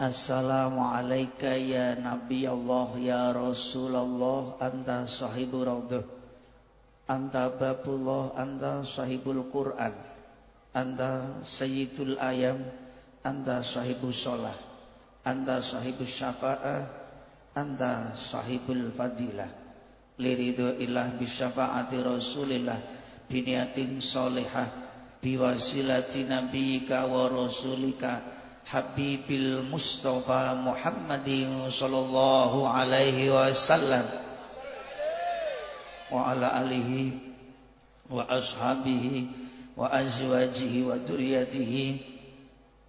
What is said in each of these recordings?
Assalamualaikum ya Nabi Allah ya Rasulullah anta sahibul raudhah anta babullah anta sahibul Quran anta sayyidul ayam anta sahibus sholah anta sahibus syafa'ah anta sahibul fadilah. Liridu ilah bisyafaati rasulillah biniatin solehah biwasilati nabiyika wa rasulika Habibil Mustafa Muhammadin sallallahu alaihi wasallam. Wa ala alihi wa ashabihi wa azwajihi wa dzurriyyatihi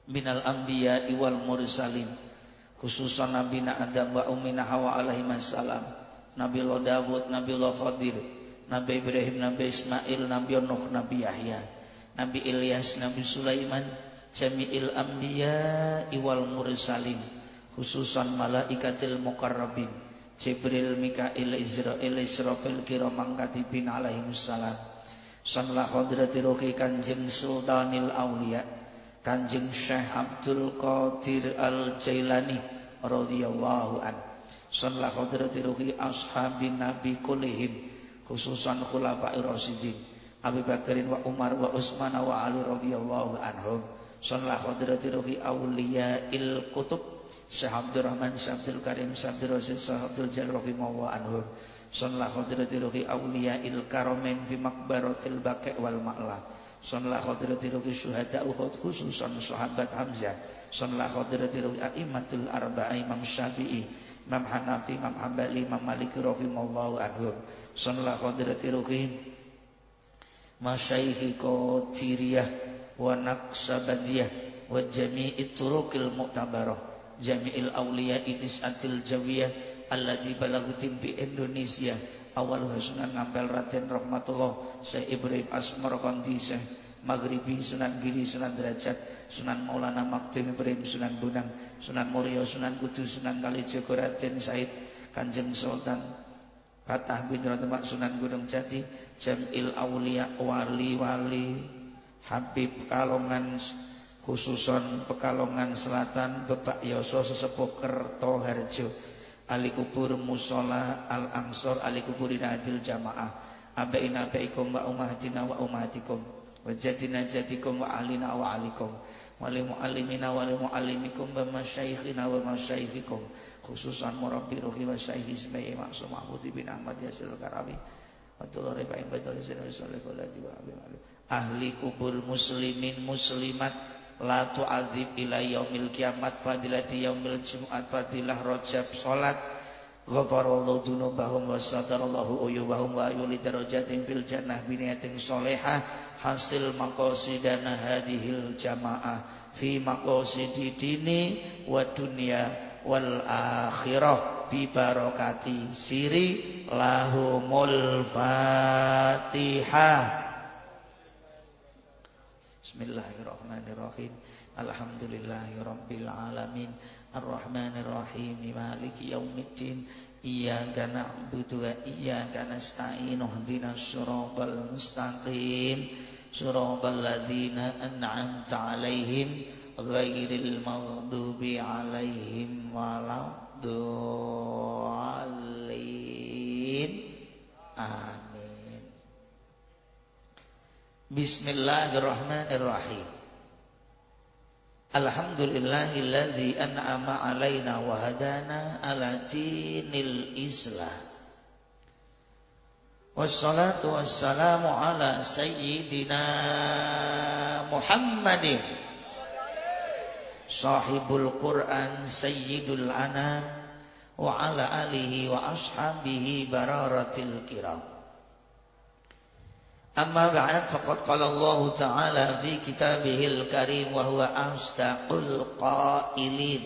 minal anbiya'i wal mursalin. Khususan Nabi Adam wa Ummina Hawa alaihi wasallam Nabi Allah Dawud, Nabi Allah Khadir, Nabi Ibrahim, Nabi Ismail, Nabi Nuh, Nabi Yahya, Nabi Ilyas, Nabi Sulaiman, jami'il anbiya iwal mursalin khususan malaikatil mukarrabin Jibril, Mikail, Israel, Israfil, kiramang katibin alaihimussalam Sanlah khadrati ruhi kanjeng sultanil awliya Kanjeng Syekh Abdul Qadir Al-Jailani radhiyallahu an. Sanlah khadrati ruhi ashabin nabi kulihim Khususan khulafa'ir rasidin Abu Bakrin wa Umar wa Utsman wa Ali radhiyallahu anhum Sallallahu hadratir fi awliya'il kutub Syekh Abdul Rahman, Syekh Abdul Karim, Syekh Abdul Rasid, Syekh Abdul Jalil rahimahullah anhum. Sallallahu hadratir fi awliya'il karamain fi maqbaratil baqi' wal ma'la. Sonlah khadratiruki syuhada Uhud khususan sahabat Hamzah. Sonlah khadratiruki a'imatul arba'a Imam Syafi'i, Imam Hanafi, Imam Hambali, Imam Malik rahimallahu Sallallahu Sonlah khadratiruki masyayikh Qadiriyah wa naqsabadiyah wa jami'it turuqil mu'tabarah jami'il awliya atil jawiyah alladhi balagutim bi Indonesia. Awal Sunan Ngampel Raden Rahmatullah Syekh Ibrahim Asmar Kondi Maghribi Sunan Giri Sunan Derajat Sunan Maulana Maktim Ibrahim Sunan Bunang Sunan Muria Sunan Kudus Sunan Kalijogo Raden Said Kanjeng Sultan Fatah bin Rademak Sunan Gunung Jati Jamil Aulia Wali Wali Habib Pekalongan khususon Pekalongan Selatan Bapak Yoso Sesepuh Kerto Harjo Ali Kubur Musola Al Angsor Ali Kubur Adil Jamaah Abain abaikum wa umahatina wa umahatikum Wa jadina jadikum wa alina wa alikum Wali mu'alimina wali mu'alimikum Wa masyaikhina wa masyaikhikum Khususan murabbi ruhi wa syaikhi Ismail Maksum bin Ahmad Yasil Karabi Wa tulari ba'in badal wa sallallahu alaihi wa ahli kubur muslimin muslimat la tu'adzib ila yaumil kiamat fadilati yaumil jumat fadilah rajab salat ghafarallahu dunubahum wa sadarallahu uyubahum wa yuli darajatin fil jannah biniatin solehah. Hasil maqasidana hadihil jamaah. Fi maqasidi dini wa dunya wal akhirah. Bi barakati siri lahumul fatihah Bismillahirrahmanirrahim. Alhamdulillahirabbil alamin Arrahmanirrahim. Maliki yaumiddin. Iyyaka na'budu wa iyyaka nasta'in. Ihdinas siratal mustaqim. Siratal ladzina an'amta 'alaihim ghairil maghdubi 'alaihim waladdallin. Amin Bismillahirrahmanirrahim. Alhamdulillahilladzi an'ama 'alaina wa hadana 'ala dinil Islam. Wassalatu wassalamu ala sayyidina Muhammadin Sahibul Quran Sayyidul Anam Wa ala alihi wa ashabihi bararatil kiram أما بعد فقد قال الله تعالى في كتابه الكريم وهو أصدق القائلين.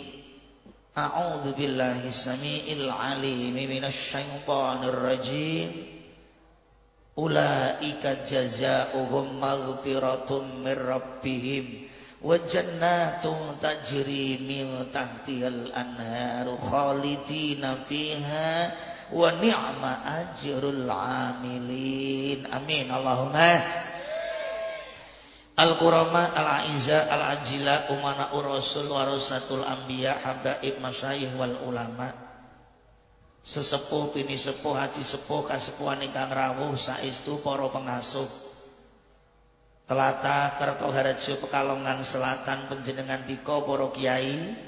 أعوذ بالله السميع العليم من الشيطان الرجيم. أولئك جزاؤهم مغفرة من ربهم وجنات تجري من تحتها الأنهار خالدين فيها wa ni'ma ajrul amilin. Amin. Allahumma. Al-Qurama al-Aiza al-Ajila umana urasul warasatul anbiya habaib masyayikh wal ulama. Sesepuh bini sepuh haji sepuh kasepuhan ingkang rawuh saestu para pengasuh. Telata Kertoharjo Pekalongan Selatan penjenengan dika para kiai.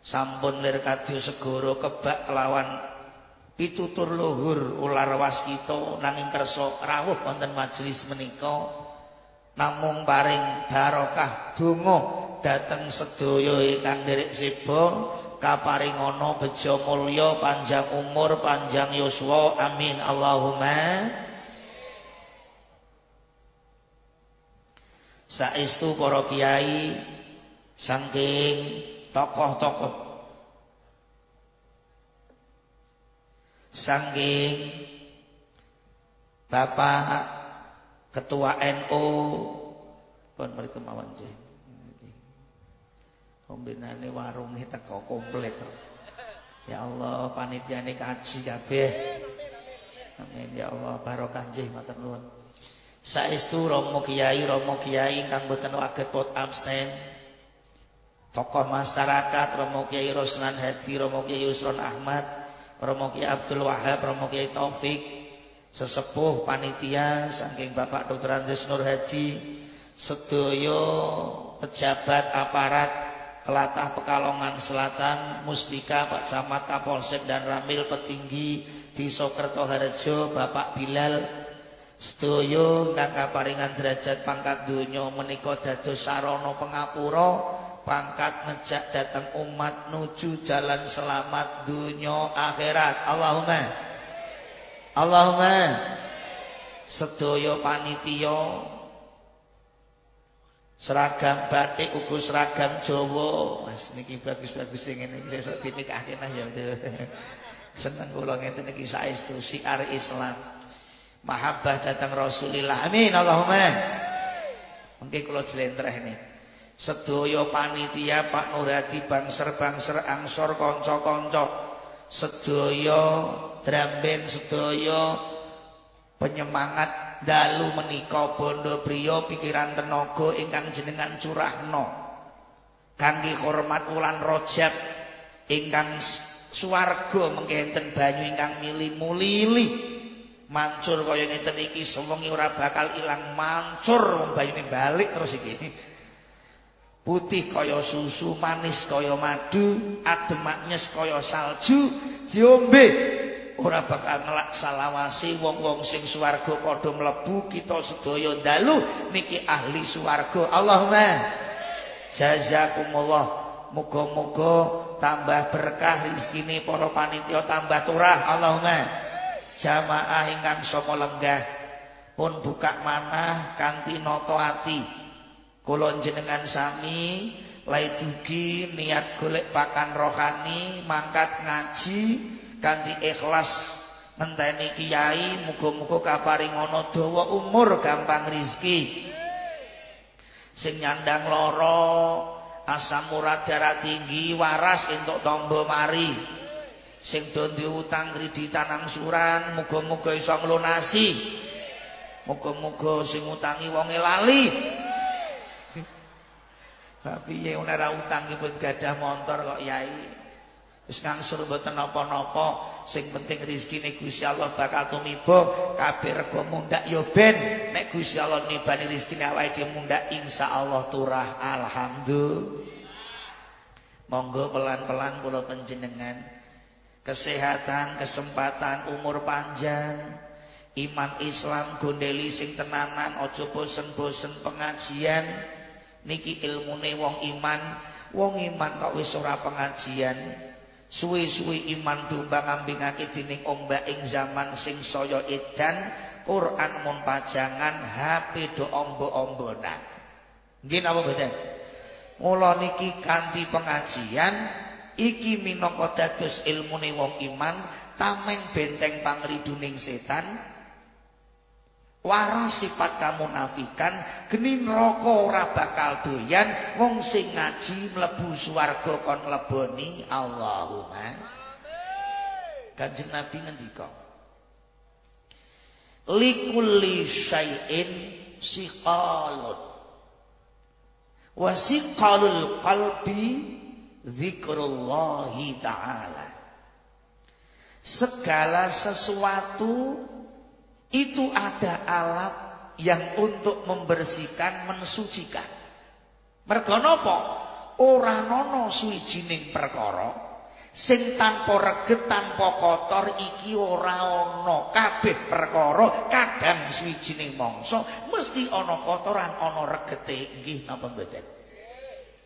Sampun lir segara kebak kelawan pitutur luhur ular waskita nanging kersa rawuh wonten majelis menika. Namung paring barokah donga dhateng sedaya ingkang nderek seba kaparingana bejo mulya panjang umur panjang yuswa. Amin. Allahumma. Saestu para kiai saking tokoh-tokoh saking Bapak ketua NU pun mereka mawon jeh kombinane warung kita kok komplit. Ya Allah panitia ini kaji kabeh. Amin. Ya Allah barokah jeh matur nuwun. Saestu romo kiai romo kiai ingkang boten waget pot absen. Tokoh masyarakat romo kiai Roslan Hadi romo kiai Yusron Ahmad romo kiai Abdul Wahab romo kiai Taufik sesepuh panitia saking Bapak Dr. Andres Nur Haji sedaya pejabat aparat Kelatah Pekalongan Selatan Muspika Pak Camat Kapolsek dan Ramil petinggi di Sokerto Harjo Bapak Bilal sedaya ingkang kaparingan derajat pangkat donya menika dados sarana pangapura pangkat ngejak datang umat nuju jalan selamat dunia akhirat Allahumma Allahumma sedaya panitia seragam batik uga seragam Jawa. Mas niki bagus-bagus sing ngene iki sesuk dinikahke nah ya. Seneng kula ngeten iki saestu siar Islam. Mahabbah datang Rasulillah. Amin Allahumma. Mungkin kula jlentrehne. Sedaya panitia Pak Nuradi bangser-bangser angsor kanca-kanca sedaya dramben sedaya penyemangat dalu menika bondo priya pikiran tenaga ingkang jenengan curahno. Kangge hormat wulan Rajab ingkang swarga mengke enten banyu ingkang mili mulili. Mancur kaya ngeten iki sewengi ora bakal ilang mancur wong banyune balik terus iki putih kaya susu, manis kaya madu, ademak nyes kaya salju, diombe ora bakal ngelak salawasi wong-wong sing swarga padha mlebu kita sedaya dalu niki ahli swarga. Allahumma jazakumullah. Muga-muga tambah berkah rezekine para panitia tambah turah. Allahumma jamaah ingkang sapa lenggah pun buka manah kanthi nata ati. Kula jenengan sami lai dugi niat golek pakan rohani mangkat ngaji kanthi ikhlas ngenteni kiai muga-muga kaparingana dawa umur gampang rizki sing nyandang loro asam urat darah tinggi waras entuk tombo mari. Sing do utang kreditan angsuran muga-muga iso nglunasi. Muga-muga sing utangi wonge lali Tapi ya ora utang pun gadah motor kok yai. Wis ngangsur mboten napa-napa, sing penting rezekine Gusti Allah bakal tumiba, kabeh rego mundhak ya ben. Nek Gusti Allah nibani rezekine awake dhewe mundhak insyaallah turah alhamdulillah. Monggo pelan-pelan kula panjenengan kesehatan, kesempatan, umur panjang, iman Islam gondeli sing tenanan, aja bosen-bosen pengajian. Niki ilmune wong iman. Wong iman kok wis ora pengajian. Suwi-suwi iman tumbang ambingake dening ombak ing zaman sing saya edan Quran mun pajangan HP do ombo-ombonan. Nggih napa mboten? Mula niki kanthi pengajian iki minangka dados ilmune wong iman tameng benteng pangriduning setan waras sifat kamu nafikan geni neraka ora bakal doyan wong sing ngaji mlebu swarga kon mleboni Allahumma Kanjeng Nabi ngendika likulli syai'in siqalun Wasiqalul qalbi zikrullahi ta'ala. Segala sesuatu itu ada alat yang untuk membersihkan, mensucikan. Mergo napa? Ora ana suwijining perkara sing tanpa reget tanpa kotor iki ora ana kabeh perkara kadang swijining mangsa mesti ana kotoran ana regete. Nggih napa mboten?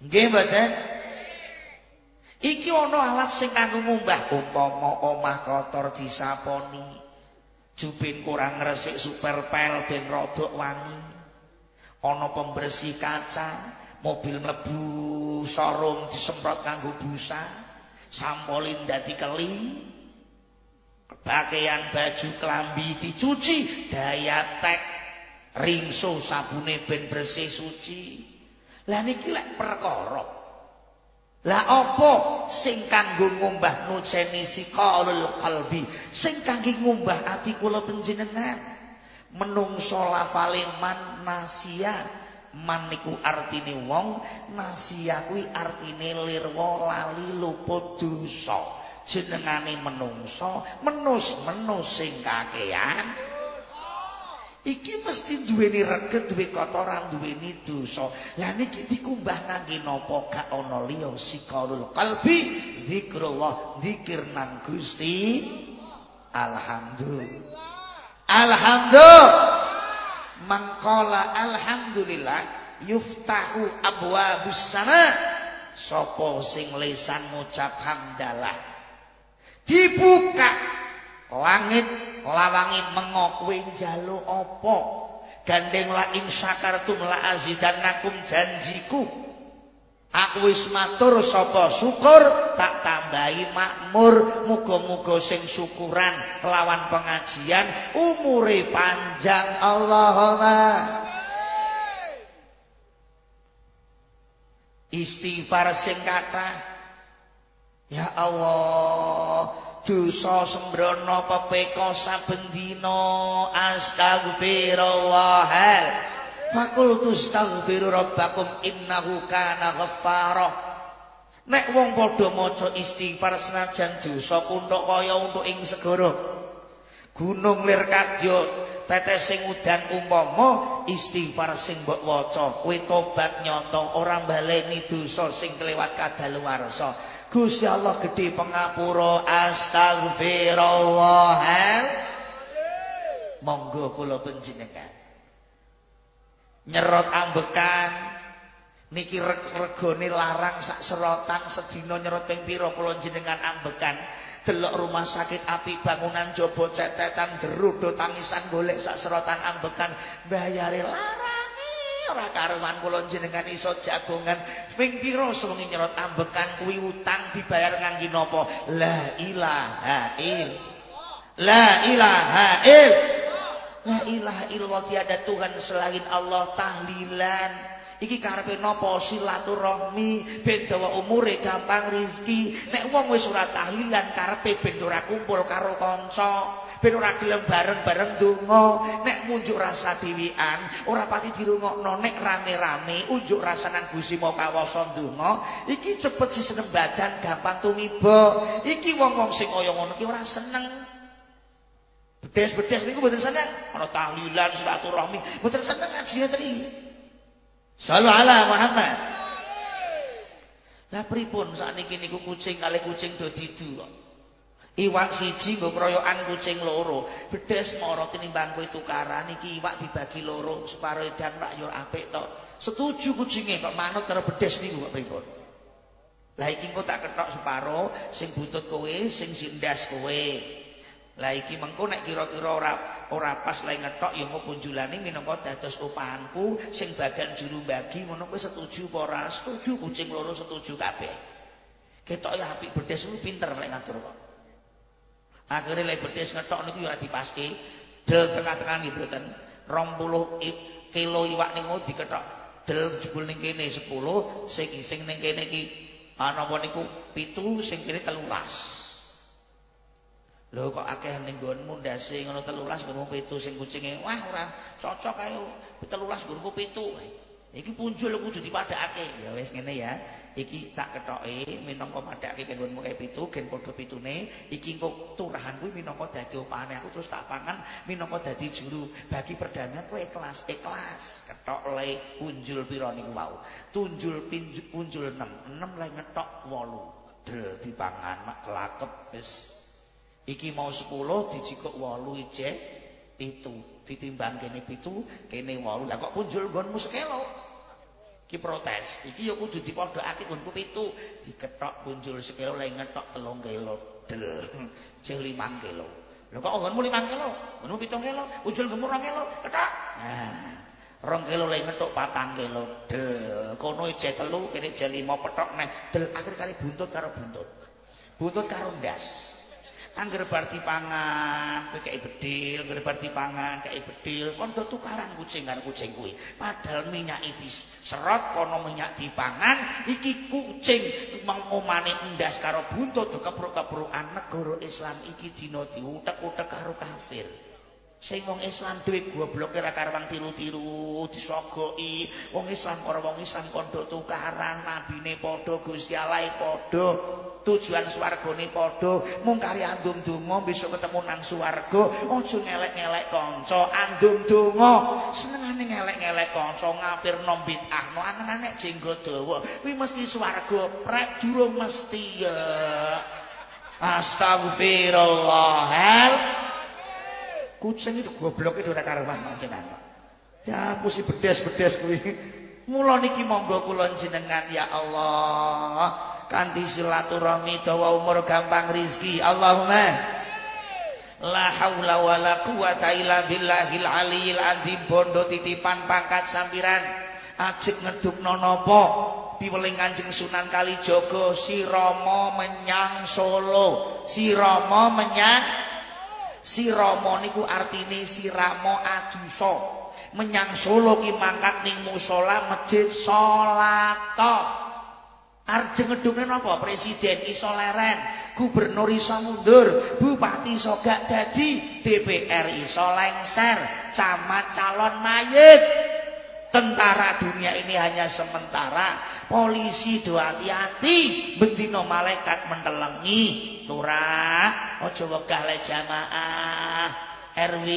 Nggih mboten? Iki ana alat sing kanggo ngumbah. Umpama omah kotor disaponi jubin kurang resik super pel ben rodok wangi. Ana pembersih kaca mobil mlebu showroom disemprot kanggo busa sampolin dadi keli. Pakaian baju klambi dicuci daya tek ringso sabune ben bersih suci. Lah niki lek perkara lah apa? Sing kanggo ngumbah nuceni siqalul qalbi. Sing kangge ngumbah ati kula panjenengan. Menungso lafale man nasia. Man niku artine wong. Nasia kuwi artine lirwa lali luput dosa. Jenengane menungso menus-menus sing kakean iki mesti duweni reget duwe kotoran duweni dosa. Lah niki dikumbah ngangge napa? Gak ana liya sikarul qalbi. Zikrullah zikir nang Gusti alhamdulillah. Alhamdulillah. Mangkola alhamdulillah yuftahu abwabus sama. Sapa sing lesan ngucap hamdalah? Dibuka langit lawangi mengokwe njaluk apa? Gandeng la in syakartum la azidannakum janjiku. Aku wis matur syukur tak tambahi makmur muga-muga sing syukuran kelawan pengajian umure panjang. Allahumma. Istighfar sing kathah. Ya Allah dosa sembrono pepeka saben dina astagfirullah Fakultu staghfiru rabbakum innahu kana ghaffara. Nek wong padha maca istighfar senajan dosa kuntuk kaya untuk ing segara. Gunung lir kadya, tetes sing udan umpama istighfar sing mbok waca, kowe tobat nyata ora baleni dosa sing kelewat kadaluwarsa. Gusti Allah gedhe pangapura astagfirullah. Monggo kula panjenengan. Nyerot ambekan. Niki regane larang sak serotan sedina nyerot ping pira kula jenengan ambekan. Delok rumah sakit api bangunan jobo cetetan derudo tangisan golek sak serotan ambekan. Bayare larang ora karuan kula jenengan iso jagongan ping pira sewengi nyerot ambekan kuwi utang dibayar ngangge napa la ilaha il la ilaha il La ilaha illallah tiada Tuhan selain Allah tahlilan. Iki karepe napa silaturahmi ben dawa umure gampang rezeki. Nek wong wis ora tahlilan karepe ben ora kumpul karo kanca. Ben ora gelem bareng-bareng donga. Nek munjuk rasa dewean, ora pati dirungokno nek rame-rame unjuk rasa nang Gusti mau kawasan donga, iki cepet seneng badan gampang tumiba. Iki wong-wong sing kaya ngono ki ora seneng. Bedes-bedes niku mboten seneng. Ana tahlilan silaturahmi, mboten seneng ngaji ngoten iki. Sallu ala Muhammad. Lah pripun sakniki niku kucing kali kucing do didu kok. Iwak siji nggo kroyokan kucing loro. Bedes mara tinimbang kowe tukaran iki iwak dibagi loro, separo edang rak yo apik to. Setuju kucinge kok manut karo bedes niku kok pripun. Lah iki engko tak ketok separo, sing butut kowe, sing sindas kowe. Lah iki mengko nek kira-kira ora ora pas lek ngetok ya ngopo punjulane minangka dados upahanku sing bagian juru bagi ngono kowe setuju apa ora? Setuju kucing loro setuju kabeh. Ketok ya apik bedes ku pinter lek ngatur kok. Akhire lek bedes ngetok niku ya dipaske del tengah-tengah nggih mboten 20 kilo iwak niku diketok del jebul ning kene 10 sing sing ning kene iki ana apa niku 7 sing kene 13. Lho kok akeh ning nggonmu ndase ngono 13 nggonmu 7 sing kucinge. Wah ora cocok ae 13 nggonku 7. Iki punjul kudu dipadhakake. Ya wis ngene ya. Iki tak kethoke minangka padhakake kanggo muke pitu gen padha pitune. Iki engko turahan kuwi minangka dadi opane aku terus tak pangan minangka dadi juru. Bagi perdamaian kowe ikhlas, ikhlas. Kethok le punjul pira niku wau. Tunjul punjul 6, 6 le ngethok 8. Del dipangan mak kelakep wis. Iki mau 10 dijikuk 8 ijeh pitu ditimbang kene pitu kene 8 lah kok punjul nggonmu sekelo Ki protes. Iki ya kudu dipadhakake nggonku pitu. Diketok punjul sekilo lek ngetok telung kilo. Del. Jeng 5 kilo. Lho kok nggonmu 5 kilo? Nggonmu 7 kilo? Punjul gemur 2 kilo. Ketok. Nah. Rong kilo lek ngetok patang kilo. Del. Kono ije telu, kene ije 5 petok neh. Del akhir kali buntut karo buntut. Buntut karo ndas. Angger bar dipangan, kowe kei bedil, angger bar dipangan, kei bedil, kon do tukaran kucing karo kucing kuwi. Padahal minyak iki serot kono minyak dipangan, iki kucing mangomane endas karo buntut kepruk-keprukan negara Islam iki dina diutek-utek karo kafir. Sing wong Islam duwe goblok ora karwang tiru-tiru, disogoki. Wong Islam ora wong Islam kondo tukaran, nabine padha, Gusti Allah padha. tujuan swargane padha. Mung kari andum donga besok ketemu nang swarga aja ngelek-ngelek kanca. Andum donga senengane ngelek-ngelek kanca ngafir nom bid'ah. No angen-angen jenggot dawa. Kuwi mesti swarga prek durung mesti ya. Astagfirullah kucing itu goblok itu ora karuan jenengan ya pusi bedes-bedes kuwi. Mula niki monggo kula jenengan ya Allah. Kanthi silaturahmi dawa umur gampang rizki Allahumma. La haula wala quwata illa billahil aliyil azim. Bondo titipan pangkat sampiran. Ajek ngedukno napa? Piweling Kanjeng Sunan Kalijaga si Rama menyang Solo. Si Rama menyang si Rama niku artine si Rama adusa. Menyang Solo ki mangkat ning musala masjid salat Arep ngedungne napa? Presiden iso leren, gubernur iso mundur, bupati iso gak dadi, DPR iso lengser, camat calon mayit. Tentara dunia ini hanya sementara. Polisi do hati-hati, bendino malaikat mentelengi. Lurah, aja wegah le jamaah. RW,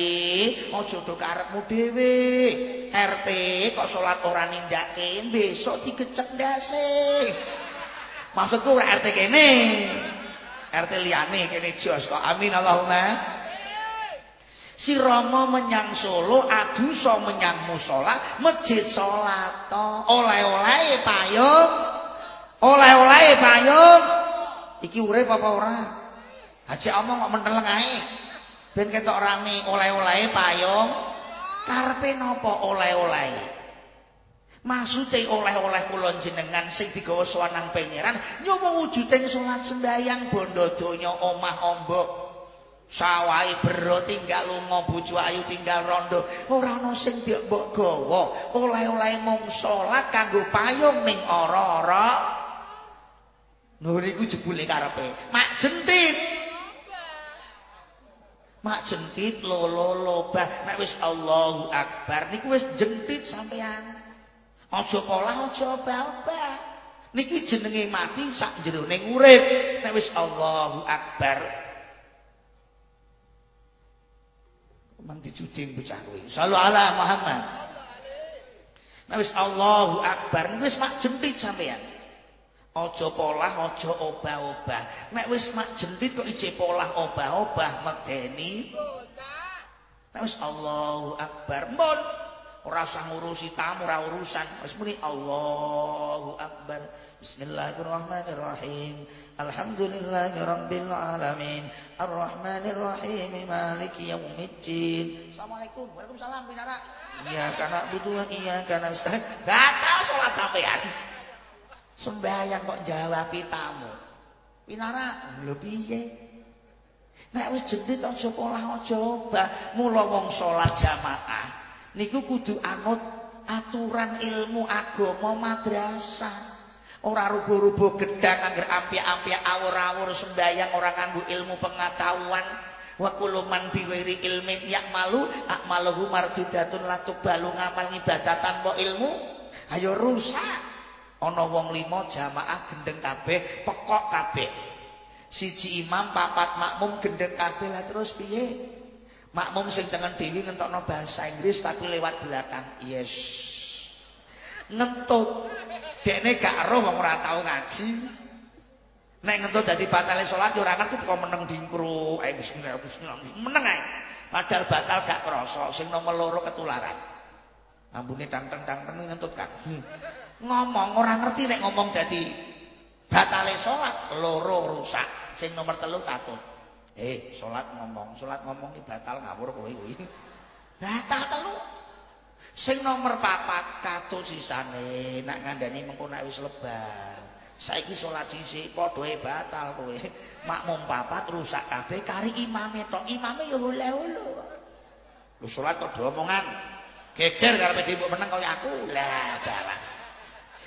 aja do karepmu dhewe. RT kok salat ora nindakake, besok digecek ndase. Maksudku RT kene. RT liyane kene jos kok. Amin Allahumma. Si Rama menyang Solo, Adusa menyang musola, masjid salat. Oleh-oleh payung. Oleh-oleh payung. Iki urip apa ora? Haji omong kok menteleng ae. Ben ketok rame oleh-oleh payung. Karepe napa oleh-oleh? Maksude oleh-oleh kula jenengan sing digawa sowanang pangeran nyoba wujuding salat sembayang bondo donya omah ombok. Sawahe bero tinggal lunga bojo ayu tinggal rondo. Ora ana sing mbok gawa. Oleh-oleh mung salat kanggo payung ning ora-ora. Lho niku jebule karepe. Mak jentit. Mak jentit lolo lobah. Nek wis Allahu Akbar niku wis jentit sampean. Aja polah aja obah-obah. Niki jenenge mati sak jerone urip. Nek wis Allahu Akbar. Mang dicuding bocah kuwi. Sallu Muhammad. Nek wis Allahu Akbar, wis mak jentit sampean. Aja polah aja obah-obah. Nek wis mak jentit kok ije polah obah-obah medeni. Nek wis Allahu Akbar, mbon ora usah ngurusi tamu ora urusan. Wis muni Allahu akbar. Bismillahirrahmanirrahim. Alhamdulillahirabbil alamin arrahmanirrahim. Maliki yaumiddin. Assalamualaikum. Waalaikumsalam pinara iya kana butuh iya kana gak tau salat sampean. Sembahyang kok jawab tamu. Pinara lho piye? Nek wis jendit aja polah aja obah, mula wong salat jamaah niku kudu anut aturan ilmu agama madrasah ora rubuh-rubuh gedang angger ampiak-ampiak awur-awur sembayang ora nganggo ilmu pengetahuan wa kullu man bi ghairi ilmin ya'malu a'maluhu mardudatun la tubalu ngamal ibadatan tanpa ilmu Ayo rusak. Ana wong lima jamaah gendeng kabeh, pekok kabeh. Siji imam, papat makmum gendeng kabeh lah terus piye? Makmum sing tengen dhewe ngentokno bahasa Inggris tapi lewat belakang. Yes. Ngentut. Dekne gak roh wong ora tau ngaji. Nek ngentut dadi batale salat ya ora ngerti kok meneng dingkru. Ayo bismillah, bismillah, meneng ae. Padahal batal gak krasa, sing nomor loro ketularan. Ambune tanteng-tanteng ngentut kan. Ngomong ora ngerti nek ngomong dadi batale salat loro rusak. Sing nomor telu katut. Eh, salat ngomong, salat ngomong iki batal ngawur kowe kuwi. Batal telu. Sing nomor papat katut sisane nak ngandani mengko nek wis lebar. Saiki salat sisi padha batal kowe. Makmum papat rusak kabeh kari imame tok. Imame ya hule-hule. Lu salat kok omongan. Geger karepe dhewe meneng kaya aku. Lah dalah.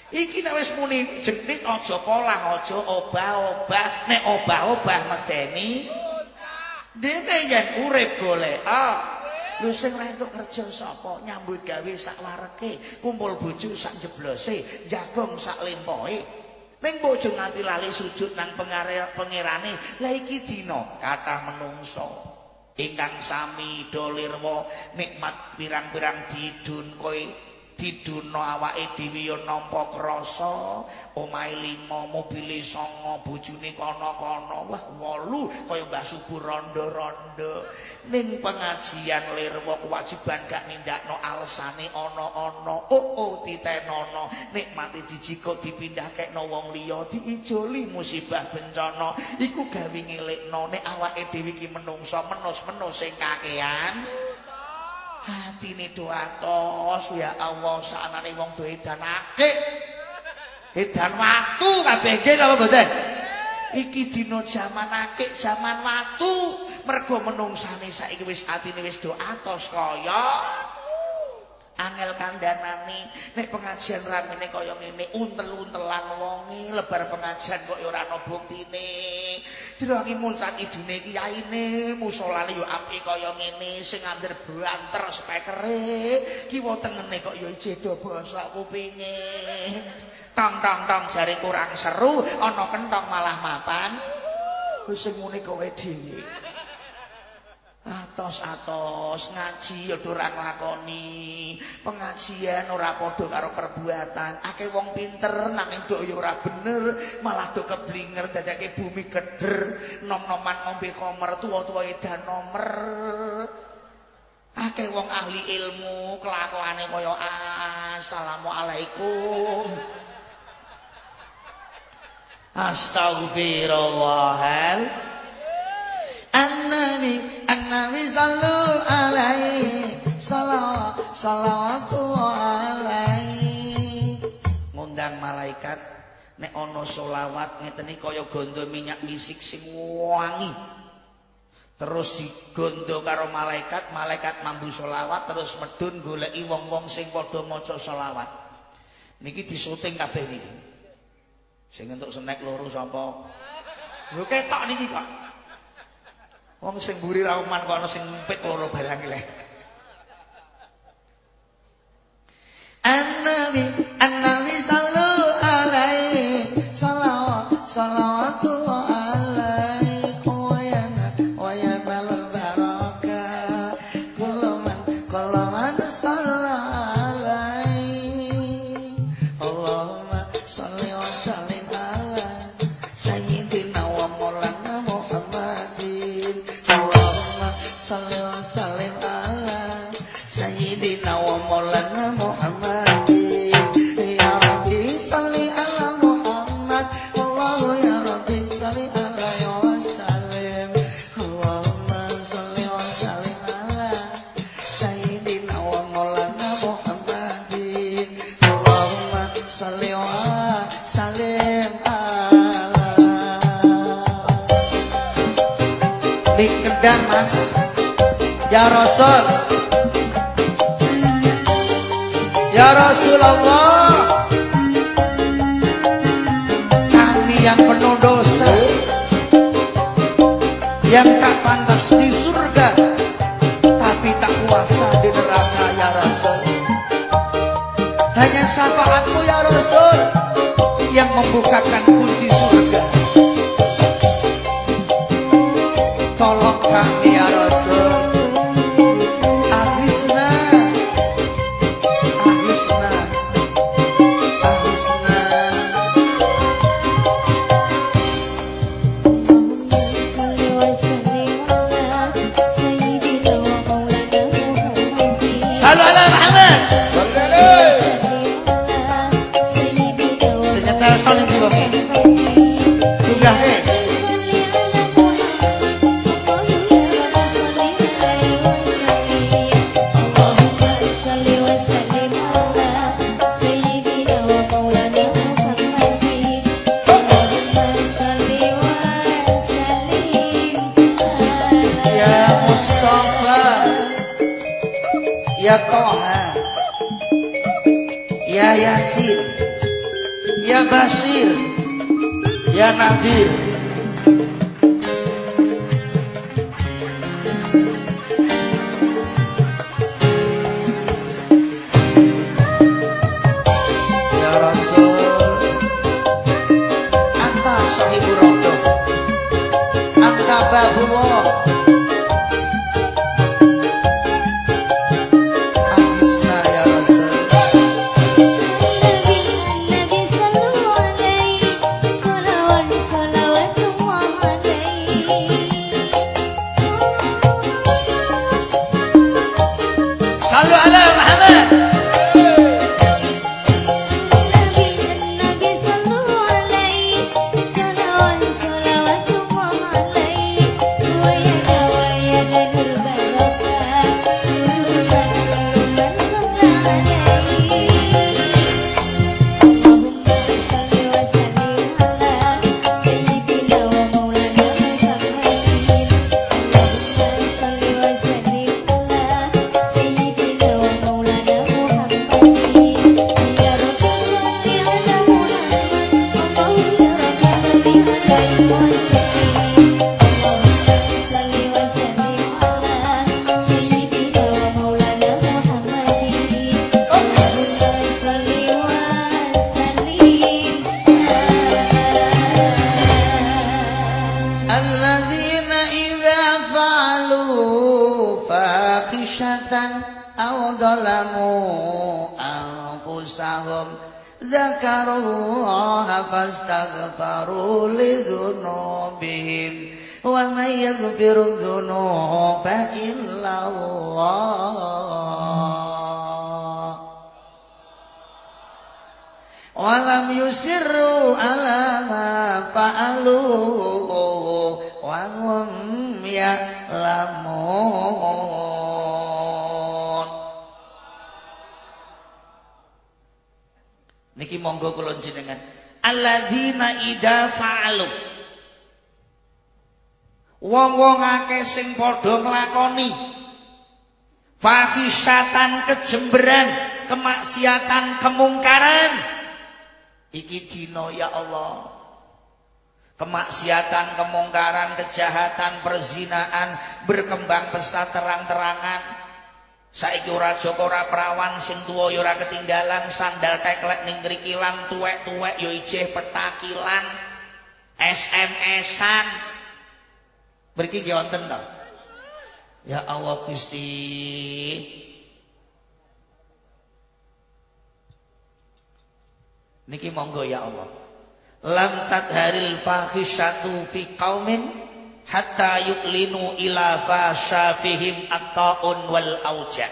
Iki nek wis muni jeneng aja polah, aja obah-obah, nek obah-obah medeni. Dene yen urip golek. Ah. Sing ra entuk kerja sapa? Nyambut gawe sak wareke, kumpul bojo sak jeblose, jagong sak lempoe. Ning bojo nganti lali sujud nang pangerane, la iki dina kathah menungso ingkang sami dolirwa nikmat pirang-pirang didun kowe diduno awake dhewe ya nampa krasa omahe lima mobile songo bojone kono-kono. Wah wolu kaya Mbah Subur rondo-rondo. Ning pengajian lirwa kewajiban gak nindakno alsane ana-ana oh oh titenono. Nikmate jiji kok dipindahke no wong liya diijoli musibah bencana. Iku gawe ngelekno nek awake dhewe iki menungso menus-menus sing kakean Hatine do atos ya Allah saknane wong do edan akeh. Edan watu kabeh nggih apa mboten? Iki dina jaman akeh, jaman watu. Mergo menungsane saiki wis atine wis do atos kaya angel kandhanane nek pengajian ramene kaya ngene untel-untelan wonge lebar pengajian kok ya ora ana buktine. Dirangi muncat idune kiyaine musolane yo apik kaya ngene sing andir banter spekere. Kiwa tengene kok ya jedo basa kupinge. Tong tong tong jare kurang seru ana kentong malah mapan. Wis muni kowe dhewe atos-atos ngaji ya ora nglakoni pengajian ora padha karo perbuatan. Akeh wong pinter nanging nduk ya ora bener malah do keblinger dadake bumi keder nom-noman ngombe komer tuwa-tuwa edan nomer. Akeh wong ahli ilmu kelakuane kaya assalamualaikum. Astagfirullahal An-Nabi An-Nabi sallu alaihi salawat salawatu alaihi ngundang malaikat nek ana selawat ngeten iki kaya gondo minyak misik sing wangi. Terus digondo karo malaikat malaikat mambu selawat terus medun goleki wong-wong sing padha maca selawat. Niki disuting kabeh niki. Sing entuk snack loro sapa? Lho ketok niki kok Wong sing mburi rauman kok ana sing empit loro barang iki An-Nabi An-Nabi sallallahu Bukakan sing padha nglakoni fahisatan kejemberan kemaksiatan kemungkaran Iki dino ya Allah. Kemaksiatan, kemungkaran, kejahatan, perzinaan berkembang pesat terang-terangan. Saiki ora joko ora perawan sing tuwa ya ora ketinggalan sandal teklek ning ngrikilan tuwek-tuwek ya petakilan SMS-an. Mriki nggih wonten to? Ya Allah Gusti. Niki monggo ya Allah. Lam tadharil fahisyatu fi qaumin hatta yuklinu ila fasyafihim at-taun wal auja.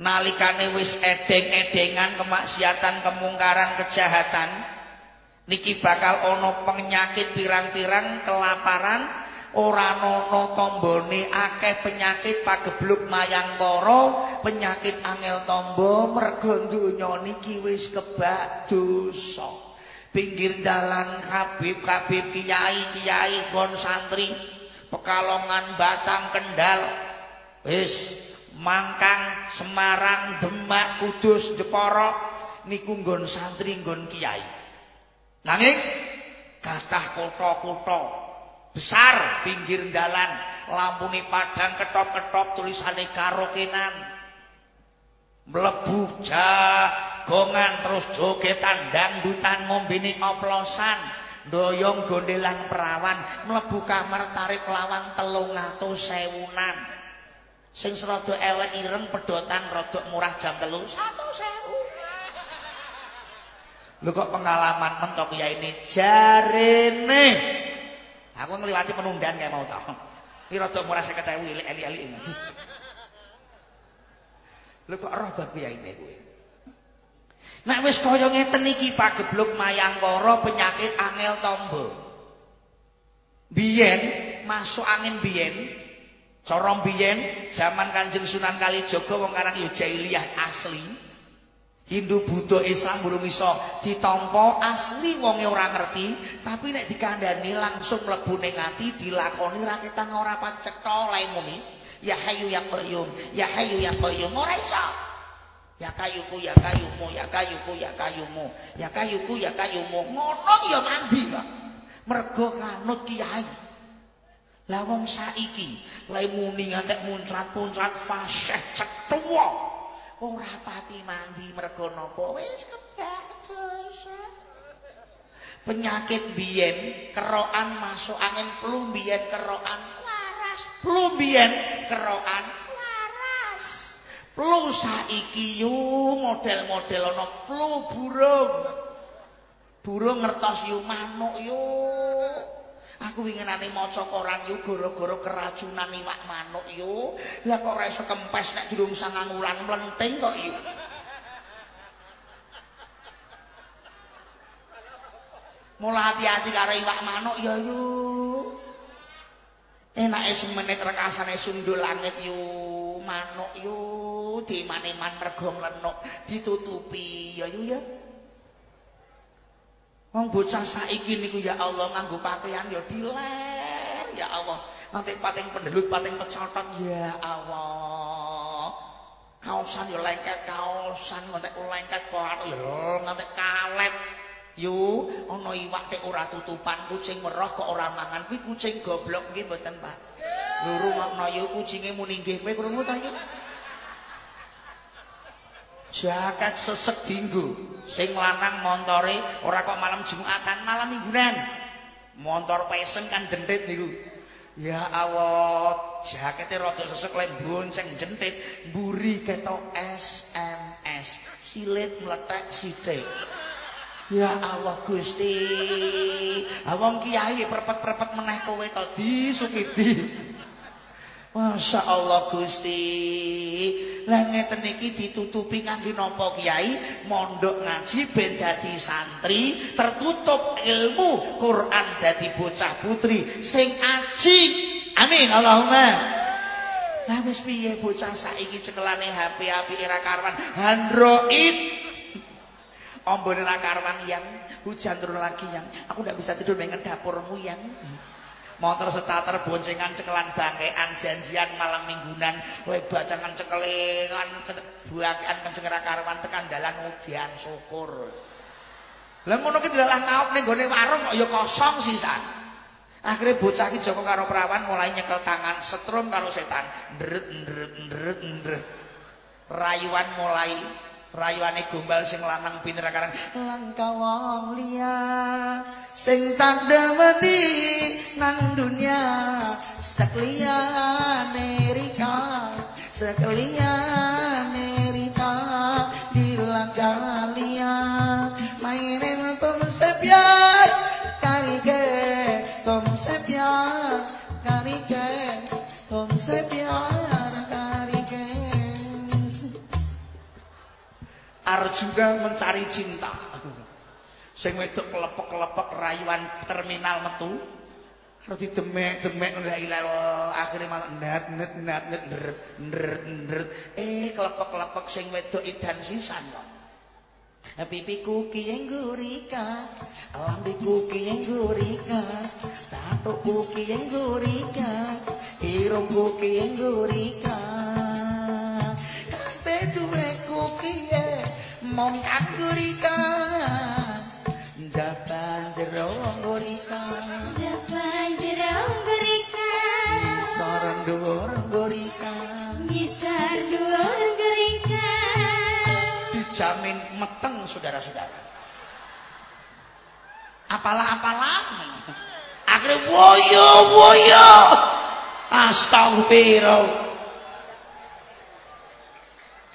Nalikane wis edeng-edengan kemaksiatan, kemungkaran, kejahatan, niki bakal ana penyakit pirang-pirang kelaparan, ora ana tombone akeh penyakit pagebluk mayang para, penyakit angel tombo mergo donya niki wis kebak dosa. Pinggir dalan Habib-habib kiai-kiai gon santri, Pekalongan, Batang, Kendal, wis Mangkang, Semarang, Demak, Kudus, Jepara niku nggon santri, nggon kiai. Nanging kathah kutha-kutha besar pinggir dalan, lampune padang ketop-ketop tulisane karokenan. mlebu jagongan terus jogetan dangdutan ngombene oplosan. Doyong gondelan perawan mlebu kamar tarik lawan telung atus sewunan. Sing serada elek ireng pedotan rodok murah jam telu satu sewu. Lu kok pengalaman mentok ya ini? Jarene aku ngliwati penundan kayak mau tau ini rodok murah saya eli-eli ini Lho kok roh bab kiyaine kuwi. Nek wis kaya ngeten iki pagebluk mayangkara penyakit angel tombo. Biyen masuk angin biyen cara biyen zaman Kanjeng Sunan Kalijaga wong karang yo jahiliyah asli. Hindu Buddha Islam burung iso ditampa asli wonge ora ngerti tapi nek dikandani langsung mlebu ning ati dilakoni ra ketang ora pacetha lae muni Ya hayu ya qayyum, ya hayu ya qayyum ora iso. Ya kayuku ya kayumu, ya kayuku ya kayumu, ya kayuku ya kayumu. Ngono ya mandi kok. Mergo kanut kiai. Lah wong saiki lae muni ngantek muncrat-muncrat fasih cetua. Ora pati mandi mergo napa wis kebak dosa. Penyakit biyen kerokan masuk angin flu biyen kerokan Plumbien kerokan waras. Plu saiki yu model-model ana plu burung. Burung ngertos yu manuk yu. Aku winginane maca koran yu gara-gara keracunan iwak manuk yu. Lah kok ora iso kempes nek durung sangang wulan mlenting kok yu. Mula hati-hati karo iwak manuk ya yuk. enake semenit rekasane sundul langit yu manuk yu dimane-man mergo nglenuk ditutupi ya yu ya wong bocah saiki niku ya Allah nganggo pakaian ya diler ya Allah nanti pating pendelut pating pecotot ya Allah kaosan ya lengket kaosan ngantek lengket kok ya ngantek kalet Yo, ana iwak tek ora tutupan, kucing meroh kok ora mangan. Kuwi kucing goblok nggih mboten, Pak. Luru makna yo kucinge muni nggih. Kowe krungu ta yo? Jaket sesek dinggo. Sing lanang montore ora kok malam Jumatan, malam Mingguan. Montor pesen kan jentit niku. Ya Allah, jakete rada sesek lembun sing jentit, mburi ketok SMS. Silit meletek sithik. Ya Allah Gusti. Awong kiai perpet-perpet meneh kowe to disukiti. Masya Allah Gusti. Lah ngeten ditutupi kangge napa kiai? Mondok ngaji ben dadi santri, tertutup ilmu Quran dadi bocah putri sing aji. Amin Allahumma. Lah wis piye bocah saiki cekelane HP apike ra karuan Android. Ombone ra karwan yang hujan turun lagi yang aku ndak bisa tidur dengan dapurmu yang motor starter boncengan cekelan bangkean janjian malam mingguan lebat jangan cekelingan buakan kenceng ra karwan tekan dalan ujian syukur. Lah ngono ki dilalah ngaop ning gone warung kok ya kosong sisan. Akhirnya bocah ki Joko karo perawan mulai nyekel tangan setrum karo setan. Ndret ndret ndret ndret rayuan mulai rayuane gombal sing lanang pinter karang langka wong liya sing tak demeni nang dunya sekliyane rika sekliyane rika dilangka liya mainen tum sepyar karike tum sepyar karike tum sepyar Arjuna mencari cinta. Sing wedok kelepek-kelepek rayuan terminal metu. Terus demek-demek la ilaha akhire malah nat nat nat nat ndret ndret eh kelepek-kelepek sing wedok idan sisan kok. Pipiku kiyeng gurika, lambiku kiyeng gurika, tatuku kiyeng gurika, irungku kiyeng gurika. Kabeh duweku kiyeng mong anggurika jaban jero jaban jero anggurika ngisor dhuwur anggurika ngisor dhuwur anggurika dijamin meteng saudara-saudara. Apalah-apalah. Akhirnya woyo woyo. Astagfirullah.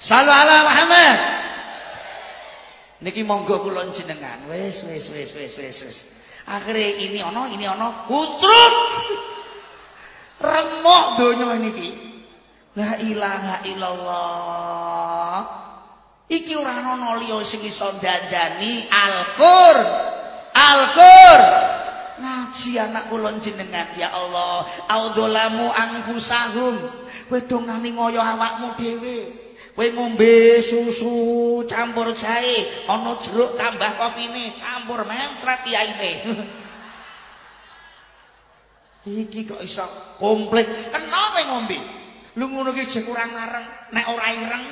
Salam ala Muhammad. Niki monggo kula jenengan. Wis wis wis wis wis wis. Akhire ini ana ini ana kutruk. Remuk donya niki. La ilaha illallah. Iki ora ana liya sing iso dandani Al-Qur. Al-Qur. Ngaji anak kula jenengan ya Allah. Audolamu anfusahum. Kowe dongane ngoyo awakmu dhewe. Kowe ngombe susu campur jahe, ana jeruk tambah kopine, campur mencret yaine. Iki kok iso komplit. Kenapa ngombe? Lu ngono ki jek kurang ngareng, nek ora ireng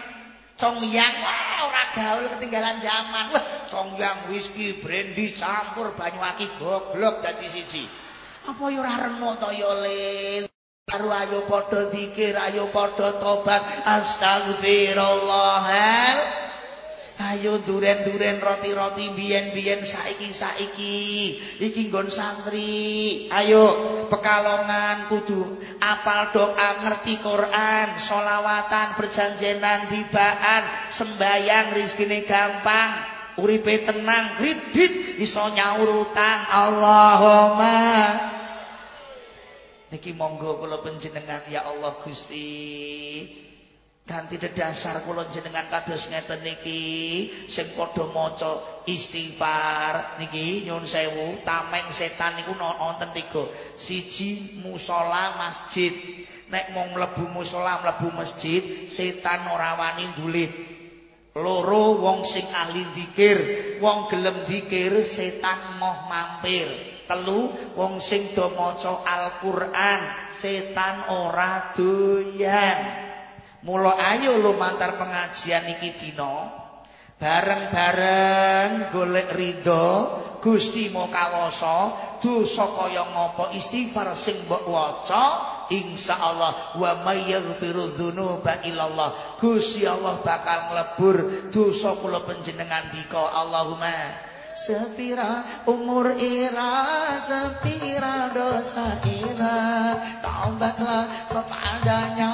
congyang wah ora gaul ketinggalan zaman. Wah, congyang whisky, brandy campur banyu aki goblok dadi siji. Apa ya ora remuk to ya, Karo ayo padha zikir, ayo padha tobat. Astagfirullah. Ayo duren-duren roti-roti biyen-biyen saiki-saiki. Iki nggon santri. Ayo pekalongan kudu apal doa, ngerti Quran, solawatan, perjanjenan, dibaan, sembayang rezekine gampang. Uripe tenang, kredit iso nyaur utang. Allahumma Niki monggo kula panjenengan ya Allah Gusti. Ganti dedasar kula jenengan kados ngeten niki sing padha maca istighfar niki nyun sewu tameng setan niku wonten tiga. Siji musala masjid. Nek mau mlebu musala mlebu masjid, setan ora wani ndulit. Loro wong sing ahli zikir, wong gelem zikir setan moh mampir. Telu wong sing do maca Al-Qur'an setan ora doyan. Mula ayo lumantar pengajian iki dina bareng-bareng golek ridho Gusti Mokawasa dosa kaya ngapa istighfar sing mbok waca insyaallah wa may yaghfiru dzunuba illallah. Gusti Allah bakal nglebur dosa kula panjenengan dika. Allahumma Sepira umur ira Sepira dosa ira. Taubatlah kepadanya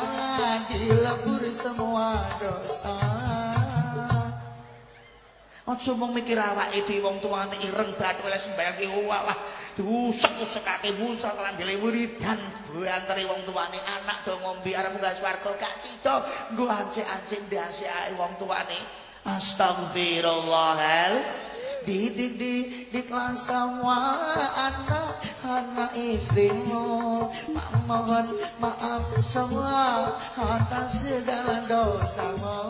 Dilebur semua dosa. Aja mung mikir awake dhewe wong tuane ireng bathuk oleh sembayang ki walah diusek-usekake muncul lan dilewuridan antare wong tuane anak do ngombe arep munggah swarga gak sida. Nggo ancik-ancik ndase wong tuane astagfirullahal didik di diklah semua anak anak istrimu. Mohon maaf semua atas segala dosamu.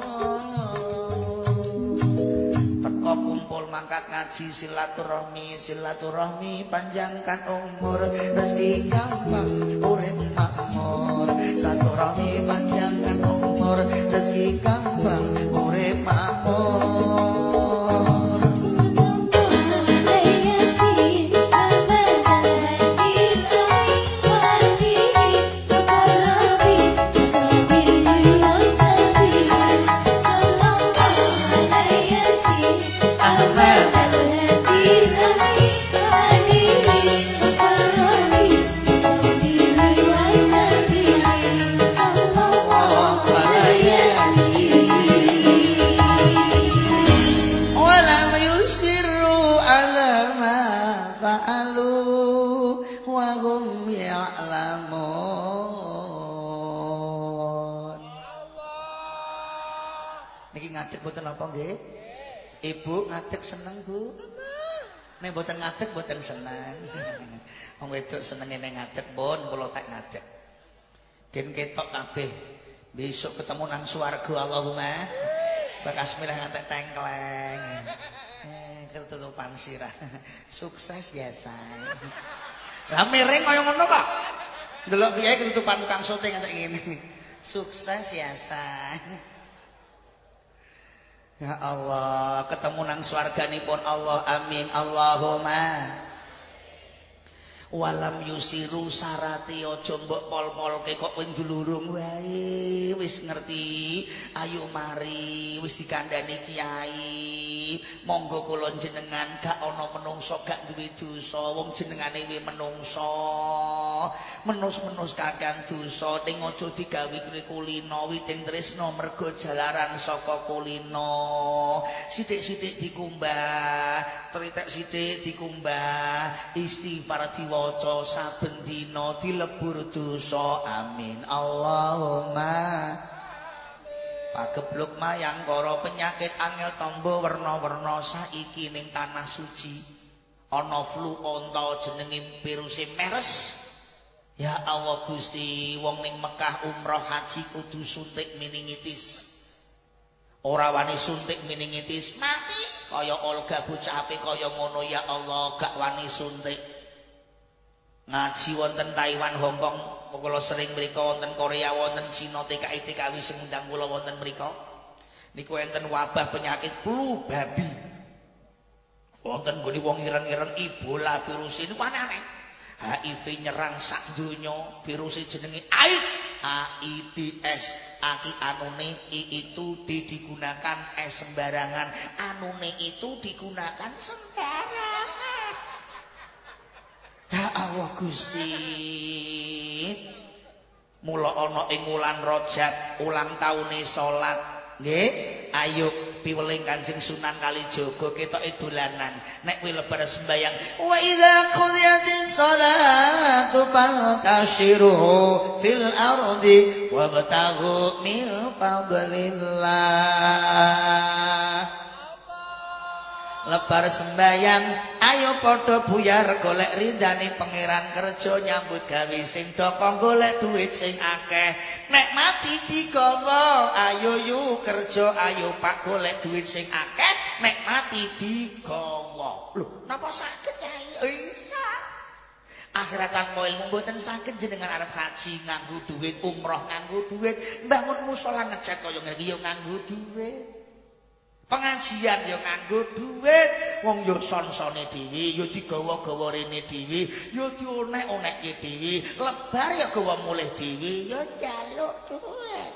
Teko kumpul mangkat ngaji silaturahmi silaturahmi panjangkan umur. Rezeki gampang urip makmur. Silaturahmi panjangkan umur. Rezeki gampang urip makmur Ngadeg seneng, Bu. Nek mboten ngadeg mboten seneng. Wong wedok senenge nek ngadeg, pun kula tak ngadeg. Gen ketok kabeh. Besok ketemu nang swarga Allahumma. Bakas milah ngantek tengkleng. Eh, ketutupan sirah. Sukses ya, say. Lah miring kaya ngono kok. Delok kiai ketutupan tukang syuting ngantek ngene. Sukses ya, say. Ya Allah, ketemu nang swarganipun Allah. Amin. Allahumma. Walam yusiru sarati aja mbok pol-polke kok kowe dulurung. Wae wis ngerti. Ayo mari wis dikandani kiai. Monggo kula jenengan gak ana menungso gak duwe dosa. Wong jenengane we menungso. Menus-menus kakang dosa. Ning aja digawe kulino witing tresno mergo jalaran saka kulino. Sithik-sithik dikumbah tritek sithik dikumbah istighfar diwa diwaca saben dina dilebur dosa amin. Allahumma pagebluk mayang karo penyakit angel tombo werna-werna saiki ning tanah suci. Ana flu onta jenenge virus meres. Ya Allah Gusti wong ning Mekah umroh haji kudu suntik meningitis. Ora wani suntik meningitis mati. Kaya Olga bocah kaya ngono. Ya Allah gak wani suntik ngaji wonten Taiwan Hong Kong kula sering mriku wonten Korea wonten Cina TKI TKW sing ngundang kula wonten mriku niku enten wabah penyakit flu babi. Wonten gone wong ireng-ireng Ebola virus ini aneh HIV nyerang sak donya virus jenenge AIDS. AIDS aki anune I itu digunakan es sembarangan. Anune itu digunakan sembarangan Ya Allah Gusti. Mula ana ing wulan Rajab ulang taune salat. Nggih, ayo piweling Kanjeng Sunan Kalijaga ketoke dolanan. Nek kuwi lebar sembayang, wa idza qudiyatis salatu fantashiru fil ardi wabtaghu min fadlillah. Lebar sembayang ayo padha buyar golek rindane pangeran kerja nyambut gawe sing doko golek duit sing akeh. Nek mati digawa ayo yu kerja ayo pak golek duit sing akeh. Nek mati digawa. Lho napa sakit ya? Isa akhiratan koil mboten sakit jenengan arep haji nganggo duit umroh nganggo duit. Bangun musala ngecek kaya ngene yo nganggo duit pengajian ya nganggo duit. Wong yo son-sone dhewe yo digawa-gawa rene dhewe yo dionek-onekke dhewe. Lebar ya gawa mulih dhewe yo njaluk duit.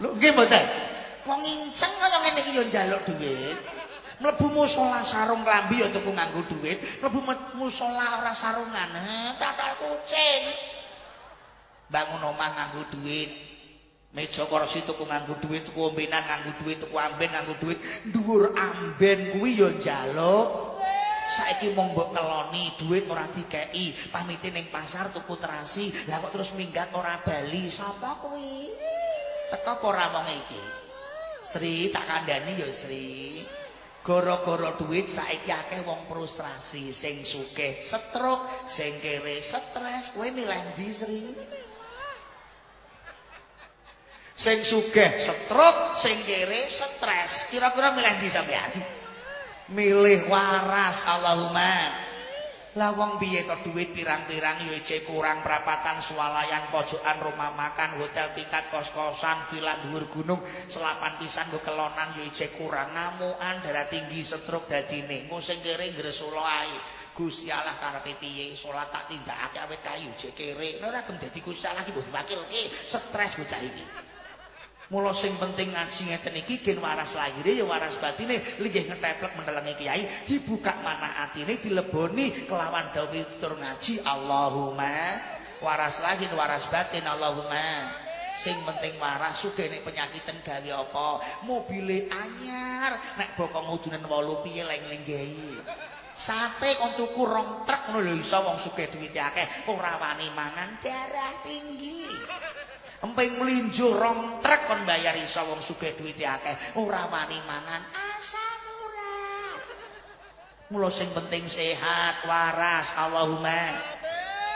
Lho nggih mboten? Wong inceng kaya ngene iki yo njaluk duit. Mlebu musala sarung klambi ya tuku nganggo duit. Mlebu musala ora sarungan. Tatal kucing. Bangun omah nganggo duit Meja kursi tuku nganggo duit, tuku ombenan nganggo duit, tuku amben nganggo duit, dhuwur amben kuwi ya njaluk. Saiki mung mbok ngeloni duit ora dikeki, pamite ning pasar tuku terasi, lah kok terus minggat ora bali. Sapa kuwi? Teko apa ora wong iki? Sri tak kandhani ya Sri. Gara-gara duit saiki akeh wong frustrasi, sing sugih stroke, sing kere stres. Kowe milih ndi Sri? Sing sugih stroke, sing kere stres. Kira-kira milih ndi sampean? Milih waras Allahumma. Lah wong piye to duit pirang-pirang cek kurang perapatan swalayan pojokan rumah makan hotel tingkat kos-kosan villa dhuwur gunung selapan pisan go kelonan cek kurang. Ngamukan darah tinggi stroke dadine. Engko sing kere ngresula ae. Gusti Allah karepe piye? Salat tak tindakake awet kayu cek kere. Ora gelem dadi Gusti Allah iki mbok wakilke stres bocah iki Mula sing penting ngaji ngeten iki gen waras lahire ya waras batine linggih ngeteplek mendelengi kiai dibuka mana atine dileboni kelawan dawuh tur ngaji. Allahumma waras lahir waras batin Allahumma. Sing penting waras sugih nek penyakiten gawe apa? Mobile anyar nek bokong udunen 8 piye leng lenggehi sate kon tuku rong truk ngono lho iso wong sugih duwite akeh ora wani mangan darah tinggi emping mlinjo rong trek kon bayar iso wong sugih duwite akeh. Ora wani mangan. Asam urat mulo sing penting sehat waras. Allahumma.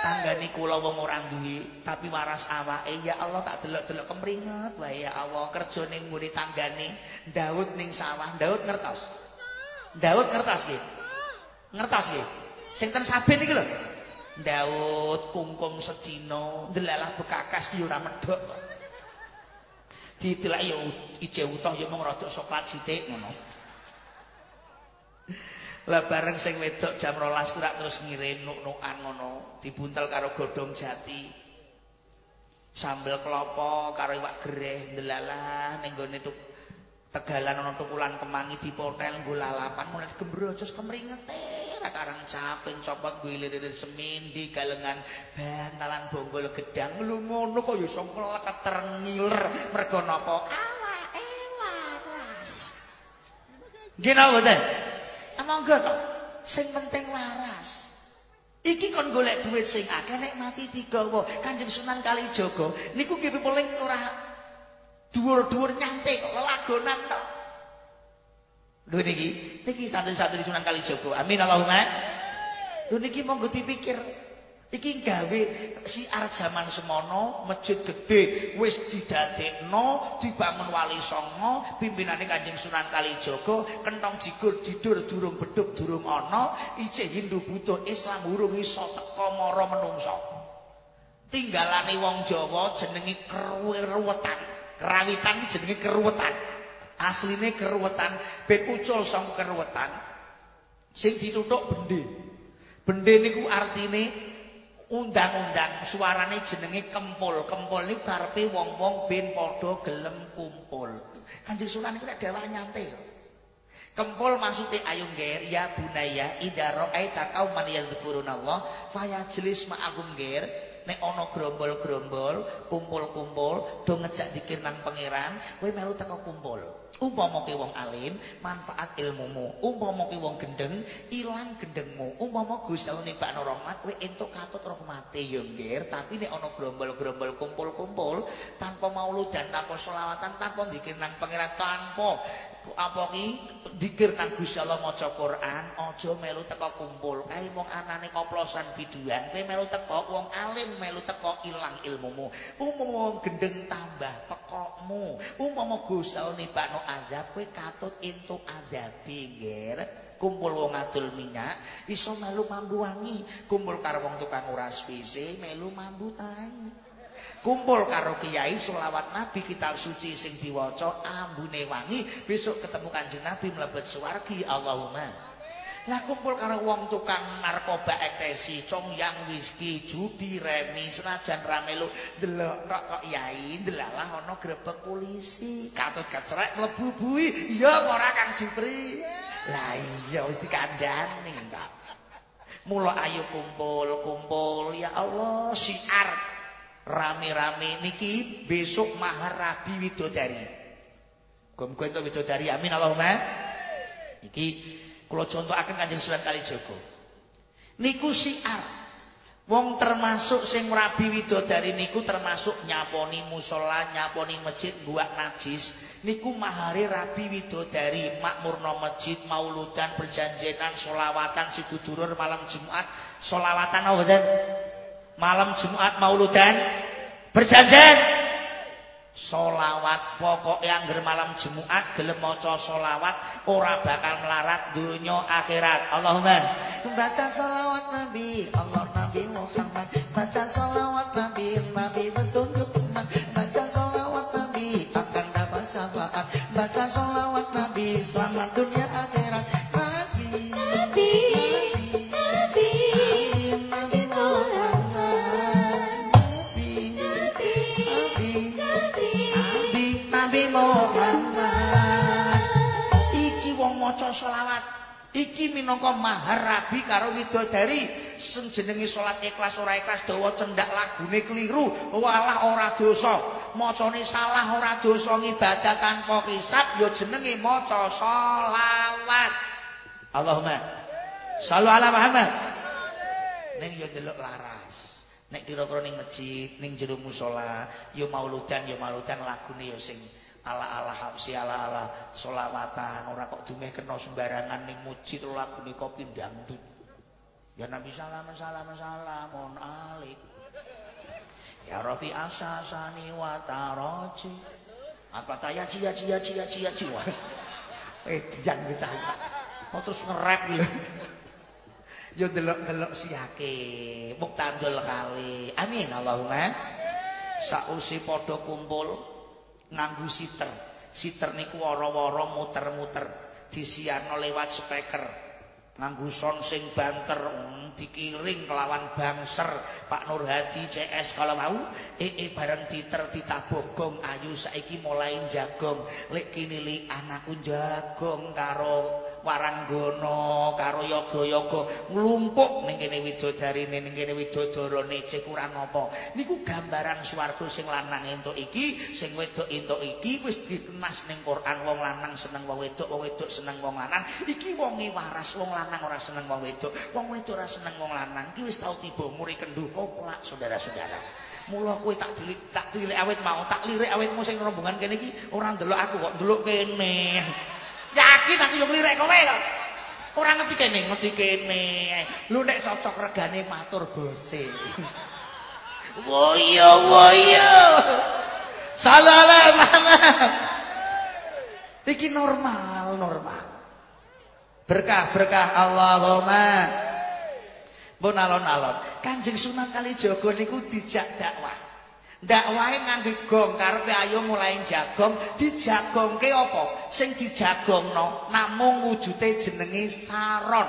Tanggane kula wong ora duwe tapi waras awake. Ya Allah tak delok-delok kemringet wae ya Allah kerja ning nguri tanggane. Daud ning sawah. Daud ngertos? Daud ngertos nggih? Ngertos nggih? Sing ten saben iki lho Daud kungkum sedina ndelalah bekakas ki ora medhok. Ditelak ya ije utuh ya mung rada soklat sithik ngono. Lah bareng sing wedok jam 12 kurak terus ngirim nuk-nukan ngono, dibuntel karo godhong jati. Sambel klopo karo iwak gereh ndelalah ning gone Tegalan ana tukulan kemangi dipotel nggo lalapan mulai gembrojos kemringete. Ra karang caping copot gulir semindi galengan bantalan bonggol gedang. Lu ngono kok ya iso mleket ngiler. Mergo napa? Awake waras. Nggih napa mboten monggo to. Sing penting waras. Iki kon golek duit sing akeh nek mati digawa. Kanjeng Sunan Kalijaga niku nggih paling ora Dhuwur-dhuwur nyantai kok lelagonan tok. Lho niki, niki santri-santri Sunan Kalijaga. Amin Allahumma. Lho niki monggo dipikir. Iki gawe siar jaman semono, masjid gede wis didadekno, dibangun wali songo, pimpinane Kanjeng Sunan Kalijaga, kentong jigur didur durung beduk durung ana, ijeh Hindu Buddha Islam urung iso teka mara menungso. Tinggalane wong Jawa jenenge keruwetan. Kerawitan iki jenenge keruwetan. Asline keruwetan, ben ucul sang keruwetan. Sing dituthuk bende. Bende niku artine undang-undang, suarane jenenge kempul. Kempul niku karepe wong-wong ben padha gelem kumpul. Kanjeng Sunan niku nek dawuh nyantai. Kempul maksudnya ayo nger ya bunaya idza ra'aita qauman yadhkurunallah fayajlis ma'ahum nger nek ana grombol-grombol, kumpul-kumpul, do ngejak dikir nang pangeran, kowe melu teko kumpul. Umpama ki wong alim, manfaat ilmumu. Umpama ki wong gendeng, ilang gendengmu. Umpama Gusti Allah nibakno rahmat, kowe entuk katut rahmate yo tapi nek ana grombol-grombol kumpul-kumpul, tanpa mauludan, tanpa selawatan, tanpa dikir nang pangeran, tanpa apa ki dikir nang Gusti Allah maca Quran, aja melu teko kumpul. Kae wong anane koplosan biduan, kowe melu teko wong alim melu teko ilang ilmumu. Wong gendeng tambah pekokmu. Umpama Gusti Allah nibakno azab, kowe katut entuk azab pinggir. Kumpul wong adol minyak, iso melu mambu wangi. Kumpul karo wong tukang uras PC, melu mambu tai. Kumpul karo kiai selawat nabi kitab suci sing diwaca ambune wangi besok ketemu kanjeng nabi mlebet swargi Allahumma. Lah kumpul karo wong tukang narkoba ektesi cong yang whisky judi remi senajan ramelu delok tok kok yai delalah ana grebek polisi katut kecrek mlebu bui iya ora Kang Jupri? Lah iya wis dikandani kok Mula ayo kumpul kumpul ya Allah siar rame-rame niki besok mahar Rabi Widodari. Muga-muga entuk Widodari. Amin Allahumma. Iki kula contohaken Kanjeng Sunan Kalijaga. Niku siar. Wong termasuk sing Rabi Widodari niku termasuk nyaponi musola, nyaponi masjid, buat najis. Niku mahari Rabi Widodari, makmurno masjid, mauludan, perjanjian, solawatan, sidudurur, malam Jumat, solawatan, betul? Malam Jumat Mauludan. Berjanjian. Solawat pokok yang malam Jumat gelem maca solawat ora bakal melarat dunia akhirat. Allahumma. Baca solawat Nabi Allah Nabi Muhammad. Baca solawat Nabi Nabi petunjuk umat. Baca solawat Nabi akan dapat syafaat. Baca solawat Nabi selamat dunia akhirat Muhammad iki wong maca selawat. Iki minangka mahar rabi karo widodari sing jenenge salat ikhlas ora ikhlas dawa cendak lagune keliru. Walah ora dosa. Macane salah ora dosa ngibadah tanpa kisab ya jenenge maca selawat. Allahumma. Sallu ala Muhammad. Ning yo delok laras. Nek kira-kira ning masjid ning jero musala yo mauludan yo mauludan lagune yo sing ala-ala hapsi ala-ala solawatan ora kok dumeh kena sembarangan ning to lagune kopi dangdut. Ya nabi salam salam salam alik. Ya rafi asasani wa taraji. Apa taya cia cia cia cia cia eh dian bocah kok terus ngerap lho yo delok-delok siake muk kali. Amin Allahumma. Sausi padha kumpul nganggo siter. Siter niku wara-wara muter-muter disiarno lewat speaker. nganggo son sing banter um, dikiring kelawan bangser Pak Nur Hadi CS kalau mau ee bareng diter ditabogong ayu saiki mulai jagong lek kini li anakku jagong karo waranggono karo yoga-yoga nglumpuk ning kene widodarine ning kene widodarane cek kurang apa niku gambaran swarga sing lanang entuk iki sing wedok entuk iki wis dikemas ning Quran wong lanang seneng wong wedok wong wedok seneng wong lanang iki wonge waras wong lanang ora seneng wong wedok, wong wedok ora seneng wong lanang. Ki wis tau tiba muri kendu koplak saudara-saudara. Mula kowe tak dilik tak tilik awet mau, tak lirik awetmu sing rombongan kene iki ora ndelok aku kok ndelok kene. Yakin aku yo nglirik kowe kok. Ora ngerti kene, ngerti kene. Lu nek cocok regane matur bose. Woyo woyo. Salam mama. Iki normal, normal. Berkah-berkah Allahumma. Mbok alon-alon. Kanjeng Sunan Kalijaga niku dijak dakwah. Dakwahe nganggo gong karepe ayo mulai jagong, dijagongke apa? Sing dijagongno namung wujude jenenge saron.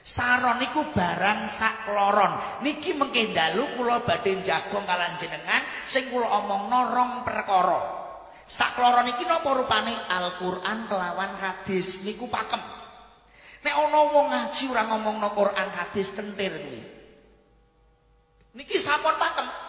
Saron niku barang sakloron. Niki mengke dalu kula badhe jagong kalan jenengan sing kula omongno rong perkara. Sakloron iki napa rupane Al-Qur'an kelawan hadis niku pakem. Nek ana wong ngaji ora ngomongno Quran hadis kentir kuwi. Niki sampun pakem.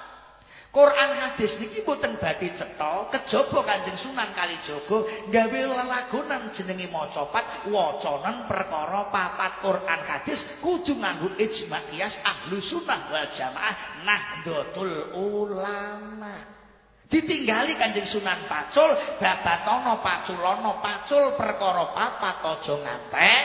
Quran hadis niki mboten badhe cetha, kejaba Kanjeng Sunan Kalijaga gawe lelagonan jenenge macapat wacanan perkara papat Quran hadis kudu nganggo ijma qiyas ahlu sunnah wal jamaah nahdlatul ulama. Ditinggali Kanjeng Sunan Pacul, babatono paculono pacul perkara papat aja ngantek.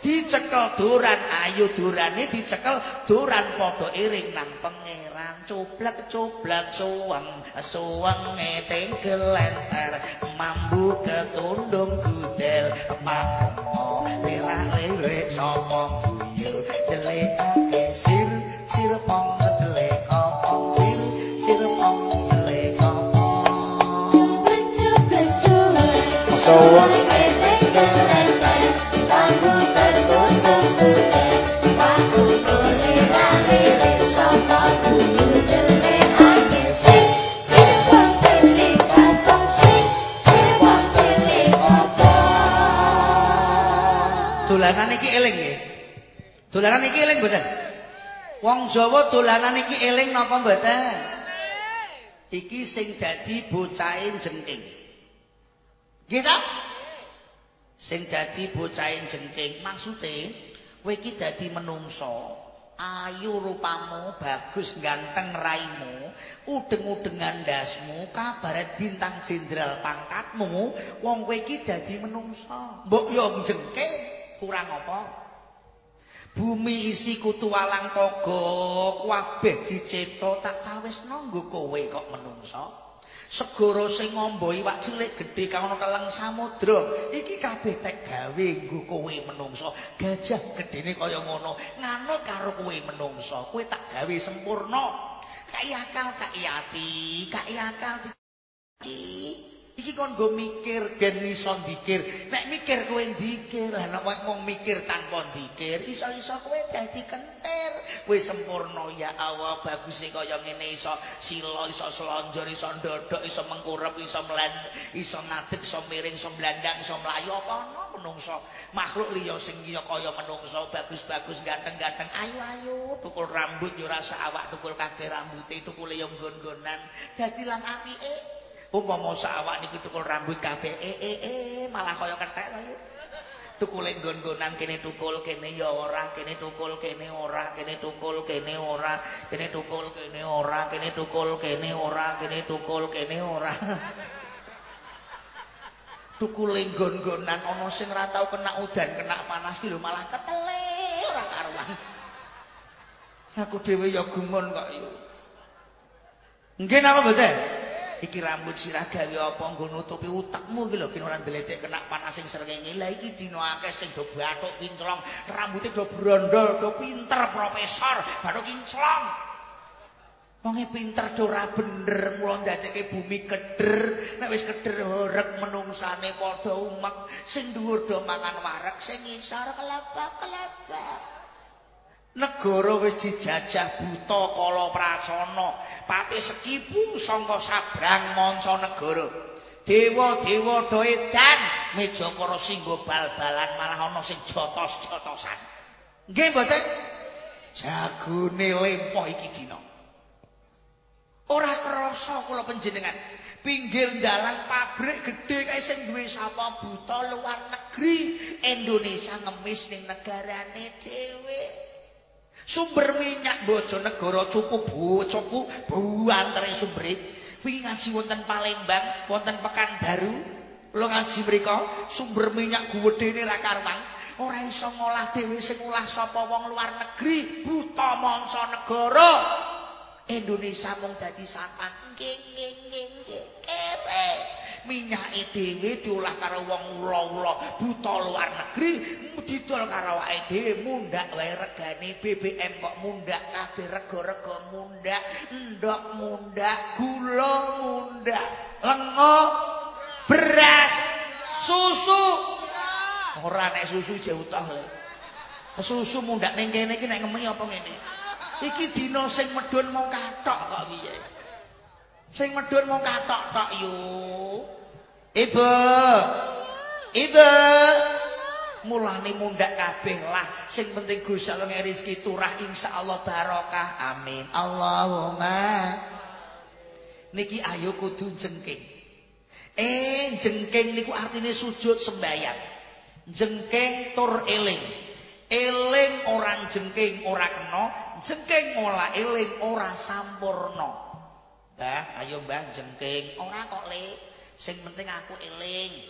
Dicekel duran ayu durane dicekel duran padha iring nang pangeran. Coblak coblak suweng suwenge tengkel lenter mambu ketundung gudel. Pakomo lirah lirik sapa guyu delikake sir sir pong delek opong dolanan iki eling nggih. Dolanan iki eling mboten? Wong Jawa dolanan iki eling napa mboten? Iki sing dadi bocahin jengking. Nggih ta? Sing dadi bocahin jengking maksude kowe iki dadi menungso, ayu rupamu, bagus ganteng raimu, udeng-udengan ndasmu, kabaret bintang jenderal pangkatmu, wong kowe iki dadi menungso. Mbok yo jengking. Kurang apa? Bumi isi kutu walang togo, kabeh dicipta tak cawisno nggo kowe kok menungso. Segara sing ngombo iwak cilik gedhe kang ana keleng samudra, iki kabeh tek gawe nggo kowe menungso. Gajah gedene kaya ngono, nganut karo kowe menungso, kowe tak gawe sempurna. Kai akal, kai ati, kai akal. Iki Iki kon go mikir gen iso ndikir. Nek mikir kowe ndikir, ana wong mikir tanpa ndikir, iso-iso kowe dadi kentir. Kowe sempurna ya Allah, bagus kaya ngene iso sila, iso slonjor, iso ndodok, iso mengkurep, iso mlen, iso ngadeg, iso miring, iso blandang, iso mlayu apa ana menungso. Makhluk liya sing kaya menungso, bagus-bagus, ganteng-ganteng, ayu-ayu, tukul rambut yo rasa awak, tukul kabeh rambuté, tukul yo nggon-nggonan. Dadi lan apike Umpama sak awak niki tukul rambut kabeh eh eh eh malah kaya kethek lho. Tukule nggon-nggonan kene tukul kene ya ora, kene tukul kene ora, kene tukul kene ora, kene tukul kene ora, kene tukul kene ora, kene tukul kene ora. Tukule nggon-nggonan ana sing ora tau kena udan, kena panas ki malah ketele ora karuan. Aku dhewe ya gumun kok yo. Nggih napa mboten? Iki rambut sirah gawe apa nggo nutupi utekmu iki lho kene ora ndletek kena panas sing srengenge lha iki dina akeh sing do bathuk kinclong rambuté do brondol do pinter profesor bathuk kinclong Wonge pinter ora bener mula ndadekke bumi keder. Nek wis keder horeg menungsane padha umek, sing dhuwur do mangan wareg, sing ngisor kelebak-kelebak. Negara wis dijajah buta kala prasana. Pati sekipu sangka sabrang manca negara. Dewa-dewa do edan, meja singgo bal-balan malah ana sing jotos-jotosan. Nggih mboten? Jagone lempoh iki dina. Ora krasa kula panjenengan. Pinggir dalan pabrik gedhe kae sing duwe sapa buta luar negeri, Indonesia ngemis ning negarane dhewe. Sumber minyak Bojonegoro cukup bu, cukup buantere sumbere. Wingi ngaji wonten Palembang, wonten Pekanbaru. Kula ngaji mriku, sumber minyak gedhene ra karuan. Ora iso ngolah dhewe sing ngolah sapa wong luar negeri, buta manca negara. Indonesia mung dadi sapan minyake dhewe diolah karo wong ula-ula. Buta luar negeri didol karo awake dhewe. Mundak wae regane BBM kok mundak. Kabeh rega-rega mundak. Ndok mundak. Gula mundak. Lengo beras. Susu. Ora nek susu jauh toh susu mundak ning kene iki nek ngemi apa ngene Iki dina sing medhun mung kathok kok piye. Sing medhun mung kathok tok yo. Ibu. Ibu. Mulane mundak kabeh lah. Sing penting Gusti Allah rezeki turah insyaallah barokah. Amin. Allahumma. Niki ayo kudu jengking. Eh jengking niku artine sujud sembayang. Jengking tur eling. Eling orang jengking ora kena, jengking ngolah eling ora sampurna. Mbah, ayo Mbah jengking, ora kok Le. Sing penting aku eling.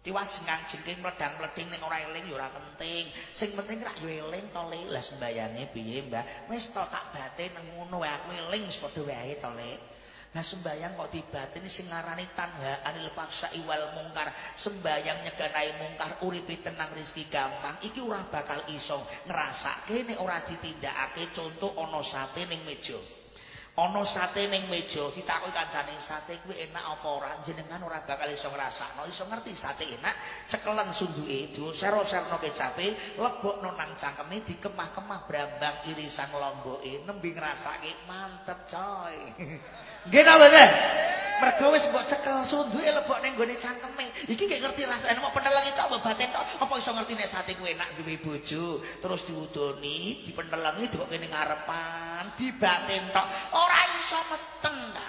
Tiwas jengang jengking mledang-mleding ning ora eling ya ora penting. Sing penting rak yo eling to Le. Lah sembayange piye, Mbah? Wis to tak batin ngono wae aku eling padha wae to Le. Nah sembayang kok dibatin sing ngarani tanha anil paksa iwal mungkar. Sembayang nyeganai mungkar uripi tenang rezeki gampang. Iki ora bakal iso. Ngrasake nek ora ditindakake contoh ana sate ning meja. Ana sate ning meja ditakoki kancane sate kuwi enak apa ora? Jenengan ora bakal iso ngrasakno. Iso ngerti sate enak? Cekelen sunduke diusero-serno kecape lebokno nang cangkeme dikemah-kemah brambang irisan lomboke. Nembe ngrasake mantep coy Nggih ta mboten? Mergo wis mbok cekel sunduke lebok ning gone cangkeme. Iki gak ngerti rasane mau peneleng itu apa batin tok. Apa iso ngerti nek sate ku enak duwe bojo, terus diudoni, dipenelengi dikok kene ngarepan, dibatin tok. Ora iso meteng ta.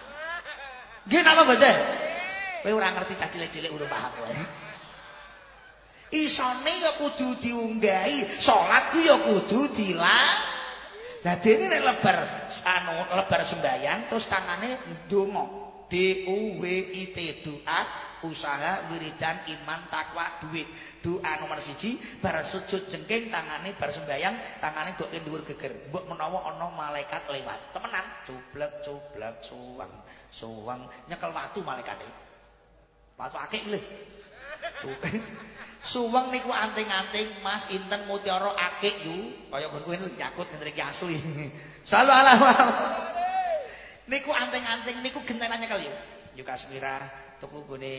Nggih napa mboten? Kowe ora ngerti cah cilik-cilik urung paham kowe. Isone ya kudu diunggahi, salat ku ya kudu dilang Dadi ini lebar anu lebar sembayang terus tangane ndonga. D U W I T doa usaha wiridan iman takwa duit. Doa nomor siji bar sujud jengking tangane bar sembayang tangane kok dhuwur geger. Mbok menawa ana malaikat lewat. Temenan cublek cublek suwang suwang nyekel watu malaikate. Watu akeh lho. Suweng niku anting-anting Mas Inten Mutiara akik yu, kaya nggon kuwi yakut ngene iki asli. Salu ala Niku anting-anting niku gentenane kali yo. Yo Kasmira tuku gone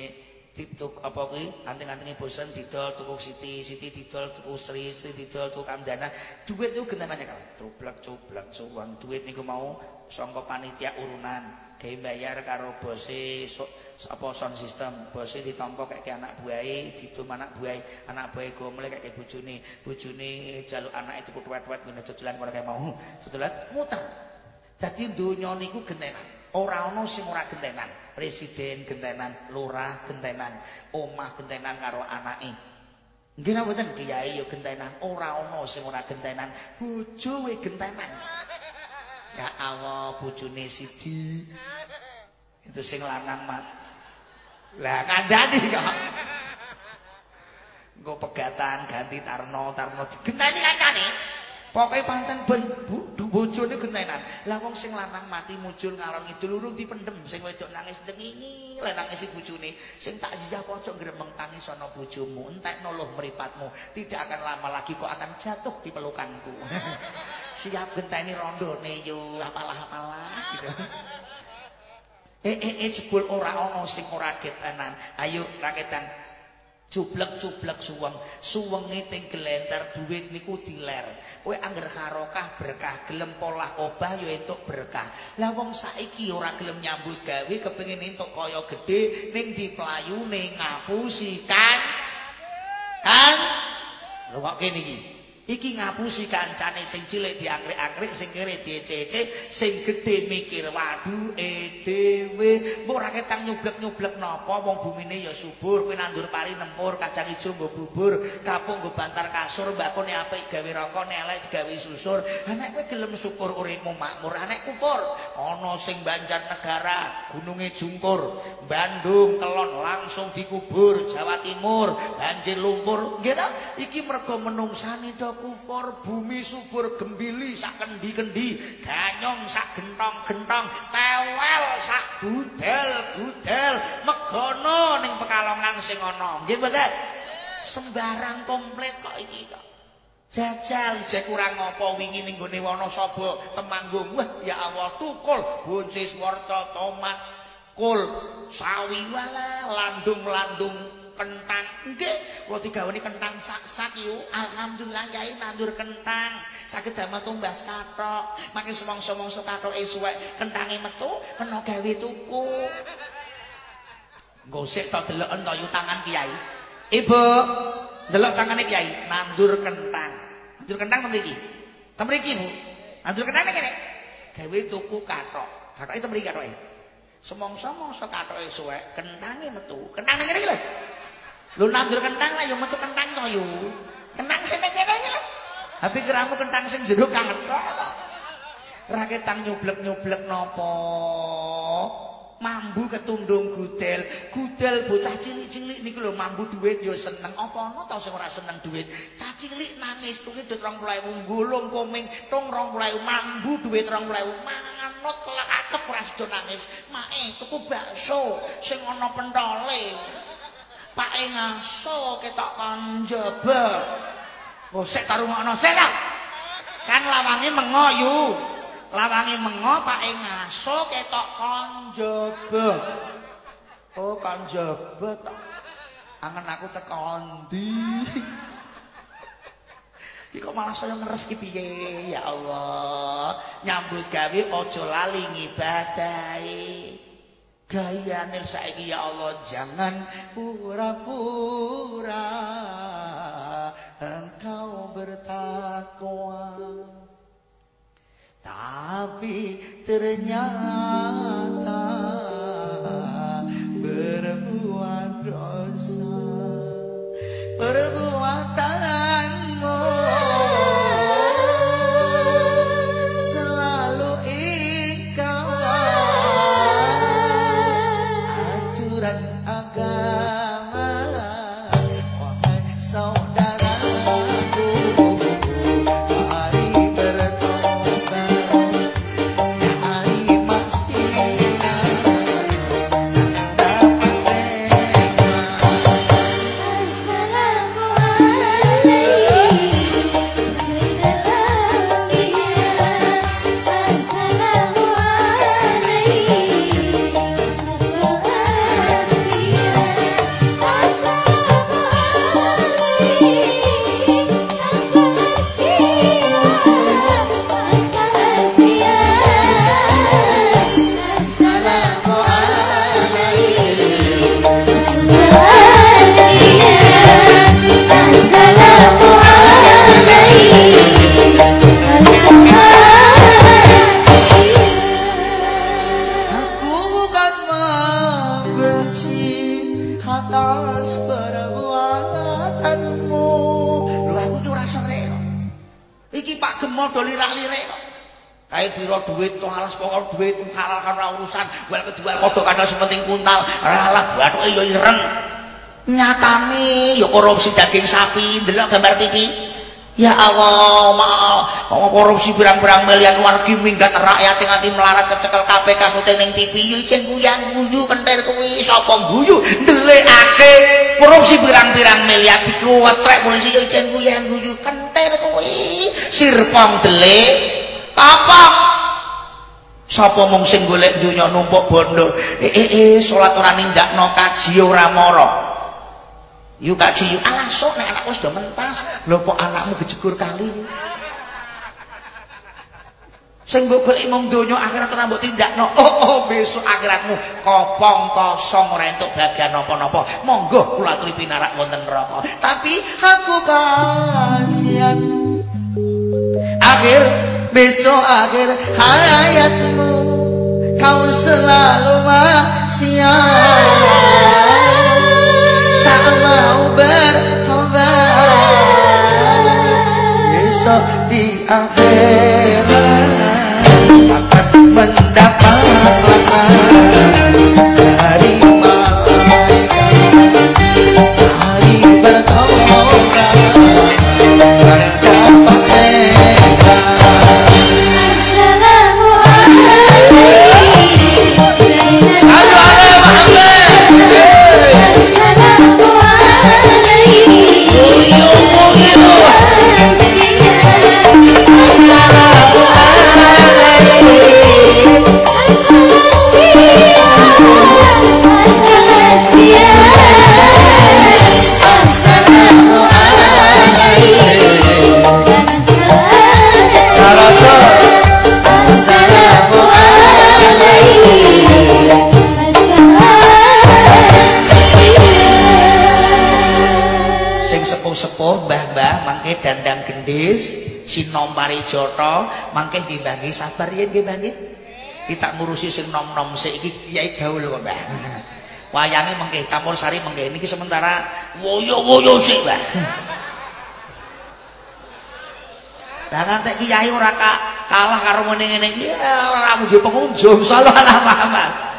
dituk apa kuwi anting-antinge bosen didol tuku Siti, Siti didol tuku Sri, Sri didol tuku Kamdana. Duit niku gentenane kali. Trublek-trublek suweng duit niku mau sangka panitia urunan. Gawe bayar karo bose apa sound system. Bose ditampa kayak anak buahe, didum anak buahe, anak buahe gomle kayak bojone. Bojone jaluk anak itu kuwet-wet ngene dodolan kono kayak mau. Dodolan muter. Dadi donya niku gentenan. Ora ana sing ora gentenan. Presiden gentenan, lurah gentenan, omah gentenan karo anake. Nggih napa mboten kiai ya gentenan, ora ana sing ora gentenan. We gentenan. Ya Allah, bojone Sidi. Itu sing lanang mat. Lah kandhani kok. Engko pegatan ganti Tarno, Tarno digenteni kancane. Pokoke pancen bojone tenan. Lah wong sing lanang mati muncul ngalor ngidul urung dipendem, sing wedok nangis dengingi, lan nangis bojone. Sing tak jijah pojok gremeng tangis ana bojomu, entek noloh mripatmu. Tidak akan lama lagi kok akan jatuh di pelukanku. Siap genteni rondone yo, apalah-apalah gitu. Eh eh eh jebul ora ana sing ora tenan. Ayo raketan Jublek-jublek suweng, suwenge ting gelenter duit niku diler. Kowe angger harokah berkah, gelem polah obah ya entuk berkah. Lah wong saiki ora gelem nyambut gawe kepengin entuk kaya gedhe ning diplayune ngapusi kan? Kan? Lho kok kene iki? Ngapusi kancane sing cilik diangkrik-angkrik, sing kere diecece, sing gedhe mikir waduh e dhewe. Mbok ora ketang nyublek-nyublek napa wong bumine ya subur, kowe nandur pari nempur, kacang ijo nggo bubur, kapung nggo bantar kasur, mbakone apik gawe rokok, elek digawe susur. Anek kowe gelem syukur uripmu makmur, anek kufur. Ana sing Banjarnegara, gununge jungkur, Bandung kelon langsung dikubur, Jawa Timur banjir lumpur. Nggih? Iki mergo menungsane kufur bumi subur gembili sak kendi-kendi ganyong sak gentong-gentong tewel sak gudel-gudel megono ning pekalongan sing ana. Nggih mboten sembarang komplit kok iki kok jajal je kurang apa wingi ning gone Wonosobo Temanggung. Wah ya Allah tukul buncis wortel tomat kul sawi wala landung-landung kentang. Nggih, kula digawani kentang sak-sak yo. Alhamdulillah yai nandur kentang. Saged damel tumbas kathok. Mangke semongso-mongso kathoke suwek, kentange metu kena gawe tuku. Gosek to deloken to tangan Kiai. Ibu, delok tangane Kiai, nandur kentang. Nandur kentang ten mriki. Ten mriki, Bu. Nandur kentang kene. Gawe tuku kathok. Kathoke ten mriki kathoke. Semongso-mongso kathoke suwek, kentange metu. Kentang ning kene iki lho. Lu nandur kentang lah, yo metu kentang to yo. Kentang kene iki lho. Tapi keramu kentang sing jero kathok. Raketang nyublek-nyublek napa? Mambu ketundung gudel, gudel bocah cilik-cilik niku lho mambu duit yo seneng. Apa ana ta sing ora seneng duit? Cah cilik nangis tuku duit 20.000 gulung koming tung 20.000 mambu duit 20.000 manut kelakep ora sedo nangis. Mae tuku bakso sing ana pentole. Pak e ngaso ketok kanjaba. Oh sik tarungokno sik kan. Lawange mengo yu. Lawange mengo Pak e ngaso ketok kanjaba. Oh kanjaba tok. Angen aku teko ndi? Iki kok malah saya ngeres ki piye ya Allah. Nyambut gawe aja lali ngibadahi. Gayane saiki ya Allah jangan pura-pura engkau bertakwa. Tapi ternyata Bathuke ya ireng. Nyatane ya korupsi daging sapi, ndelok gambar TV. Ya Allah. Mau korupsi berang-berang miliar wargi minggat rakyat yang nanti melarat kecekel KPK sute ning TV yen guyang guyu kentir kuwi sapa guyu ndelikake korupsi berang-berang miliar dikuwetrek polisi yen guyang guyu kentir kuwi sirpong delik kapok sapa mung sing golek donya numpuk bondo eh eh eh salat ora nindakno kaji ora mara Yuk kaji yuk alah sok nek anakku sudah mentas. Lho kok anakmu gejegur kali. Sing mbok golek mung donya akhirat ora mbok tindakno. Oh, oh besok akhiratmu kopong kosong ora entuk bagian napa-napa. Monggo kula aturi pinarak wonten neraka. Tapi aku kasihan. Akhir besok akhir hayatmu kau selalu maksiat tak mau bertobat. Besok di akhirat akan mendapat sinom parijata mangke nggih Mbah nggih sabar yen nggih Mbah kita ngurusi sing nom-nom sik iki kiai gaul kok Mbah. Wayange mangke campur sari mangke niki sementara woyo-woyo sik Mbah. Lah nanti kiai ora kalah karo ngene-ngene. Iki ora mung pengunjung sallallahu alaihi wasallam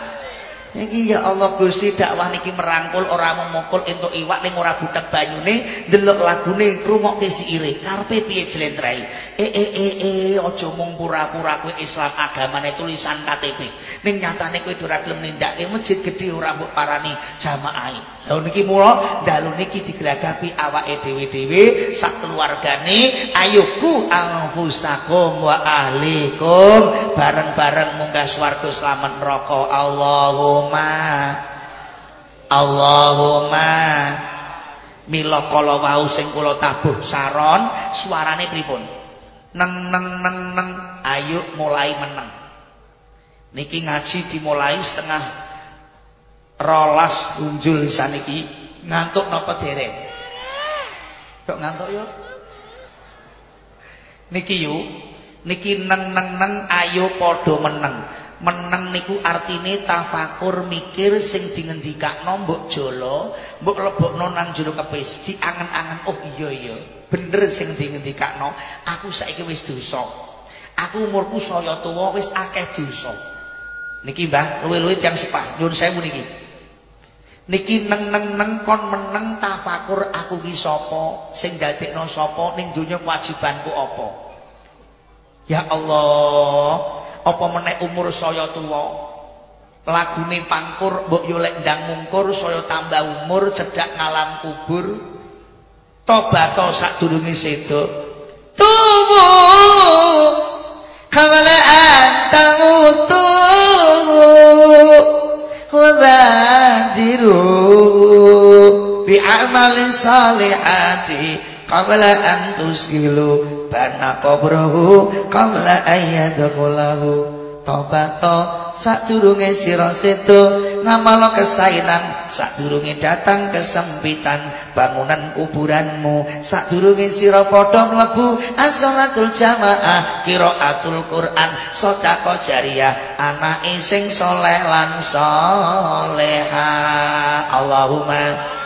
Niki ya Allah Gusti dakwah niki merangkul ora memukul entuk iwak ning ora butek banyune ndelok lagune rungokke siire karepe piye jlentrehi eh eh eh eh aja mung pura-pura kowe Islam agamane tulisan KTP ning nyatane kowe ora gelem nindakke masjid gedhe ora mbok parani jamaah lha niki mula dalu niki digragapi awake dhewe-dhewe sak keluargane ayuku anfusakum wa ahlikum bareng-bareng munggah swarga selamat neraka. Allahumma Allahumma. Mila kala wau sing kula tabuh saron suarane pripun? Neng neng neng neng. Ayo mulai meneng. Niki ngaji dimulai setengah rolas unjul saniki. Ngantuk napa dereng kok ngantuk yo? Niki yuk niki neng neng neng ayo padha meneng. Meneng niku artine tafakur mikir sing dingendikakno mbok jolo mbok lebokno nang jero kepis diangen-angen oh iya iya. Bener sing dingendikakno. Aku saiki wis dosa. Aku umurku saya tuwa wis akeh dosa. Niki Mbah luwih-luwih tiyang sepah. Nyuwun sewu niki niki neng neng neng kon meneng tafakur aku ki sapa? Sing dadekno sapa? Ning donya kewajibanku apa? Ya Allah apa meneh umur saya tuwa? Lagune pangkur mbok yo lek ndang mungkur saya tambah umur cedak ngalam kubur. Tobat sadurunge sedo tubu kamala antamutu bi amalin salihati qabla an tuskilu bana qabrahu qabla ayyadkhulahu tobato sadurunge sira sedo ngamalo kesainan sadurunge datang kesempitan bangunan kuburanmu. Sadurunge sira padha mlebu as-salatul jamaah qiraatul Quran sedekah jariyah anake sing saleh lan salehah. Allahumma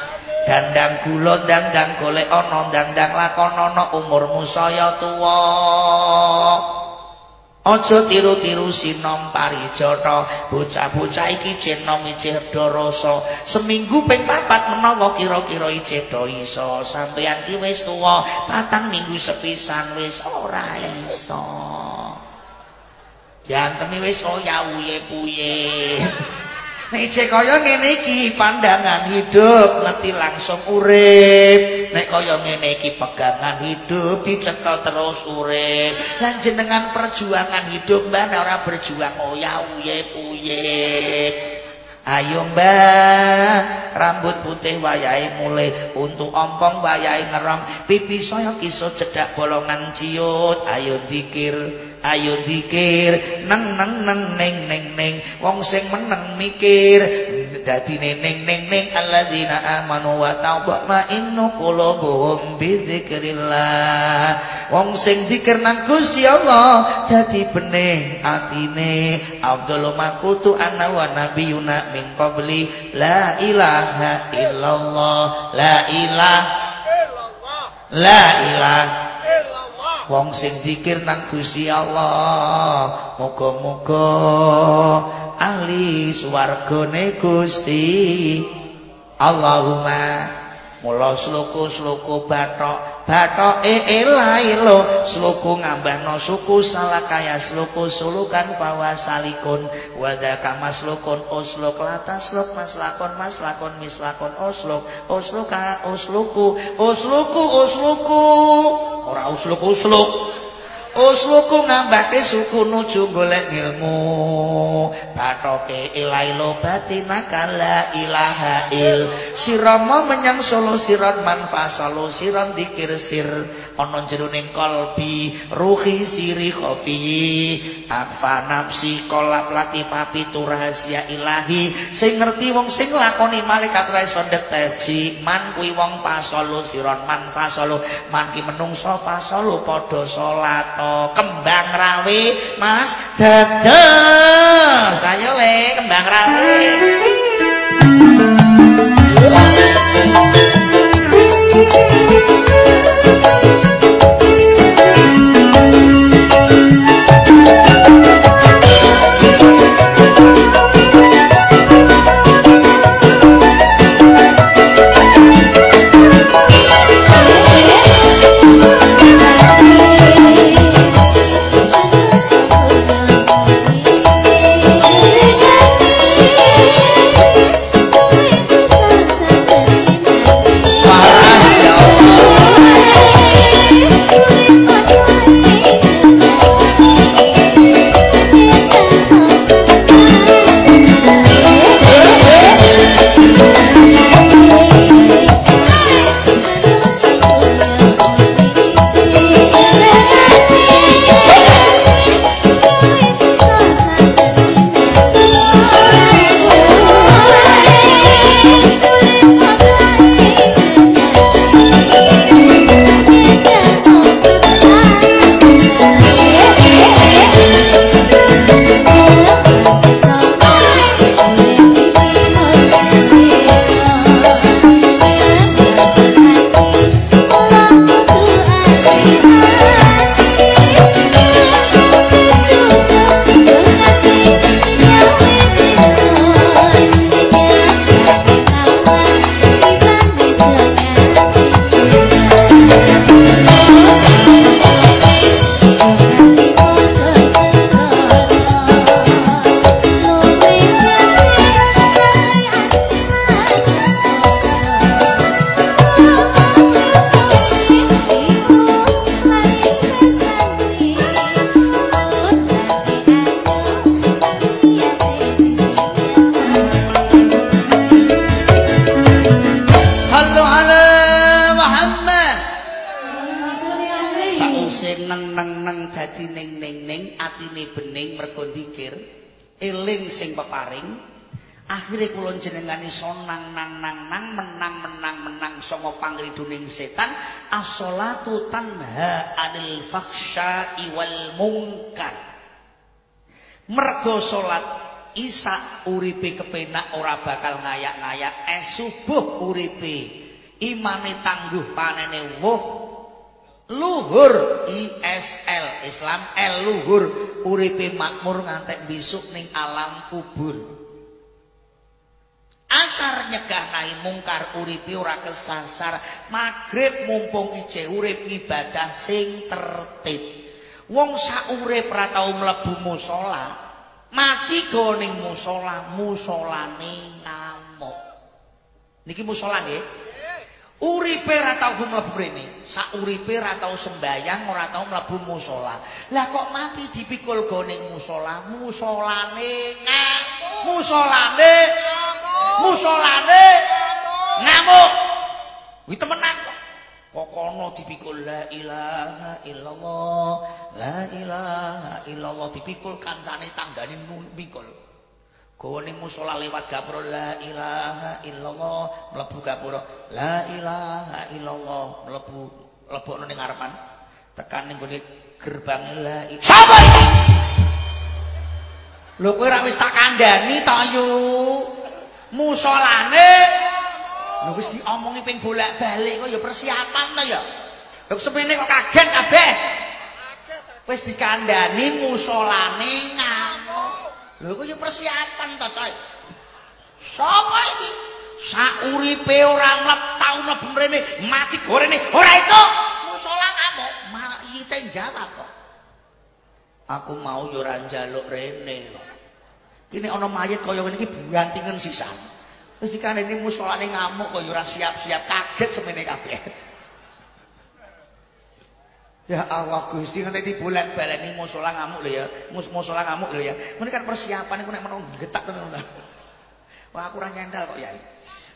dandang gula dandang golek ana dandang lakon ana umurmu saya tuwa Aja tiru-tiru sinom parijata, bocah-bocah iki cenom icih rasa. Seminggu ping papat menawa kira-kira icih do iso, sampeyan ki wis tuwa, patang minggu sepisan wis ora iso. Yantemi wis kaya uye-puye. Nek kaya ngene iki pandangan hidup ngerti langsung urip. Nek kaya ngene iki pegangan hidup dicekel terus urip. Lan jenengan perjuangan hidup mbah ora berjuang oyah-uye-puye. Ayo mbah, rambut putih wayahe mulai untuk ompong wayahe ngerong, pipi saya kiso cedak bolongan ciut, ayo dikir, ayo dikir, neng neng neng neng neng neng, wong sing meneng mikir, dadi neng neng neng alladzina amanu wa tatma'innu qulubuhum bi dzikrillah. Wong sing dikir nang Gusti Allah dadi bening atine. Abdul makutu anna wa nabiyuna min qabli. La ilaha illallah. La ilaha illallah. La ilaha illallah wong sing zikir nang Gusti Allah muga-muga ahli swargane Gusti. Allahumma Mula sluku-sluku batok, bathoke elai lo, sluku ngambahno suku salah kaya sluku sulukan pawasalikun wada kamaslukun usluk latasluk maslakun maslakun mislakun usluk usluka osluku, osluku, osluku, ora usluk usluk Usluku ngambake suku nuju golek ilmu. Batoke ilailo batinaka la ilaha il. Sirama menyang solo siron manfa solo siron dikir sir. Ana jeroning kolbi ruhi siri kopi. Akfa nafsi kolap lati papi tu rahasia ilahi. Sing ngerti wong sing lakoni malaikat ra iso deteksi. Man kuwi wong pasolo siron manfa solo. Man ki menungso pasolo padha salat. Kembang rawe mas. Dadah. Le kembang rawe setan as-salatu tanha 'anil fahsya'i wal munkar. Mergo salat isa uripe kepenak ora bakal ngayak-ngayak es subuh uripe imane tangguh panene wuh luhur ISL Islam L luhur uripe makmur ngantek besok ning alam kubur. Asar nyegah nahi mungkar uripe ora kesasar. Magrib mumpung ije urip ibadah sing tertib. Wong sak urip ora tau mlebu musala, mati go ning musala, musolane ngamuk. Niki musala nggih. Uripe ora tau mlebu rene, sak uripe ora tau sembayang, ora tau mlebu musala. Lah kok mati dipikul go ning musala, musolane ngamuk. Musolane musolane ngamuk. Kuwi temenan. Kok kokono dipikul? La ilaha illallah. La ilaha illallah. Dipikul kancane tanggane mikul. Gawa ning musala lewat gapura la ilaha illallah mlebu gapura. La ilaha illallah mlebu lebokno ning ngarepan. Tekan ning gone gerbang la iki? Lho kowe ra wis tak kandhani to yu musolane. Lho wis diomongi ping bolak-balik kok ya persiapan to ya? Lho semene kok kaget kabeh. Wis dikandani musolane ngamuk. Lho kok ya persiapan to coy? Sapa iki? Sauripe ora mlep tau mlebu mrene mati gorene. Ora itu! Musola ngamuk. Mayite jawab kok. Aku mau yo ora njaluk rene. kok Ini ana mayit kaya ngene iki buantingen sisan. Wis dikandani musolane ngamuk kaya ora siap-siap kaget semene kabeh. Ya Allah Gusti nganti dibulan baleni musola ngamuk lho ya. Mus musola ngamuk lho ya. Mene kan persiapan iku nek menawa getak tenan ta. Wah aku ora kok ya.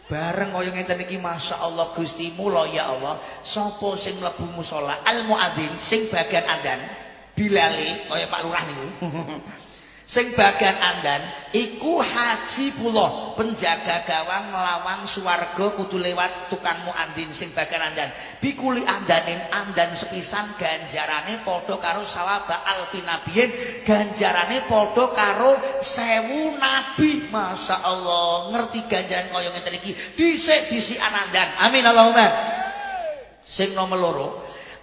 Bareng kaya ngeten iki masyaallah Gusti mula ya Allah, sapa sing mlebu musola al muadzin sing bagian andan Bilali kaya Pak Lurah niku. Sing bagian andan iku haji pula penjaga gawang melawan swarga kudu lewat tukang muadzin sing bagian andan. Bikuli andanin andan sepisan ganjarane padha karo sawaba alfi nabiyin ganjarane padha karo sewu nabi. Masyaallah ngerti ganjaran kaya ngeten iki dhisik-dhisik andan. Amin Allahumma. Sing nomor loro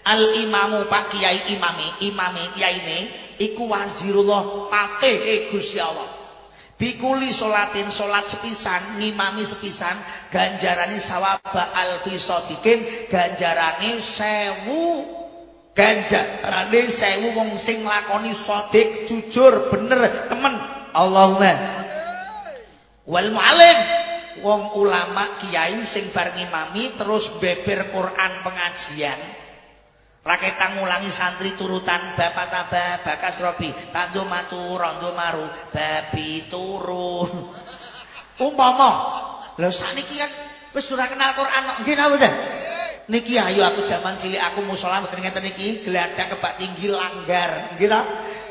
Al imamu Pak Kiai imami, imami kiyaine iku wazirullah patih Gusti Allah. Bikuli salatin salat sepisan ngimami sepisan ganjarane sawaba alfisadikin ganjarane sewu ganjarane sewu wong sing lakoni sodik jujur bener temen. Allahumma. Wal muallim wong ulama kiai sing bar ngimami terus beber Quran pengajian Raketang ngulangi santri turutan bapak taba bakas robi. Tando matu rondo maru babi turu umpama lho sakniki kan wis ora kenal Quran nggih napa ta niki ayo aku zaman cilik aku musala mboten ngeten niki geladak kebak tinggi langgar. Nggih ta?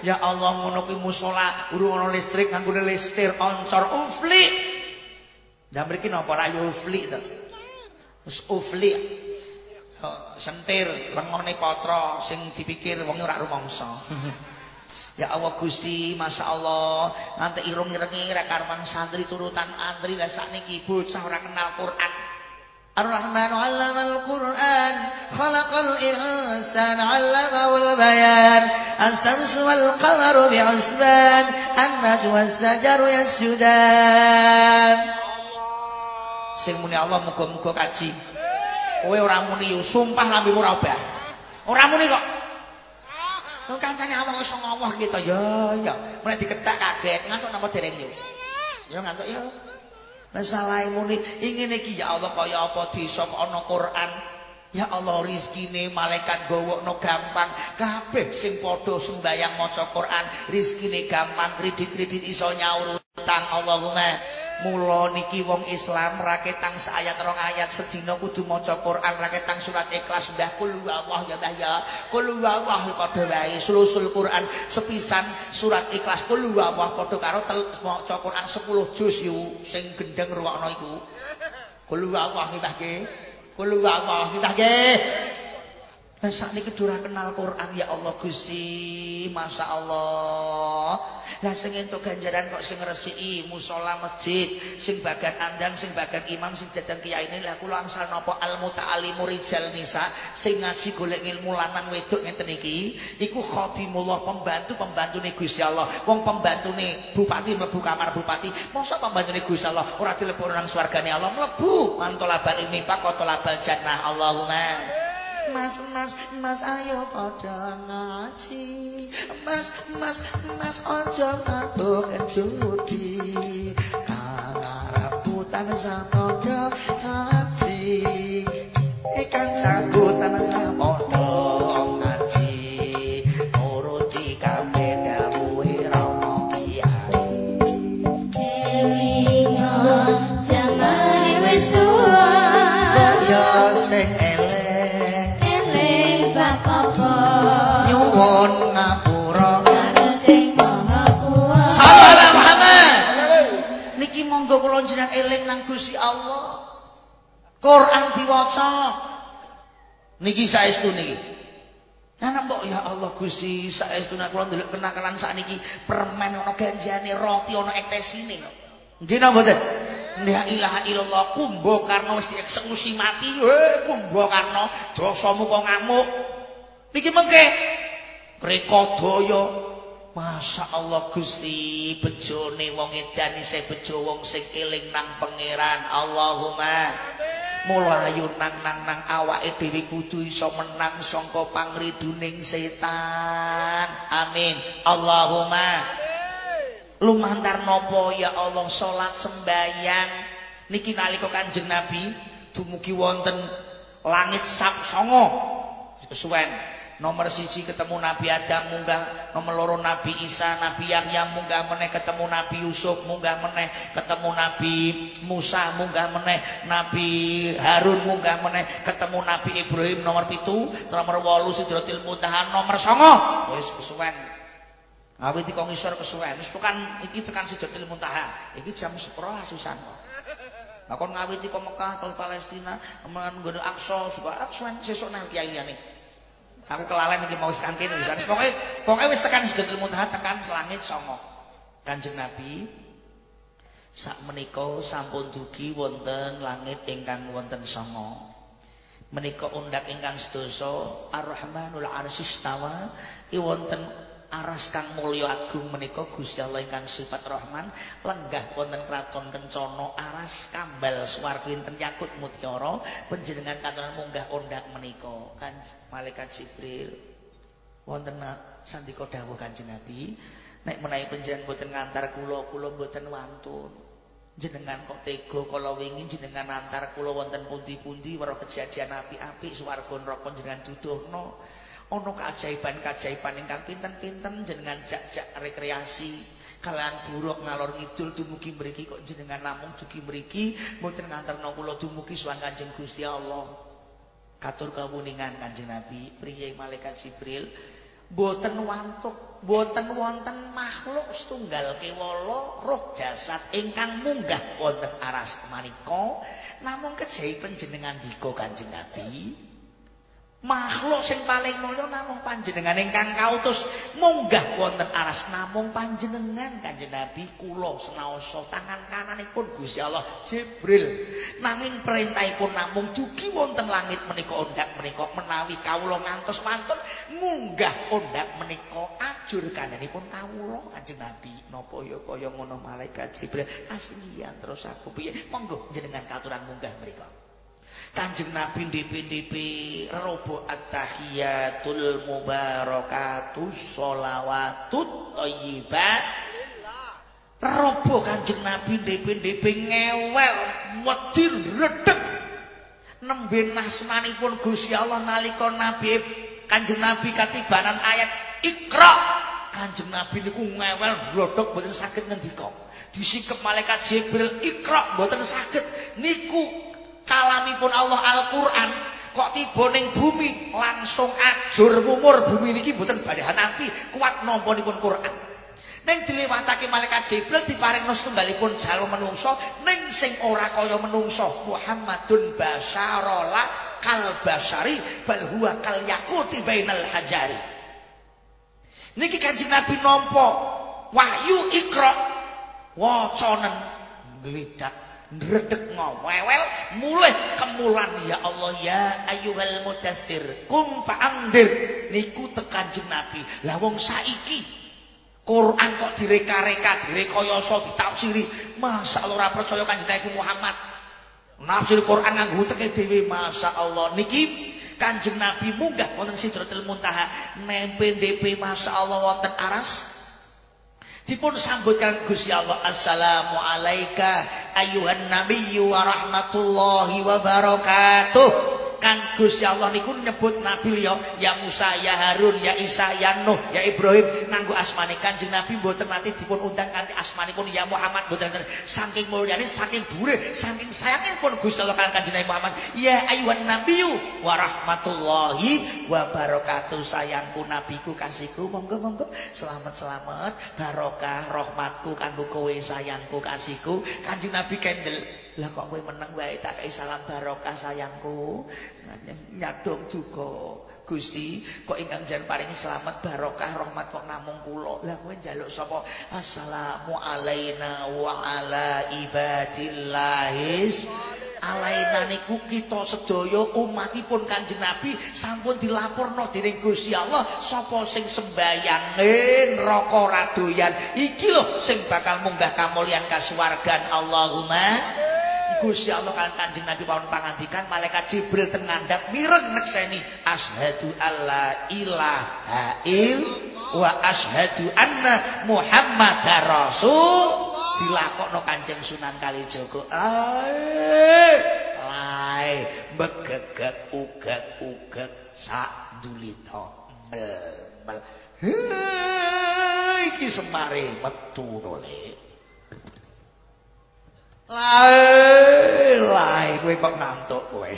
Ya Allah ngono kuwi musala urung ana listrik nganggo listir oncor ufli Lah mriki napa ra ufli to Wis ufli sentir lengone patra sing dipikir wong ora rumangsa. ya Allah Gusti, Masya Allah nganti irung irengi ra karwan santri turutan antri lah sakniki bocah ora kenal Quran. Ar-Rahman 'allamal Qur'an, khalaqal insana 'allamahul bayan. As-samsu wal qamaru bi'usban, an-najmu was-sajaru yasjudan. Sing muni Allah muga-muga kaji. Kowe ora muni sumpah lambemu ora obah. Ora muni kok. Wong kancane awak iso ngomong gitu ya ya. Mulai diketak kaget ngantuk napa dereng yo. Ya ngantuk ya. Lah salah muni ingin iki ya Allah kaya apa desa kok ana Quran. Ya Allah rizkine malaikat gawokno gampang kabeh sing padha sembayang maca Quran rizkine gampang kredit-kredit iso nyaur utang Allahumma Mula niki wong Islam raketang seayat rong ayat sedina kudu maca Quran raketang surat Ikhlas mbah kul Allah ya mbah ya. Kul Allah padha wae sulusul Quran sepisan surat Ikhlas kul Allah padha karo maca Quran 10 juz yu sing gendeng ruwakno iku. Kul Allah mbah nggih. Kul Allah nggih. Lah sakniki durah kenal Quran ya Allah Gusti, Masya Allah. Lah sing entuk ganjaran kok sing ngresiki musala masjid, sing bagian andang, sing bagian imam, sing dadang kiai ini lah kula angsal napa al muta'allimu rijal nisa, sing ngaji golek ilmu lanang wedok ngeten iki, iku khadimullah pembantu-pembantune Gusti Allah. Wong pembantune bupati mlebu kamar bupati, mosok pembantune Gusti Allah ora dilebur nang swargane Allah mlebu. Mantolabal ini pak kotolabal jannah Allahumma. Mas, mas, mas ayo padha ngaji. Mas, mas, mas ojo ngabuk judi. Kang arep tansah padha ngaji. Ikan sambutan kula jenengan eling nang Gusti Allah. Quran diwaca. Niki saestu niki. Ana mbok ya Allah Gusti saestu nek kula ndelok kenakalan sakniki permen ana ganjane, roti ana ektesine. Nggih napa mboten? La ilaha illallah Kumbakarna wis dieksekusi mati. Heh Kumbakarna dosamu kok ngamuk. Niki mengke Rekodaya Masya Allah Gusti bejone wong edan isih bejo wong sing eling nang pangeran. Allahumma mulayu nang nang nang awake dhewe kudu iso menang saka pangriduning setan. Amin. Allahumma lumantar nopo ya Allah salat sembayang niki nalika Kanjeng Nabi dumugi wonten langit sab songo kesuwen nomor siji ketemu Nabi Adam munggah nomor loro Nabi Isa Nabi Yahya munggah meneh ketemu Nabi Yusuf munggah meneh ketemu Nabi Musa munggah meneh Nabi Harun munggah meneh ketemu Nabi Ibrahim nomor pitu nomor wolu Sidratil Muntaha nomor songo. Wis kesuwen. Awit kok ngisor kesuwen. Wis tekan iki tekan Sidratil Muntaha iki jam 10 asusan kok. Lah kon ngawiti kok Mekah ke Palestina, kemudian nggono Aqsa, supaya Aqsa sesuk nang kiai liyane. Aku kelalen iki mau kantin wis. Pokoke pokoke wis tekan Sidratul Muntaha tekan selangit songo. Kanjeng Nabi sak menika sampun dugi wonten langit ingkang wonten songo. Menika undak ingkang sedasa Ar-Rahmanul Arsyistawa i wonten aras kang mulya agung menika Gusti Allah ingkang sifat Rahman lenggah wonten kraton kencana aras kambal swarga enten yakut mutiara panjenengan katuran munggah ondak menika. Kan malaikat Jibril wonten sandika dawuh Kanjeng Nabi nek menawi panjenengan boten ngantar kula kula boten wantun. Jenengan kok tega kala wingi jenengan antar kula wonten pundi-pundi weruh kejadian apik-apik swarga neraka jenengan duduhno ana keajaiban-keajaiban ingkang pinten-pinten jenengan jak-jak rekreasi kalian buruk ngalor ngidul dumugi mriki kok jenengan namung dugi mriki. Mboten nganterno kula dumugi sowan Kanjeng Gusti Allah. Katur kawuningan Kanjeng Nabi priye malaikat Jibril. Boten wantuk boten wonten makhluk setunggal kewala roh jasad ingkang munggah wonten aras manika namung kejawi panjenengan dika Kanjeng Nabi makhluk sing paling mulya namung panjenengan ingkang kautus. Munggah wonten aras namung panjenengan Kanjeng Nabi kula senaosa tangan kananipun Gusti Allah Jibril. Nanging perintahipun namung dugi wonten langit menika ondak menika menawi kawula ngantos wonten munggah ondak menika ajur kandhanipun kawula Kanjeng Nabi. Napa ya kaya ngono malaikat Jibril? Aslian terus aku piye? Monggo jenengan katuran munggah mriku Kanjeng Nabi DP-DP robo at-tahiyatul mubarakatus sholawatut thayyibat robo Kanjeng Nabi DP-DP ngewel wedi redeg. Nembe nasmanipun Gusti Allah nalika Nabi Kanjeng Nabi katibanan ayat Iqra. Kanjeng Nabi niku ngewel glodhok mboten saged ngendika. Disikep malaikat Jibril Iqra mboten saged. Niku kalamipun Allah Al-Qur'an kok tiba ning bumi langsung ajur mumur bumi niki mboten badhe nanti kuat nampanipun Qur'an. Ning dilewatake malaikat Jibril diparingna setunggalipun jalur menungso ning sing ora kaya menungso Muhammadun basyarala kal basyari bal huwa kal yakuti bainal hajari. Niki Kanjeng Nabi nampa wahyu ikra wacanen ngledak ndredeg ngowel mulih kemulan ya Allah ya ayyuhal mudaththir kum fa'andir. Niku tekan Nabi. Lah wong saiki Quran kok direka-reka direkayasa ditafsiri. Masa Allah percaya kanjeng Nabi Muhammad? Nafsir Quran nganggo teke dhewe masyaallah niki Kanjeng Nabi munggah wonten Sidratul Muntaha. Nempe DP masyaallah wonten aras dipun sambutkan Gusti Allah. Assalamu alayka ayuhan nabiyyu wa rahmatullahi wa barakatuh kan Gusti Allah niku nyebut nabi ya ya Musa ya Harun ya Isa ya Nuh ya Ibrahim nganggo asmane Kanjeng Nabi mboten nate dipun undang kanthi asmanipun ya Muhammad mboten saking mulyane saking dhuwure saking sayange pun Gusti Allah kan Kanjeng Nabi Muhammad. Ya ayuhan nabiyyu wa rahmatullahi wa barakatuh. Sayangku nabiku kasihku monggo monggo. Selamat selamat. Barokah rahmatku kanggo kowe sayangku kasihku. Kanjeng Nabi kendel lah kok kowe meneng wae tak kei salam barokah sayangku. Nyadong juga. Gusti, kok ingkang jan paringi selamat barokah rahmat kok namung kula. Lah kowe njaluk sapa? Assalamu alaina wa ala ibadillahis alaina niku kita sedaya umatipun Kanjeng Nabi sampun dilaporno dening Gusti Allah sapa sing sembayang neraka radoyan iki lho sing bakal munggah kamulyan kasuwargan Allahumma Gusti Allah kan Kanjeng Nabi pawon pangandikan malaikat Jibril ten ngandhap mireng nekseni asyhadu alla ilaha il wa asyhadu anna Muhammadar rasul dilakokno Kanjeng Sunan Kalijaga. Ae begegek ugek ugek sak dulita mel iki semare metu noleh Lai, lai, kowe kok ngantuk kowe.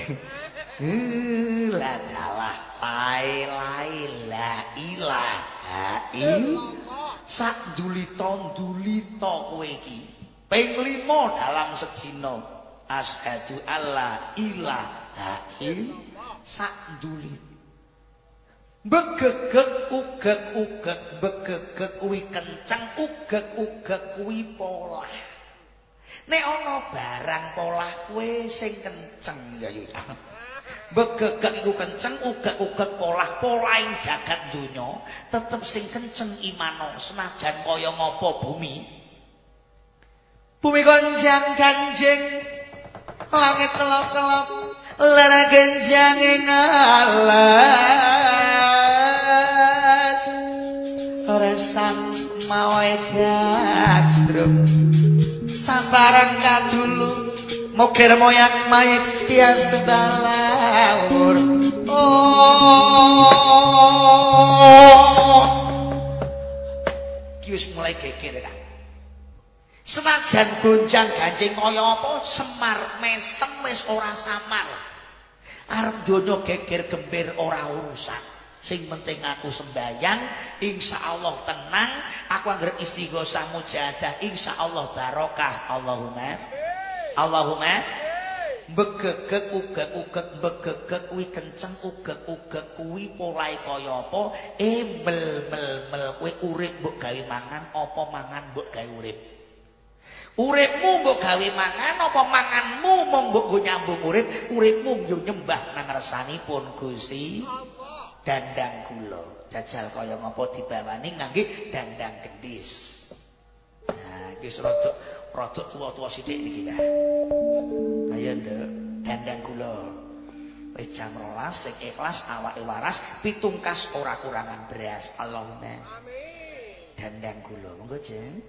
La dalah, lai, lai, la ilaha illallah. Sak dulita dulita kowe iki. Ping 5 dalam sedina. Asyhadu alla ilaha illallah. Sak dulit. Begegek ugek ugek begegek kuwi kenceng ugek ugek kuwi polah. Nek ana barang polah kowe sing kenceng ya ya. Begegek iku kenceng, ugek-ugek polah, polaing jagat donya tetep sing kenceng imano senajan kaya ngapa bumi. Bumi konjang ganjing, langit kelop-kelop, lara genjang ing alas. Sambarang kadulu mukir moyak mayit tias balawur. Oh. Kius mulai geger kan senajan gonjang ganjing kaya apa semar mesem wis ora samar. Arep donya geger gembir ora urusan Sing penting aku sembayang, insyaallah tenang, aku anggere istighosah mujahadah, insyaallah barokah. Allahumma. Allahumma. Begegek ugek-ugek begegek kuwi kenceng ugek-ugek kuwi polahe kaya apa? Eh mel mel kowe urip mbok gawe mangan apa mangan mbok gawe urip? Uripmu mbok gawe mangan apa manganmu mung mbok nyambung urip? Uripmu yo nyembah nang resanipun Gusti. Dandang gula. Jajal kaya ngapa dibawani ngangge dandang gendis. Nah iki rodok rodok tuwa-tuwa sithik niki dah ayo nduk. Dandang gula. Wis jam 12 sing ikhlas awake waras pitungkas ora kurangan beras. Allahumma amin. dandang gula. Monggo jeng.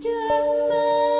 Saya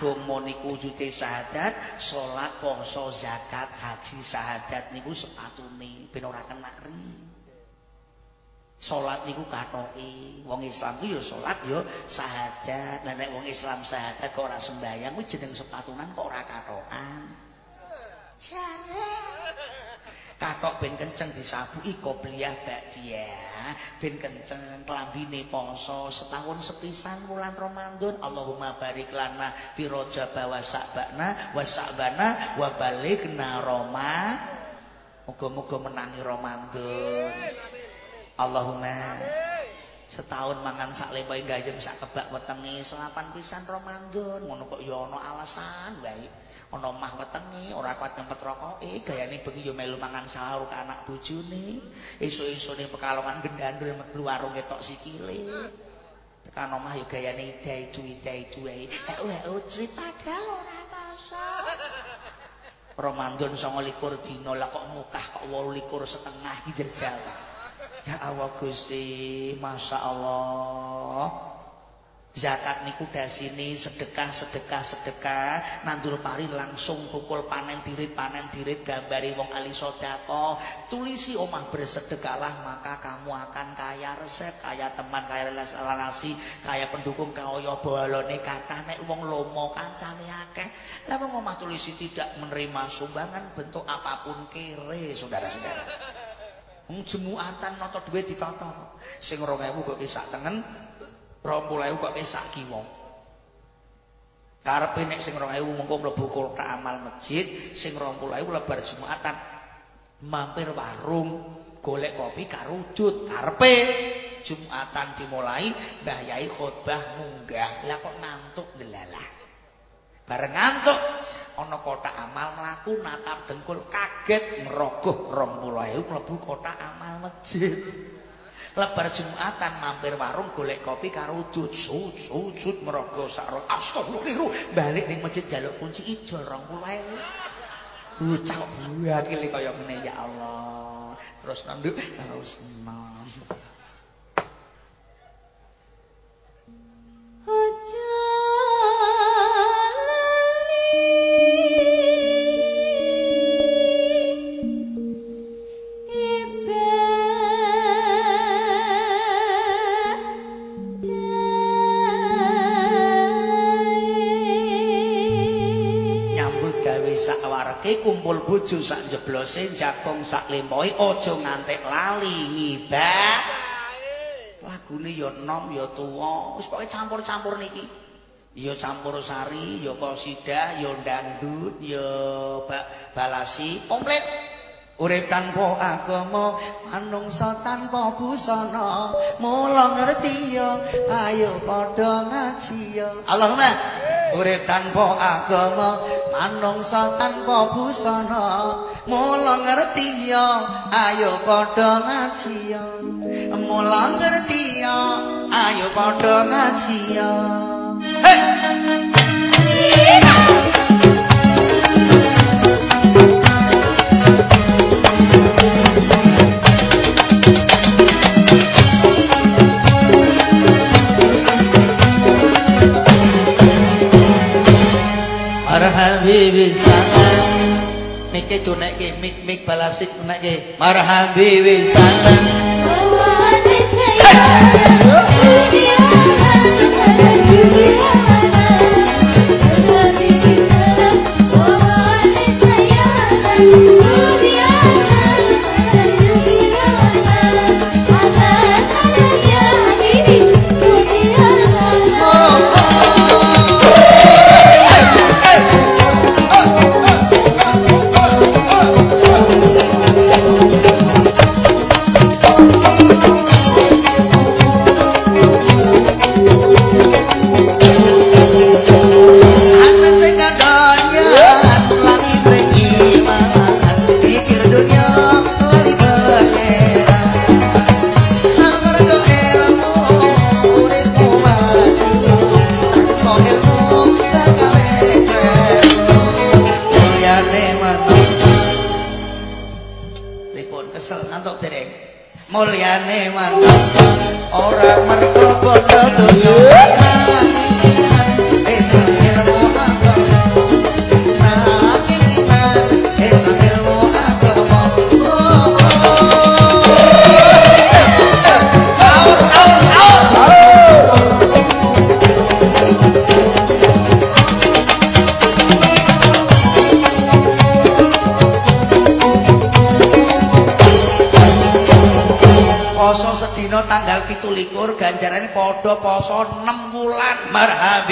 Agama niku wujude syahadat, salat, poso, zakat, haji, syahadat niku sepatune ben ora kena ri. Salat niku katoke. Wong Islam ku ya salat ya syahadat. Lah wong Islam syahadat kok ora sembahyang kuwi jeneng sepatunan kok ora katokan. Jare. Katok ben kenceng disabuki qobliyah ba'diyah. Ben kenceng klambine poso setahun sepisan wulan Ramadan. Allahumma barik lana fi Rajab wa Sa'bana wa Sa'bana wa balighna Roma. Muga-muga menangi Ramadan. Allahumma setahun mangan sak lembahe gayem sak kebak wetenge selapan pisan Ramadan ngono kok ya ana alasan wae ana mah wetenge ora kuat nyempet rokoke gayane bengi ya melu mangan sahur ke anak bojone. Esuk-esuk ning pekalongan gendandul metu warung ketok sikile. Tekan omah ya gayane idai cuwi idai cuwi eh oh cerita gal ora masa Ramadan 29 dina lah kok mukah kok 28 setengah iki jajal Ya Allah Gusti, Masya Allah. Zakat niku dasine sedekah sedekah sedekah. Nandur pari langsung pukul panen dirit panen dirit gambari wong ali sodako. Tulisi omah bersedekahlah maka kamu akan kaya resep kaya teman kaya relasi kaya pendukung kaya balone kata nek wong lomo kancane akeh. Lah wong omah tulisi tidak menerima sumbangan bentuk apapun kere saudara-saudara. Jemuatan nata dhuwit ditata. Sing 2000 kok sak tengen, 20000 kok sak kiwa. Karepe nek sing 2000 mengko mlebu kotak amal masjid, sing 20000 lebar jumatan mampir warung golek kopi karo wujud. Karepe Jumatan dimulai, Mbah Yai khotbah munggah. Lah kok ngantuk delalah. Bareng ngantuk, ana kotak amal mlaku natap dengkul kaget merogoh 20.000 mlebu kotak amal masjid lebar jumatan mampir warung golek kopi karo udut sujud merogoh sak astagfirullah. Balik ning masjid jaluk kunci ijo 20.000 ucap buakile kaya ngene ya Allah. Terus nanduk terus senang bojo sak jeblose jagong sak lempoe aja ngantek lali ngibah lagune ya nom ya tuwa. Wis pokoke campur-campur niki. Ya campur sari ya qasidah ya dangdut ya balasi komplit. Urip tanpa agama manungsa tanpa busana. Mula ngerti ya ayo padha ngaji ya. Allahumma urip tanpa agama manungsa tanpa busana mula ngerti ya ayo padha ngaji ya mula ngerti ya ayo padha ngaji ya hey! itu naik ke mik mik balasik naik ke marhabi wisalam.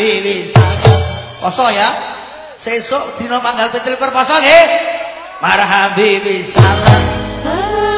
Marhabi wisan. Poso ya. Sesuk dina tanggal 17 poso nggih. Marhabi wisan. Sallu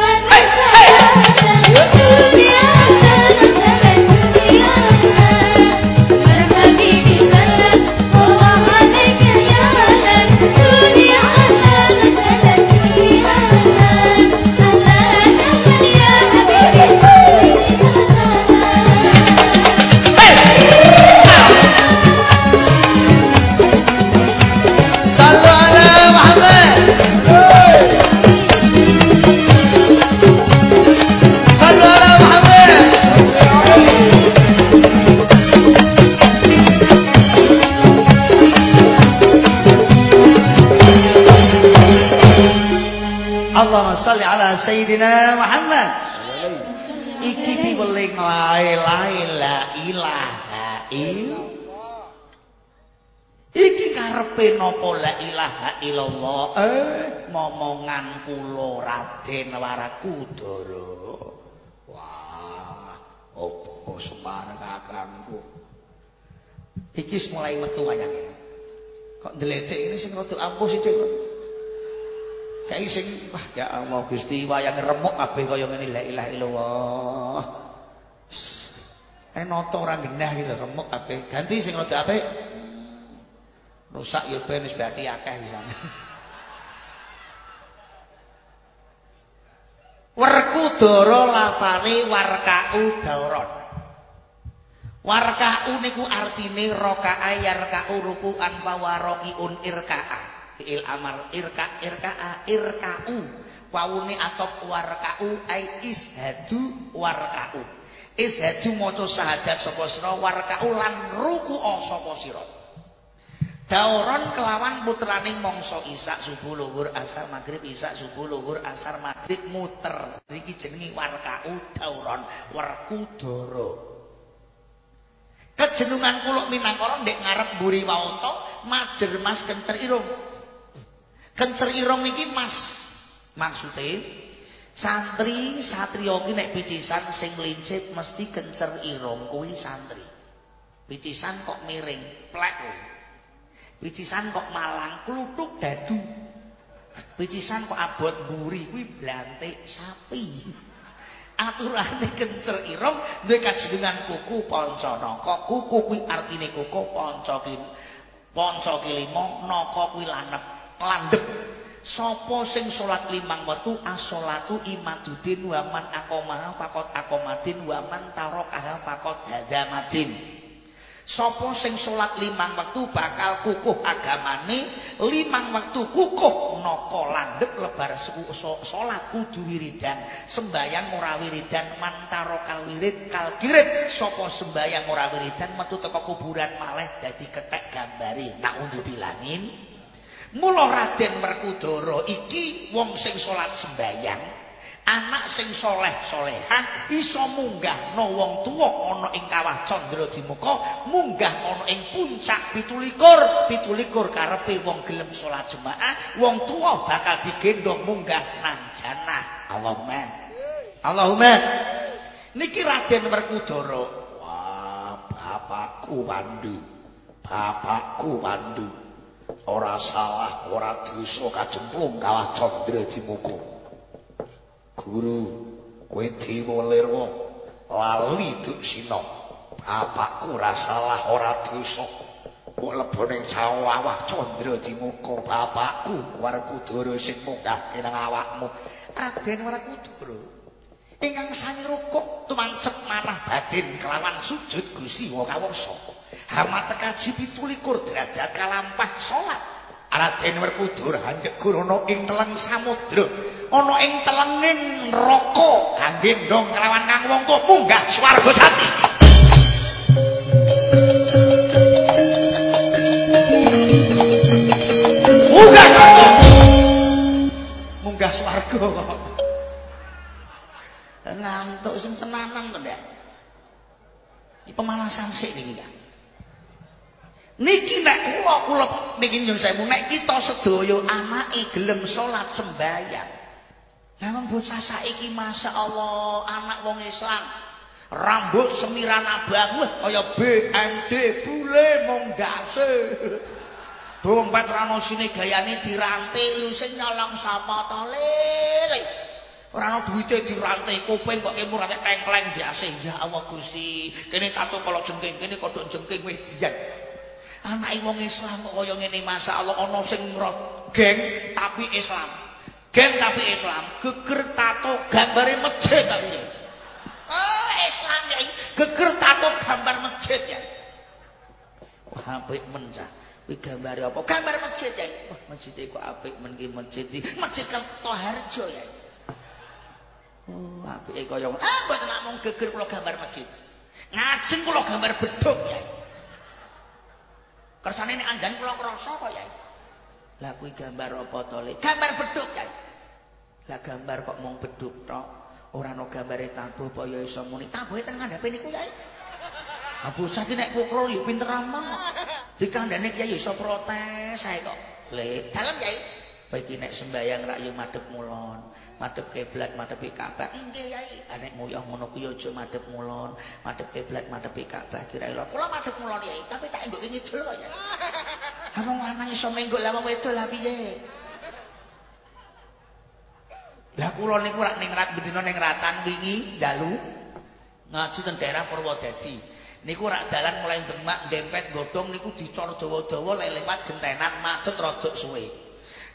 Sayyidina Muhammad. Iki piweling la ilaha illallah. Iki karepe napa la ilaha illallah? Eh, momongan kula Raden Warakudara. Wah, opo sembarang kakangku. Iki mulai metu wayange. Kok ndeletik ini sing rada ampuh sithik. Kayak sing wah ya Allah Gusti wayang remuk kabeh kaya ngene la ilaha illallah. Eh nata ora genah lho remuk kabeh. Ganti sing rada apik. Rusak ya ben wis berarti akeh wisane. Werkudara lafale warkau dauron. Warkau niku artine raka'a yarka'u ruku'an fawaroqiun irka'a. Fi'il amar irka irka'a irka'u. Wawune atop warka'u ai ishadu warka'u. Ishadu maca syahadat sapa sira warka'u lan ruku'a sapa sira. Dauron kelawan putraning mangsa isak subuh luhur asar maghrib isak subuh luhur asar maghrib muter. Iki jenenge warka'u dauron werkudara. Kejenungan kuluk minangkara ndek ngarep mburi wauta majer mas kencer irung. Kencer irung niki mas. Maksude santri satriya ki nek picisan sing lincip mesti kencer irung kuwi santri. Picisan kok miring, plek kuwi. Picisan kok malang, kluthuk dadu. Picisan kok abot mburi kuwi blantik sapi. aturane kencer irung duwe kajenengan kuku pancanaka kuku kuwi artine kuku panca kin panca kilima naka kuwi lanep landhep sapa sing salat limang wektu as-shalatu imaduddin wa man aqamaha faqat aqamatin wa man tarakaha faqat hadamadin Sapa sing salat limang wektu bakal kukuh agamane, limang wektu kukuh napa landhep lebar salat kudu wiridan, sembayang ora wiridan mantaro kal wirid kal kirit, sapa sembayang ora wiridan metu teka kuburan malih dadi kethek gambare. Naudzubillahin. Mula Raden Werkudara iki wong sing salat sembayang anak sing soleh solehah iso munggah no wong tua ana ing kawah candra dimuka munggah ana ing puncak pitulikur. Pitulikur karepe wong gelem salat jemaah wong tua bakal digendong munggah nang janah Allahumma. Allahumma. Niki Raden Werkudara wah bapakku Pandu bapakku Pandu ora salah ora dosa kajemplung kawah candra dimuka Guru, kowe diwelirwa lali duk sina. Bapakku ora salah ora dosa. Kok lebone cawah candra dimuka bapakku Werkudara sing munggah nang awakmu. Raden Werkudara. Ingkang sami rukuk tumancep manah badin kelawan sujud Gusti Wa Kawasa. Hamat kaji 17 derajat kalampah salat. Raden Werkudara hanjek ana ing teleng samudra, ana ing telenging neraka, kangge ndong kelawan kang wong tuwa munggah swarga jati. Munggah swarga. Munggah swarga kok. Ngantuk sing tenanan to, Ndak. Iki pemanasan sik niki, Kang. Niki nek kula kula niki nyun sewu nek kita sedaya anake gelem salat sembahyang. Lah wong bocah saiki masyaallah anak wong Islam rambut semiran abang wah kaya BMD bule mung dase. Dompet ora ono sine gayane dirantai lu sing nyolong sapa to lele. Ora ono duwite dirantai kuping kok kemu rantai tengkleng biasa. Ya Allah Gusti, kene tato kalau jengking, kene kodok jengking wis diyan. Anake wong Islam kok kaya ngene masyaallah ana sing geng tapi Islam. Geng tapi Islam, geger tato gambare masjid ta piye? Oh, Islam ya. Geger tato gambar masjid ya. Wah, apik men cah. Kuwi gambare apa? Gambar masjid ya. Wah, masjid kok apik men ki masjid. Masjid Kertoharjo ya. Oh, apike kaya ah mboten namung geger kula gambar masjid. Ngajeng kula gambar bedhug ya. Kersane nek andan kula krasa kok ya. Lah kuwi gambar apa to, Le? Gambar bedhug ya. Lah gambar kok mung bedhug tok. Ora ana gambare tabuh apa ya iso muni. Tabuhe teng ngandhape niku ya. Abu sakit nek pukul yo pinter amang kok. Dikandhane kiai iso protes ae kok. Le, dalem ya. Bagi nek sembayang rak yo madhep mulon, madhep kiblat, madhep Ka'bah. Nggih, Yai. Nek nguyah ngono kuwi aja madhep mulon, madhep kiblat, madhep Ka'bah. Kira lho, kula madhep mulon, Yai, tapi tak nggo ngidul kok ya. Ha wong lanang iso menggok lah wong wedok lah piye? Lah kula niku rak ning rat bendina ning ratan wingi dalu ngaji teng daerah Purwodadi. Niku rak dalan mulai Demak, Dempet, Godhong niku dicor dawa-dawa lewat gentenan macet rada suwe.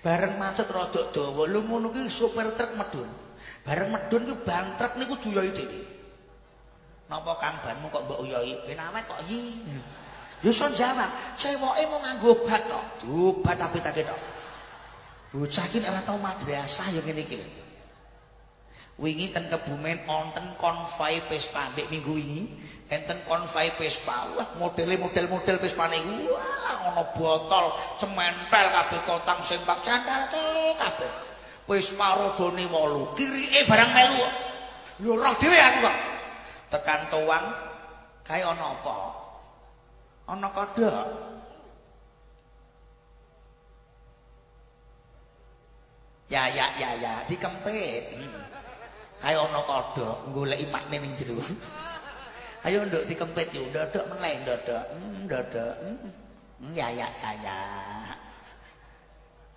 Bareng macet rada dawa, lho ngono ki sopir truk medun. Bareng medun ki ban truk niku duyoi dhewe. Napa Kang banmu kok mbok uyoi? Ben awet kok yi. Yo iso jawab, cewoke mau nganggo obat tok. Obat tapi tak ketok. Bocah ki ora tau madrasah ya ngene iki. Wingi ten Kebumen wonten konvoi Vespa mbek minggu wingi. enten konvoi Vespa. Wah, modele model-model Vespa niku wah ana botol cementel kabeh kotang sempak candalke kabeh. Vespa rodone 8, kirike barang melu. Lho roh aku kok. Tekan tuang kae ana apa? Ana kodhok. Ya ya ya ya dikempit. Hmm. Kae ana kodhok goleki makne ning jero. Ayo nduk dikempit yo, ndodok meneh ndodok. Hmm, ndodok. Hmm. Ya ya ya ya.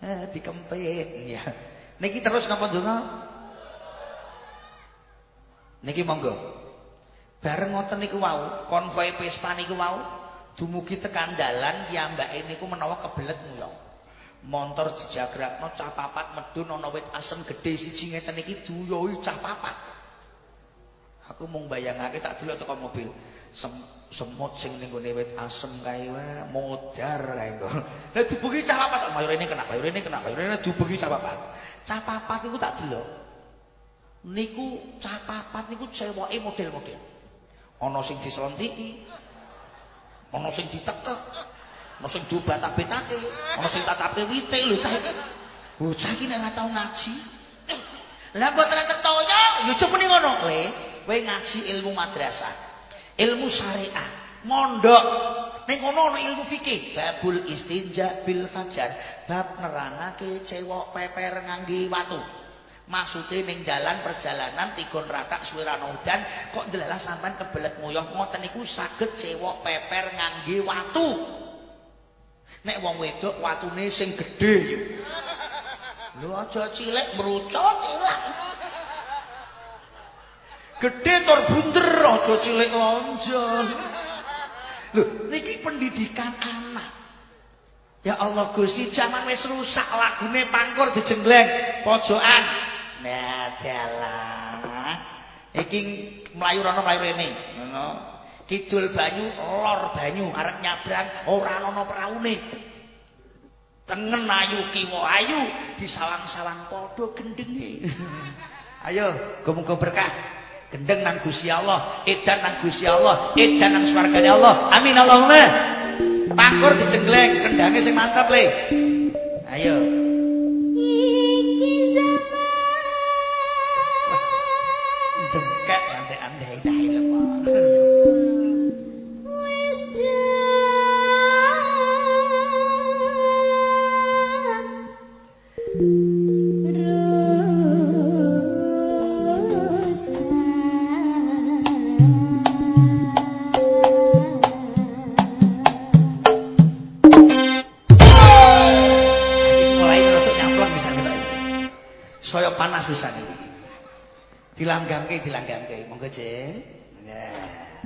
Eh dikempit ya. Niki terus napa donga? Niki monggo. Bareng ngoten niku wau, konvoi Vespa niku wau dumugi tekan dalan piyambake niku menawa kebelet nguyong. Montor dijagrakno cah papat medun ana wit asem gedhe siji ngeten iki duyoi cah papat. Aku mung bayangake tak delok teko mobil. Sem semut sing ning gone wit asem kae wae modar kae kok. Lah dibuki cah papat, mayor ini kena, mayor ini kena, mayor ini dibuki cah papat. Cah papat iku tak delok. Niku cah papat niku ceweke model-model. Ana sing diselentiki. Ana sing ditekek. Ana sing diobat-abetake, ana sing tatapke wite lho cah iki. Bocah iki nek ora tau ngaji. Lah mboten ketoyo, ya cepene ngono. Le, kowe ngaji ilmu madrasah ilmu syariah mondok ning ngono ana ilmu fikih babul istinja bil fajar bab nerangake cewek peper ngangge watu maksude ning dalan perjalanan tigon rata suwe udan kok ndelalah sampean kebelet nguyuh ngoten niku saged cewek peper ngangge watu nek wong wedok watune sing gedhe yo lho aja cilik merucut ilang Gedhe tur bunder aja cilik lonjong. Lho, niki pendidikan anak. Ya Allah Gusti, jaman wis rusak lagune pangkur dijenggleng pojokan. Nah, dalah. Iki mlayu rono mlayu rene, ngono. Kidul banyu, lor banyu, arep nyabrang ora ana praune. tengen ayu kiwa ayu disawang-sawang padha gendenge. Ayo muga berkah. Gendeng nang Gusti Allah edan nang Gusti Allah edan nang swargane Allah. Amin Allahumma. Pangkur dijenggleng kendange sing mantap le. Ayo dilanggangke dilanggangke. Monggo jeng nah.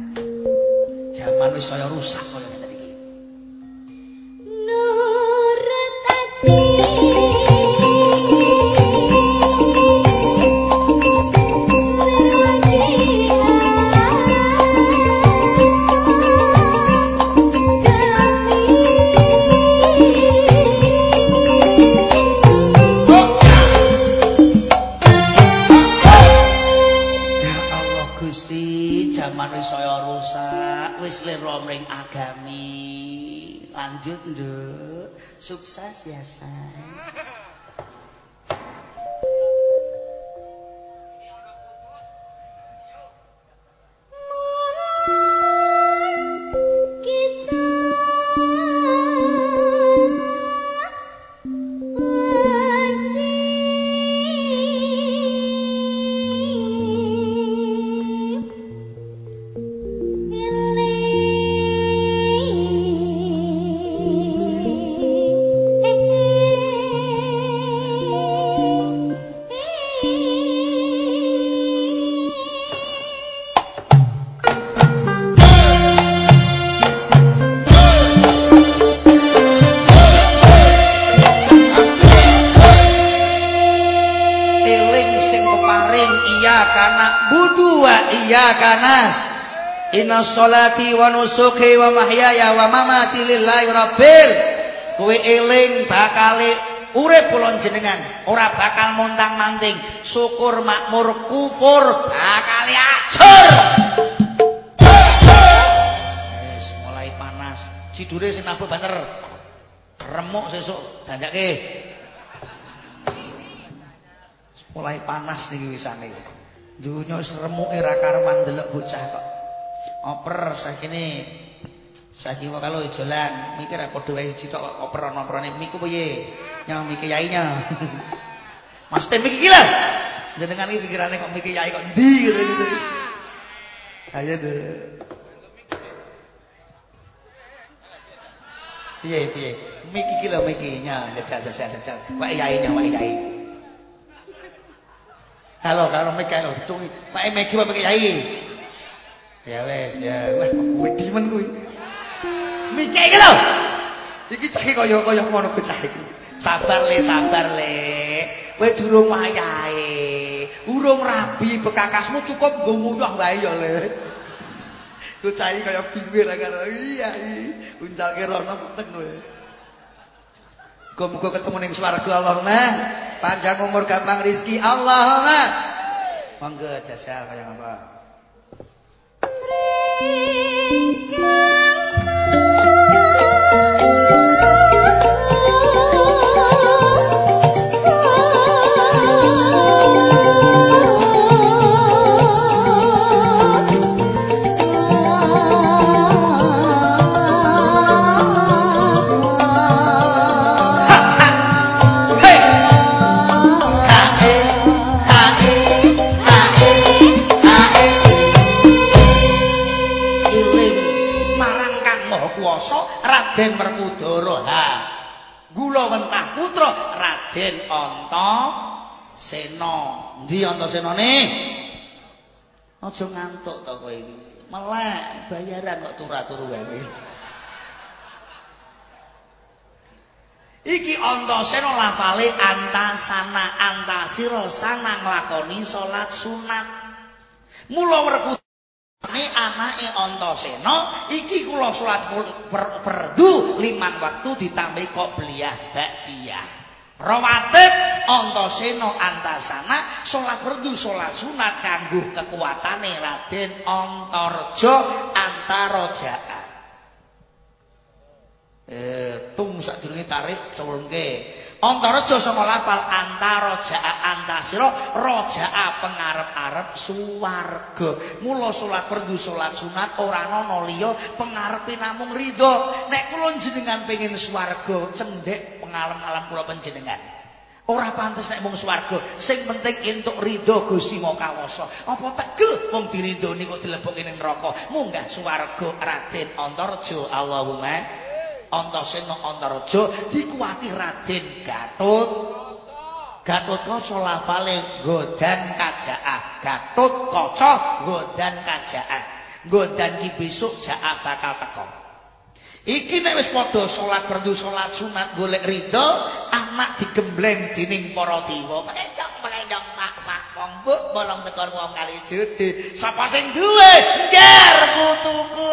Jaman wis saya rusak kaya sukses ya say Inna sholati wa nusuki wa mahyaya wa mamati lillahi rabbil. Kowe eling bakale urip kula jenengan ora bakal montang-manting syukur makmur kufur bakal acur Wis mulai panas. Cidure sing nabuk banter remuk sesuk dandake mulai panas niki wisane. Dunya wis remuke ra delok bocah kok oper sakene saiki wae kalau jalan mikir padha wae siji tok oper ana-operane miku piye? Nyang miki yainya. Mas Tem iki lho jenengan iki pikirane kok miki yai kok ndi? Gitu ayo deh piye piye? Miki iki lho miki. Nya jajal jajal jajal. Wae yainya wae yai. Halo, kalau Miki, hitungi. Pak Miki, Pak Yai. Ya wes, ya. Wah, wedi men kuwi. Mikir iki lho. Iki cah kaya-kaya ngono bocah iki. Sabar le, sabar le. Kowe durung wayahe. Urung rabi bekakasmu cukup nggo muyah wae ya le. Bocah iki kaya bingung ra karo iya iki. Uncalke rono peteng kowe. Muga-muga ketemu ning swarga Allahumma. Panjang umur gampang rezeki Allahumma. Monggo jajal kaya ngapa? Ringkang Raden Raden Antasena. Endi Antasenane? Aja ngantuk to kowe iki. Melek bayaran kok turu-turu wae. Iki Antasena lafale antasana antasira sana nglakoni salat sunat. Mula Werkudara anak anake Antasena iki kula salat perdu liman waktu ditambahi kok bliyah bakdiyah rawatib Antasena antasana salat perdu salat sunat kanggo kekuatane Raden Antarja antarajaan eh tung sadurunge tarik sewengke Antaraja sanga lapal antara jaa antasira rajaa pengarep-arep suwarga. Mula salat fardu salat sunat ora ana liya pengarepe namung ridho. Nek kula jenengan pengin swarga, cendhek pengalem-alem kula panjenengan. Ora pantes nek mung swarga, sing penting entuk ridho Gusti Makawasa. Apa tegel wong diridhoni kok dilebokke ning neraka? Munggah swarga Raden Antarja Allahumma Antasena Antaraja dikuwati Raden Gatut. Gatut Kaca lafale godan kajaah. Gatut Kaca godan kajaah. Godan ki besok jaah bakal. Iki nek wis padha salat fardu salat sunat golek ridho, anak digembleng dening para dewa. Pengendong pak pak wong mbok bolong tekon wong kali judi. Sapa sing duwe? Nger putuku.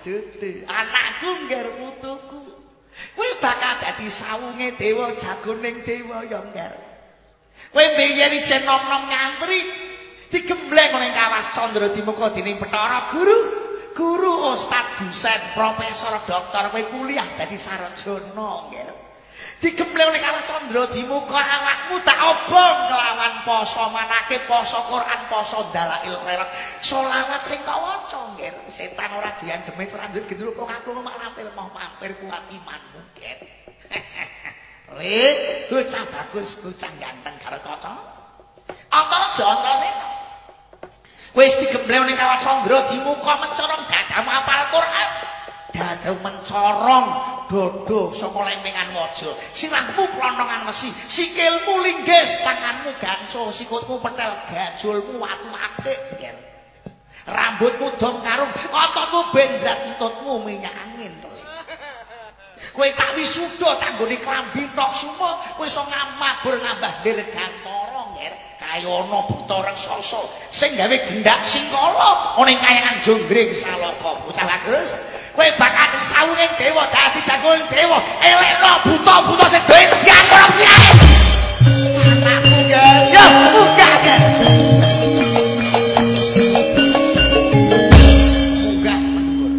gedhe anakku ngger putuku kuwi bakal dadi sawunge dewa jagoning dewa ya ngger kowe mbiyen isen nom-nom nyantri digembleng ning kawah candra dimuka dening Bathara Guru guru ustad dosen profesor dokter kowe kuliah dadi sarjana ngger digembleng ning kawah candra dimuka awakmu tak obong kelawan poso manake poso Quran poso dalail khairat. Selawat sing kok waca nggih. Setan ora dian demit ora ndur gendul kok aku mampir mau mampir kuat imanmu nggih. Le bocah bagus bocah ganteng karo cocok antara jontol sing wis digembleng ning kawah candra dimuka mencorong gagah apal Quran dadau mencorong dodo saka lempengan waja sirahmu plontongan mesi sikilmu linggis tanganmu ganco sikutmu petel gajulmu watu apik rambutmu dom karung ototmu bendrat entutmu minyak angin kowe tak wisuda tanggone klambi tok sumo kowe iso ngamabur ngambah ndir gantara nger kaya ana buta raksasa sing gawe gendak singkala ana kayangan jonggring salaka bocah bagus kowe bakal sawunging dewa dadi jagoing dewa. Elekno buta-buta sing ya munggah mendur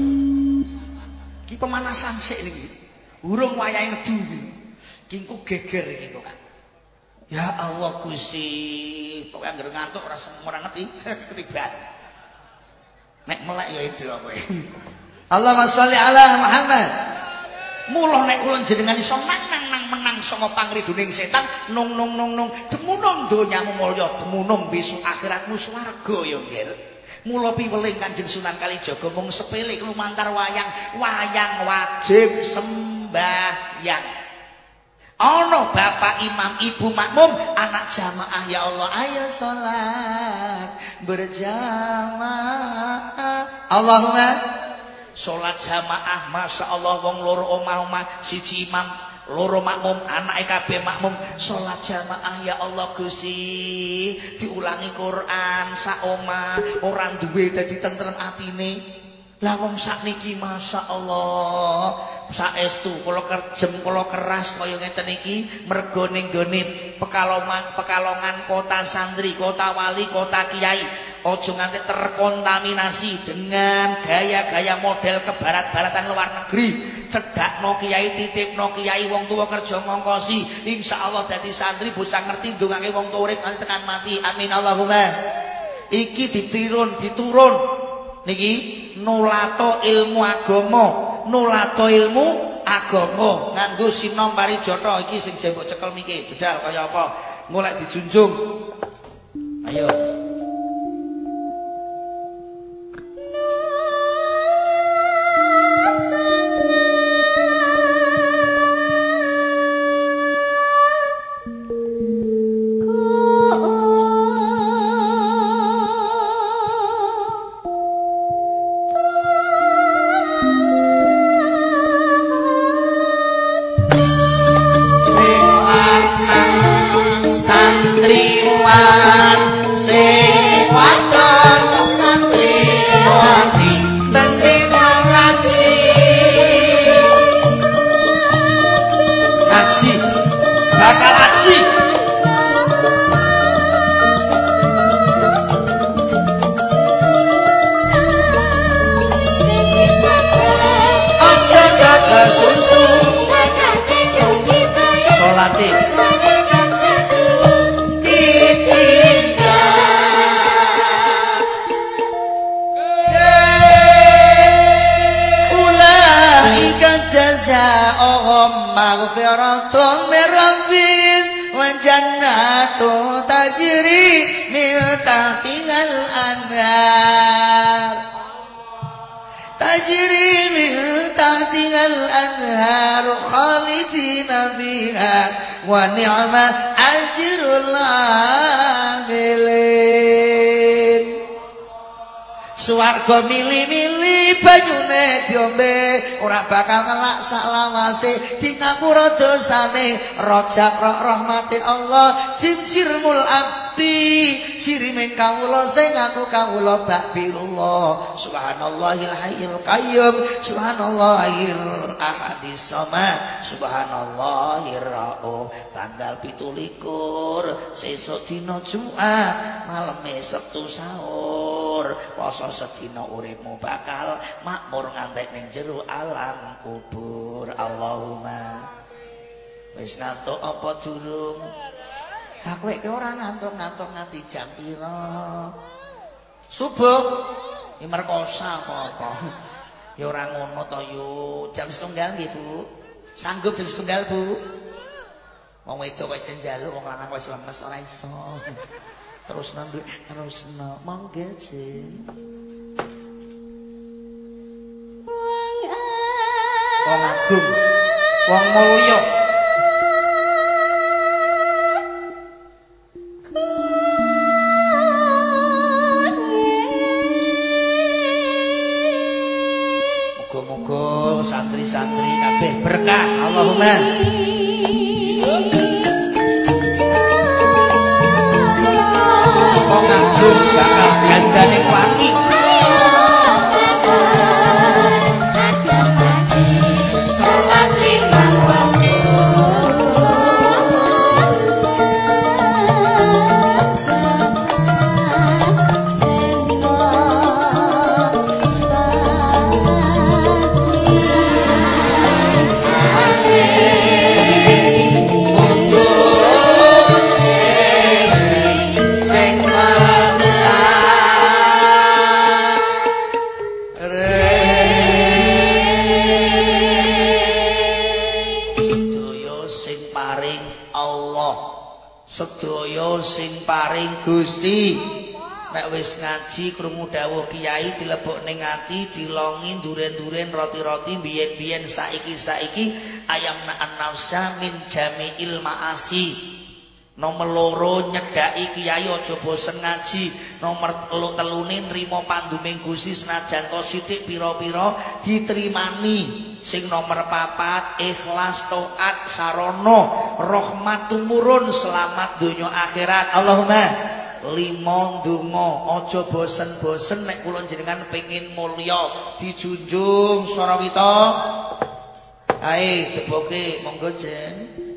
iki pemanasan sik niki. Urung wayahe ngedu iki. Kingku geger iki kok Ya Allah Gusti, kok anggere ngantuk ora ora ngerti. Ketiban. Nek melek ya itu kowe. Allahumma sholli ala Muhammad. Mula nek kula jenengan iso nang nang menang sanga pangriduning setan nung nung nung nung demunung donyamu mulya demunung besok akhiratmu swarga ya nggih. Mula piweling Kanjeng Sunan Kalijaga mung sepele lumantar wayang wayang wajib sembahyang. Ana bapak imam ibu makmum anak jamaah ya Allah ayo salat berjamaah Allahumma salat jamaah masyaallah wong loro omah-omah siji imam loro makmum anake kabeh makmum. Salat jamaah ya Allah Gusti diulangi Quran sak omah ora duwe dadi tentrem atine. Lah wong sakniki masyaallah saestu kula kerjem kula keras kaya ngeten iki mergo ning pekalongan kota santri kota wali kota kiai aja nganti terkontaminasi dengan gaya-gaya model kebarat-baratan luar negeri. Cedakno kiai titipno kiai wong tua kerja ngongkosi. Insyaallah dadi santri bocah ngerti ndongake wong tua urip nganti tekan mati. Amin. Allahumma. Iki ditirun diturun. Niki nulato ilmu agama. Nulato ilmu agama. Nganggo sinom parijata iki sing jembok cekel miki. Jejal kaya apa? Mulai dijunjung. Ayo Suwarga mili-mili banyune diombe. Ora bakal ngelak salawase di ngapura dosane rojak rahmati Allah jimjirmul abdi sirime kawula sing aku kawula bakbillah subhanallahil hayyul qayyum subhanallahil ahadis samad subhanallahir rauf tanggal 17 sesuk dina Jumat maleme Sabtu sahur. Poso sedina uripmu bakal makmur ngantek ning jero alam kubur. Allahumma. Wis ngantuk apa durung aku iki ora ngantuk-ngantuk nganti jam pira subuh. Iki merkosa apa-apa. Ya ora ngono to yo jam setunggal nggih Bu. Sanggup jam setunggal Bu? Wong wedok kok njaluk wong lanang wis lemes ora iso. Terus nanti terus no monggo jeng wong agung. Wong mulya Allahumma ati dilongi duren-duren roti-roti biyen-biyen saiki-saiki ayam na'an nafsa min jami'il ma'asi Nomor loro nyedaki kiai aja bosen ngaji. Nomor telu telune nrimo panduming Gusti senajan to sithik pira-pira. Sing nomor papat ikhlas taat sarana rahmat tumurun selamat donya akhirat. Allahumma lima ndonga aja bosen-bosen nek kula jenengan pengin mulya dijunjung Sarawita. Ae deboke monggo jeng.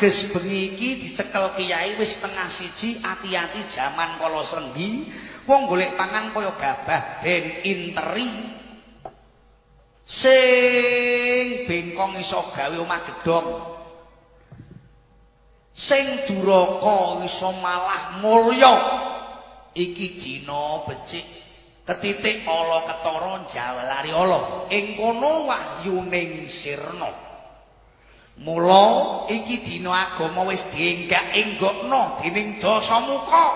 Ateges bengi iki dicekel kiai wis tengah siji ati-ati jaman kala srenggi. Wong golek pangan kaya gabah ben interi. Sing bengkong iso gawe omah gedhong. Sing duraka iso malah mulya. Iki dina becik ketitik ala ketara jawalari ala ing kono wahyuning sirna mula iki dina agama wis dienggak-enggokno dening dasamuka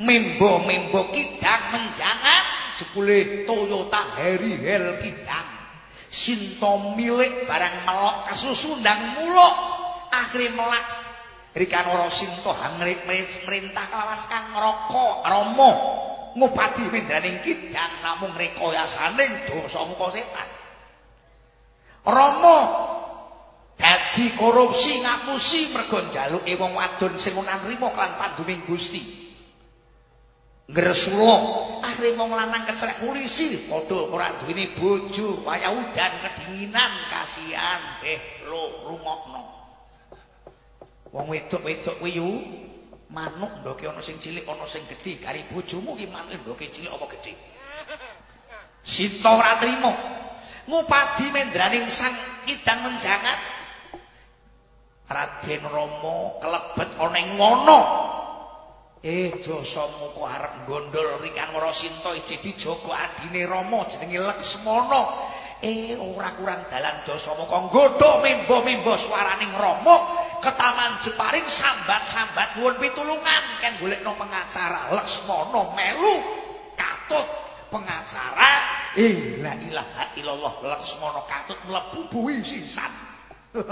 membo-membo kidang menjangan jebule Toyota Harry Hell kidang. Sinto milik barang melok kesusu ndang muluk akhire melak. Rikan ora sinto hangrit merintah kelawan kang roko romo ngupati mendaning kidang namung rekoyasaning dosa muka setan. Romo dadi korupsi ngapusi mergo njaluke wong wadon sing ora nrimo kan panduming Gusti. Ngresula akhire wong lanang kecerek polisi padha ora duweni bojo waya udan kedinginan kasihan eh lo rungokno Wong wedok-wedok kuwi manuk ndoke ana sing cilik ana sing gedhe kari bojomu ki manuk ndoke cilik apa gedhe. Sinta ora trimo. Ngupadi mendraning sang idang menjangan. Raden Rama kelebet ana ing ngono. Eh dosamu kok arep gondol rikan Wara Sinta iji dijaga adine Rama jenenge Laksmana. Eh ora kurang dalan dosamu kok nggodho membo-membo swaraning Rama. ke taman Jeparing sambat-sambat nuwun pitulungan kan golekno pengacara Lesmana melu katut pengacara eh la ilaha illallah Lesmana katut mlebu buwi sisan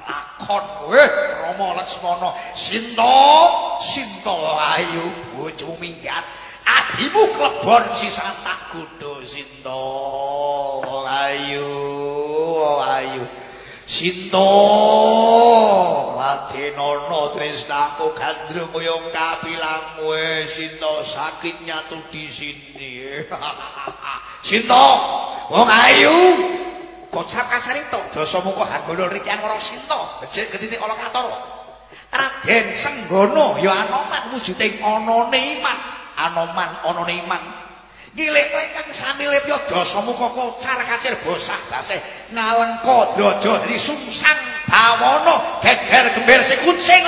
lakon weh Rama Lesmana sinto sinto ayu bojo minggat. Adimu klebon sisan tak godho sinto ayu ayu Sinto Ladenono tresnaku gandrung kaya kapilamu Sinto sakit nyatu di sini. Sinto wong ayu kocap kasar itu. Dosamu kok hargono rikian orang Sinto becik ketitik olah kator Raden Senggono ya anoman wujuding onone iman. Anoman onone iman. Ngilik kang sami lepyo dosa muka kocar kacir bosah basih. Ngalengka drojo di sungsang bawono geger gembir si kucing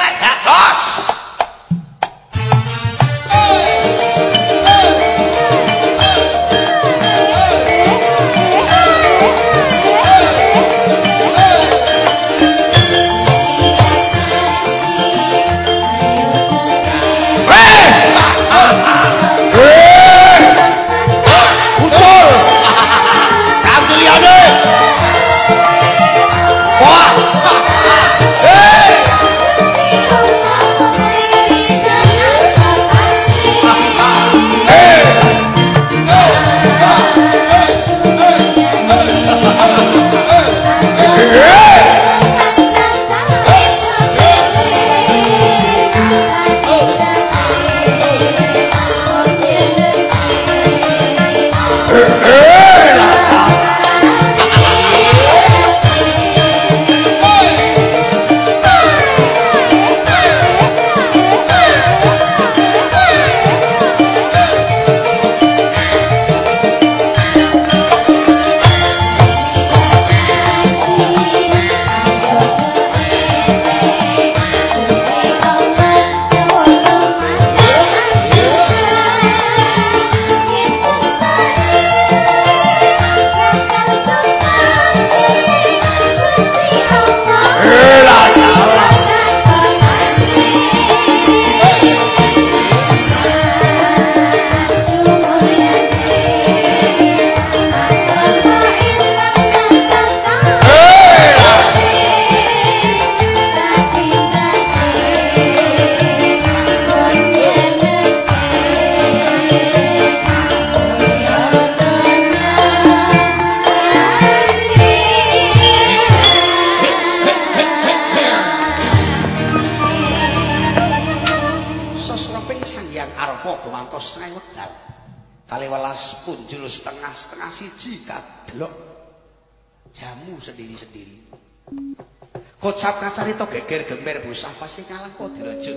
lah gatos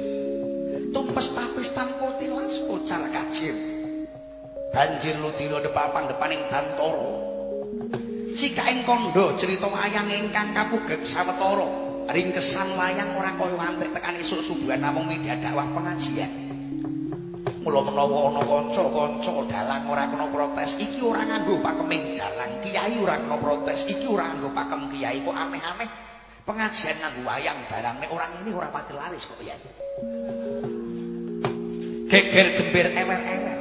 cerita wayang ingkang kapugek sawetara. Ringkesan layang ora kaya antek tekan esuk subuhan namung media dakwah pengajian. Mula menawa ana kanca-kanca dalang ora kena protes, iki ora nganggo pakeming dalang, kiai ora kena protes, iki ora nganggo pakem kiai. Kok aneh-aneh. Pengajian nganggo wayang barang nek orang ini ora pati laris kok ya. Geger gembir ewer-ewer.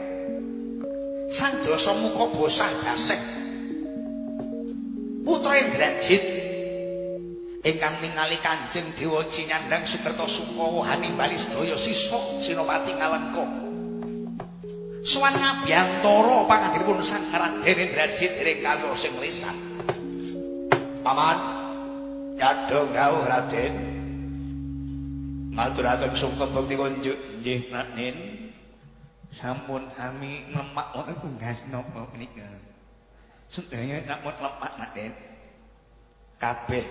Sang dosa muka bosah dasek. Putra Indrajit ingkang ningali Kanjeng Dewa Cinyandang Sukerta Sukawa Hanimbali sedaya sisa Sinopati Ngalengka. Suwan ngabyantara pangandiripun Sang Raden Indrajit dereng kalih sing lisan. Paman, nyadong dawuh Raden. Ngaturaken sungkem bekti kunjuk nggih Raden. Sampun kami lemak wonten unggas napa menika. Sedaya namun lemak Raden. Kabeh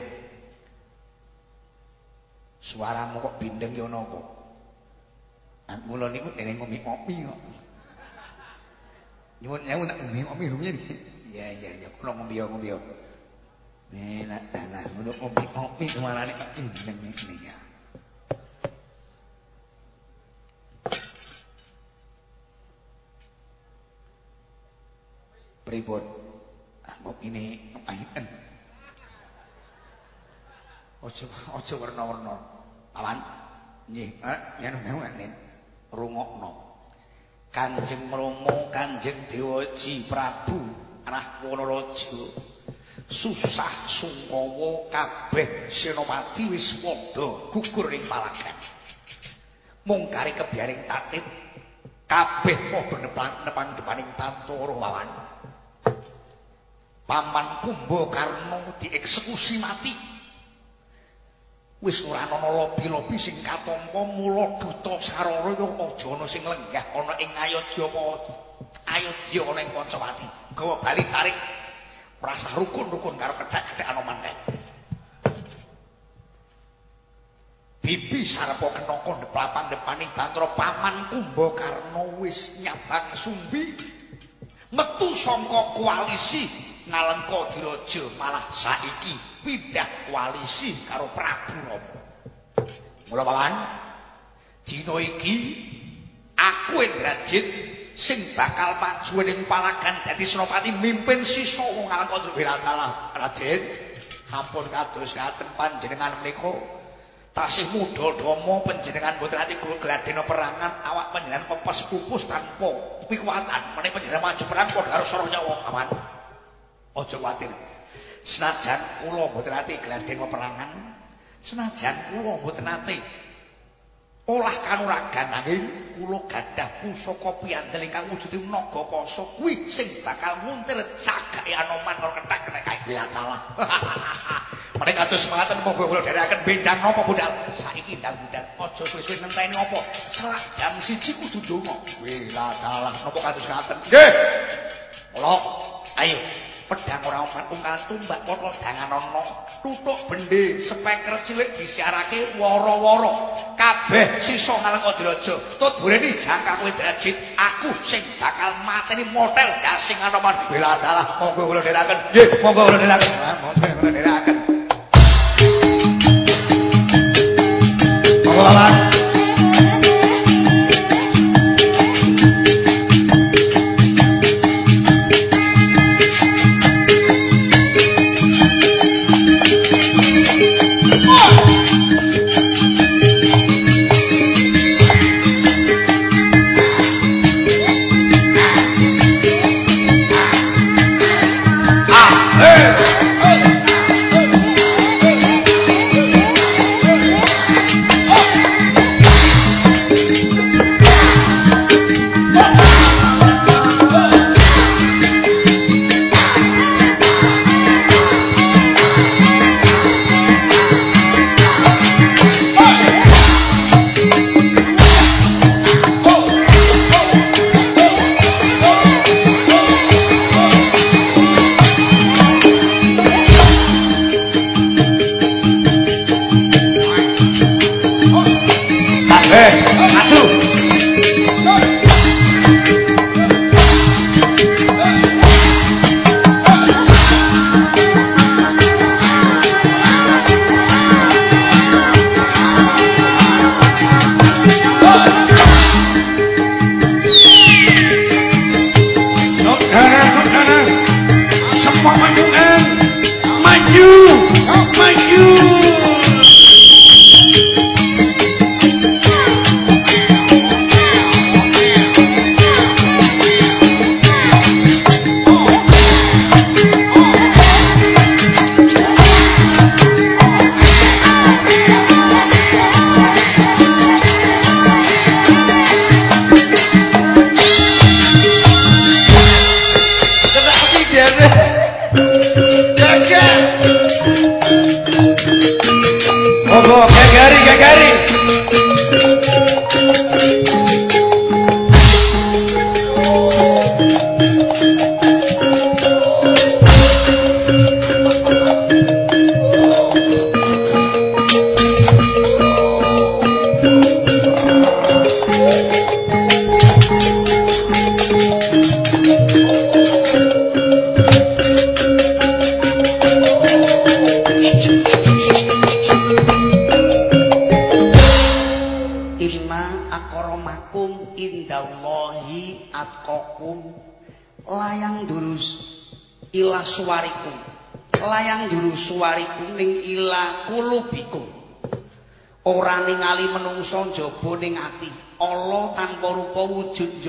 Suaramu kok bindeng ya napa? Nah, mula niku dene ngopi-ngopi kok. Nyuwun nyewu nak ngopi-ngopi rumiyin. Iya iya iya, kula ngopi yo yo. Nek dalan ngono ngopi-ngopi suarane kok bindeng iki ya. Pripun? Ah, ngopi ini ngapain? Ojo ojo warna-warna. Paman. Nggih, eh yen ngene rungokno. Kanjeng Romo, Kanjeng Dewaji Prabu Rahwanaraja susah sungkawa kabeh senopati wis padha gugur ning palagan. Mung kari kebiaring tatip kabeh padha nepang depaning tantara wawan. Paman Kumbakarna dieksekusi mati. wis ora ana lobi-lobi sing katampa mula duta sarara yo aja ana sing lenggah ana ing ayodya apa ayodya ana ing Pancawati gawa bali tarik rasa rukun-rukun karo kethek-kethek ana manten Bibi sarapa kenaka deplapang depaning bantra paman Kumbakarna wis nyabang sumbi metu saka koalisi Nalengka Diraja malah saiki pindah koalisi karo Prabu Rama. Mula paman, dina iki aku Indrajit sing bakal maju ning palagan dadi Senopati mimpin sisa wong Nalengka Diraja Raden. Ampun kados ngaten panjenengan menika tasih muda dama panjenengan boten ati gladena perangan awak panjenengan pepes pupus tanpa kekuatan menika panjenengan maju perang padha karo Saranyawa aman. Aja kuwatir. Senajan kula mboten ati gladhen peperangan, senajan kula mboten ati olah kanuragan nanging kula gadah pusaka piandel ingkang wujude naga kasa kuwi sing bakal nguntir cagake Anoman ora kae Allah. Mereka kados semangaten monggo kula dherekaken benjang napa budal. Saiki ndang budal aja suwe-suwe nenteni apa. Selak jam 1 kudu donga. Wila Allah napa kados ngaten. Nggih. Kula ayo pedang ora opat ungkal tumbak potro dangan ana. Tutuk bende speker cilik disiarake woro-woro. Kabeh sisa ngaleng adraja tut bureni jangka kowe drajit aku sing bakal mateni motel dasing ana man. Bela dalah monggo kula dherekaken. Nggih monggo kula dherekaken. Monggo kula dherekaken. Monggo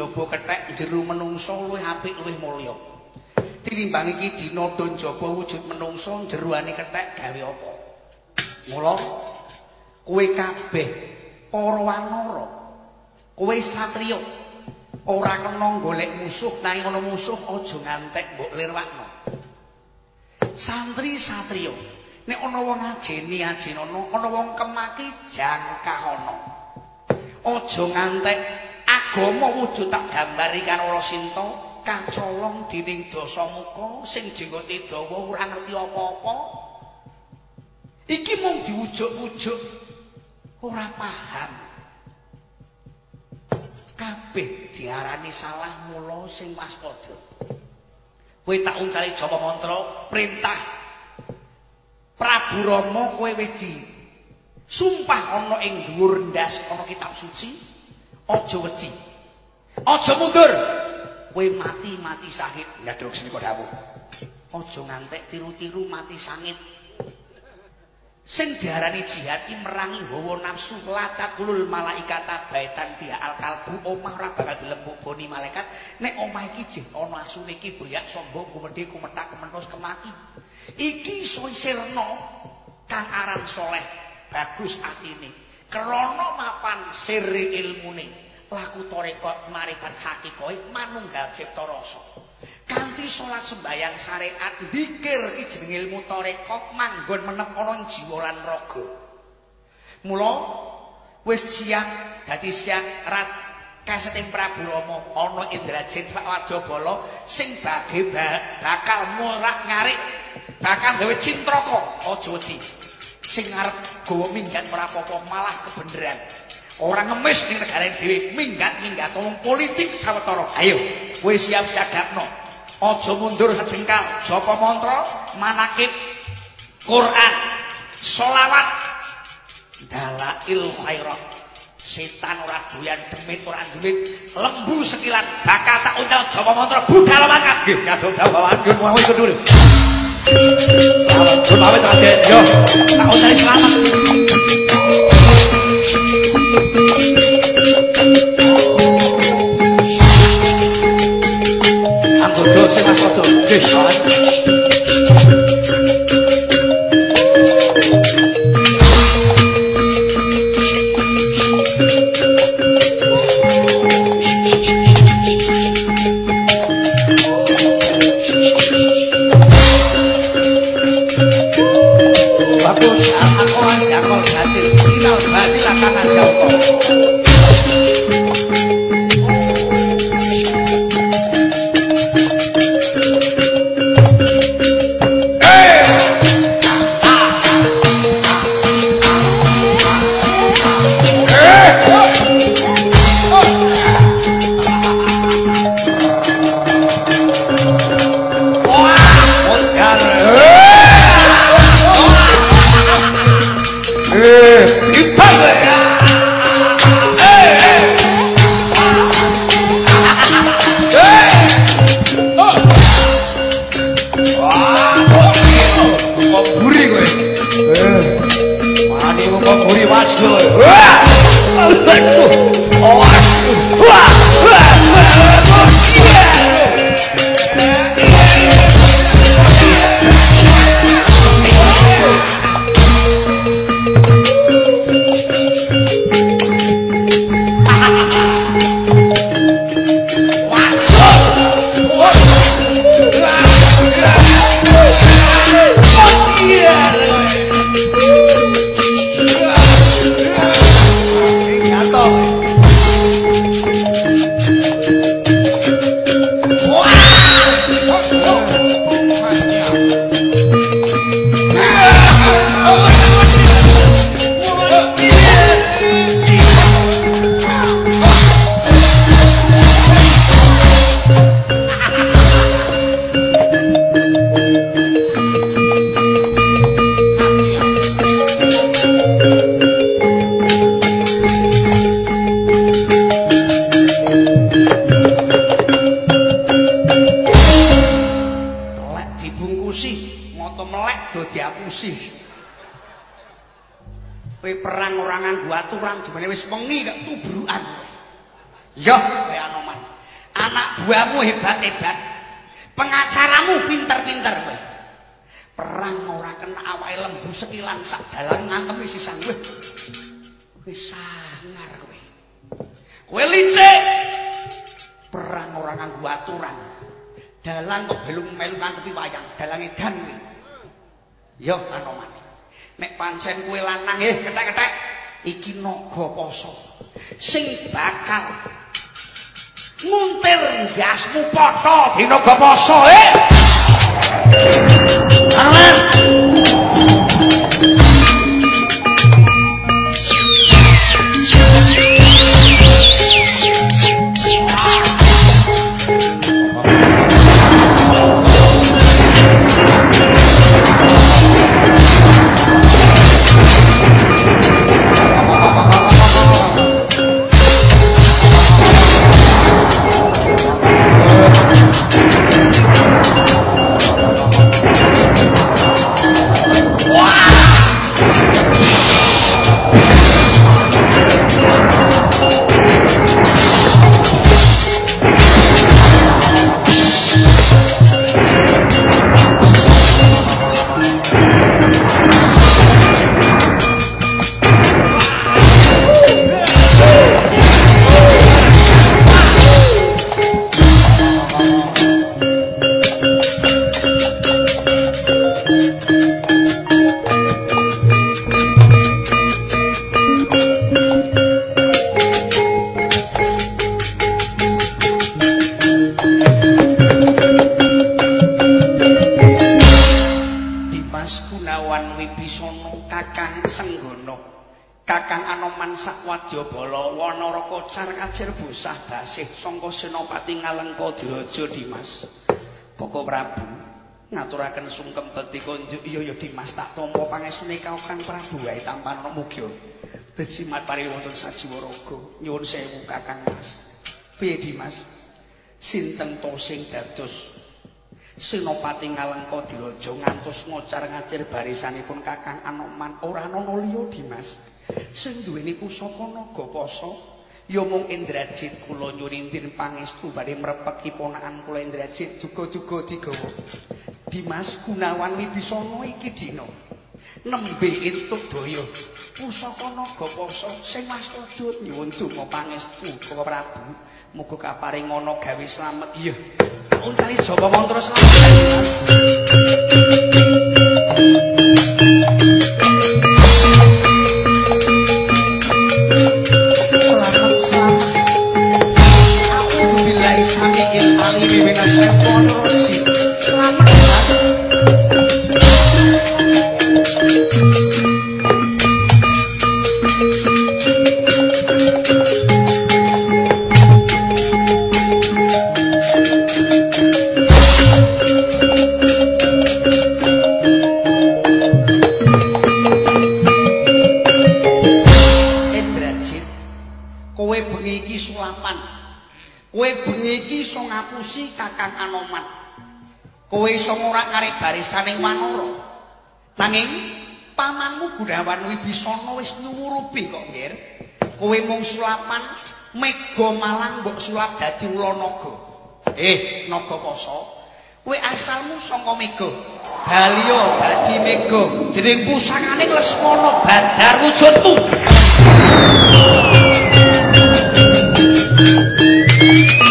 jaba kethek jero menungso luwih apik luwih mulya. Tinimbang iki dina don jaba wujud menungso jeroane kethek gawe apa? Mula kowe kabeh para wanara kowe satriya ora kena golek musuh nang ana musuh aja ngantek mbok lirwakno. Santri satriya nek ana wong ajeni ajenono ana wong kemaki jangkahono aja ngantek agama wujud tak gambari kan ora sinta kacolong dening dosa muka sing jenggote dawa ora ngerti apa-apa. Iki mung diwujud-wujud ora paham. Kabeh diarani salah mula sing waspada. Kowe tak uncali japa mantra perintah Prabu Rama kowe wis di sumpah ana ing dhuwur ndas ana kitab suci aja wedi. Aja mundur. Kowe mati-mati sahid nyaduk senika dawuh. Aja ngantek tiru-tiru mati sangit. Sing diarani jihad iki merangi hawa nafsu latat kulul malaikata baitan biha al kalbu omah ora bakal dilembuk boni malaikat. Nek omah iki jih ana asune iki boyak sombong gumedhe kumetak kementos kemaki iki iso sirna kang aran soleh bagus atine krana mapan sirri ilmune. Laku tarekat marifat hakikoe manunggal cipta rasa. Kanthi salat sembayang syariat zikir iki jenenge ilmu tarekah manggon menep ana ing jiwa lan raga. Mula wis siap dadi siap rat kaseting Prabu Rama ana Indrajit Pak Wajabala sing bage bakal murak ngarik bakal gawe cintraka aja wedi sing arep gawa minggat ora apa-apa malah kebenaran Orang ngemis ning negara dhewe minggat-minggat wong politik sawetara. Ayo, kowe siap sagapno. aja mundur sejengkal. Sapa mantra? Manakib Quran. Selawat. Dalail khairat setan ora doyan demit ora demit lembu sekilan bakal tak uncal sapa mantra? Budal mangkat nggih dawawan nggih mau ikut dulu Selamat, Raden. Yo, tak usah selamat. sing mas foto. Aku Good padha Ngalengka Diraja Dimas Koko Prabu ngaturaken sungkem konjuk iya ya Dimas tak tampa pangesune Kakang Prabu. Wae tampan mugi dadi matari wonten sajiwaraga. Nyuwun sewu Kakang Mas. Piye Dimas? Sinten to sing dados? Senopati Ngalengka Diraja ngantos ngocar ngacir barisanipun Kakang Anoman ora ana liya Dimas. Sing duweni pusaka naga poso ya mung Indrajit kula nyunindir pangestu badhe mrepeki ponakan kula Indrajit duga-duga digawa. Dimas Gunawan Wibisana iki dina nembe entuk daya pusaka naga poso sing waspada nyuwun donga pangestu Kala Prabu muga kaparing ana gawe slamet. Iya. Untali Jawa mantra slamet. Sulapan kowe bengi iki iso ngapusi Kakang Anoman. Kowe iso ngorak karek barisane Wanara. Nanging pamanmu Gunawan Wibisana wis nyuwurupi kok nggir kowe mung sulapan mega malang mbok sulap dadi ula naga. Eh naga poso. Kowe asalmu saka mega. Dalya dadi mega. Jeneng pusakane Lesmana Bandar wujudmu Anakku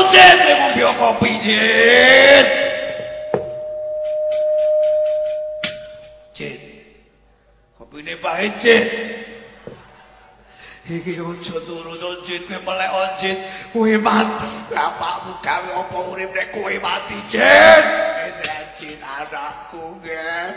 Ojo Cik, kowe ngombe kopi Cik. Cik. Kopine pahit Cik. Iki aja turu onjit kowe melek onjit. Kowe mati. Bapakmu gawe apa urip nek kowe mati, Jin? Jin anakku nggih.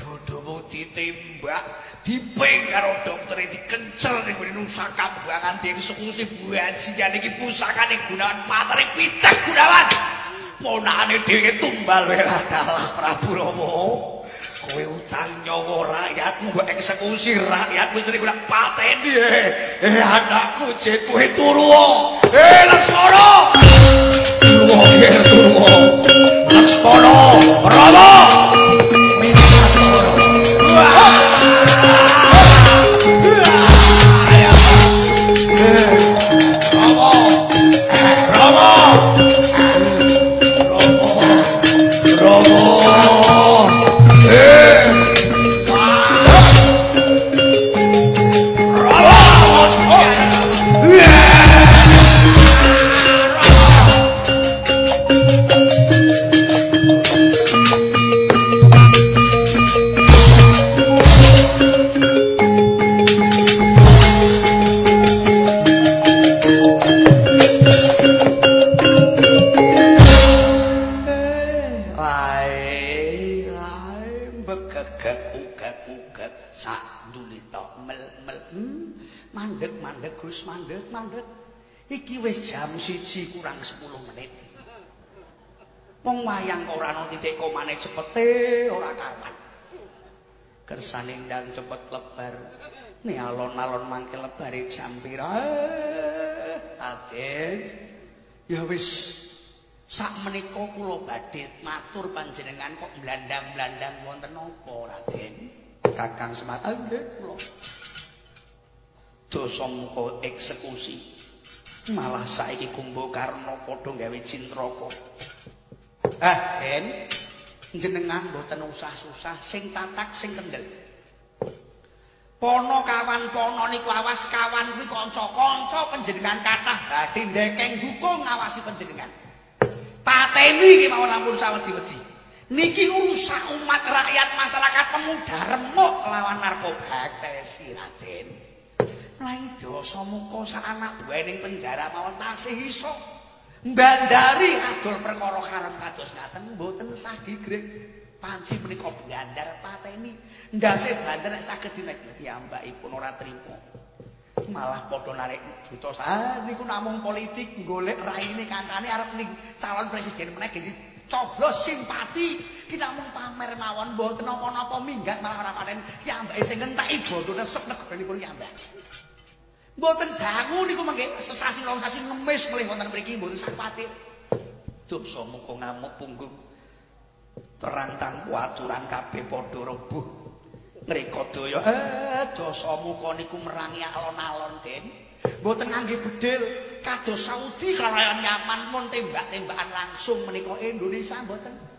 Dodomu ditimbak, diping karo dokter dikencel ning ngene nusa kambangan dieksekusi bajingan iki pusakane gunawan patare picek gunawan. Ponakane dhewe tumbal wae adalah Prabu Rama. kowe utang nyawa rakyatmu mbok eksekusi rakyat wis nek ora pateni eh anakku jet kowe turu eh laksana turu turu laksana rama komane cepete ora kawan. Kersane ndang cepet lebar. Nek alon-alon mangke lebare jam pira? Aden. Ya wis sak menika kula badhe matur panjenengan kok blandang-blandang wonten apa Raden? Kakang Semar, nggih kula. Dosa muka eksekusi. malah saiki kumbo karno padha gawe cintraka ah den jenengan mboten usah susah sing tatak sing kendel. Pono kawan pono niku awas kawan kuwi kanca-kanca panjenengan kathah badhe ndekeng dukung ngawasi panjenengan. Pateni iki mawon ampun sawedi-wedi. Niki urusan umat rakyat masyarakat pemuda remuk lawan narkoba. Tesi raden. Lai dosa muka sak anak ning penjara mawon tasih iso. Mbandari adol perkara karem kados ngaten mboten sah digrek. Panci menika blandar pateni. Ndase bandar nek saged dinek ya mbakipun ora trimo. Malah padha narik duta sah niku namung politik golek raine kancane arep ning calon presiden meneh coblos simpati kita mung pamer mawon mboten napa-napa minggat malah ora paten ambake sing ngenteki bondo nesep negarane ya mbak Mboten dangu niku mengke sesasi rong sasi ngemis melih wonten mriki mboten sak kuwatir. Dosa muka ngamuk punggung. Terang tanpa aturan kabeh padha rebuh. Ngreka daya eh dosa muka niku merangi alon-alon Den. Mboten ngangge bedil kados Saudi kalayan nyaman pun tembak-tembakan langsung menika Indonesia mboten.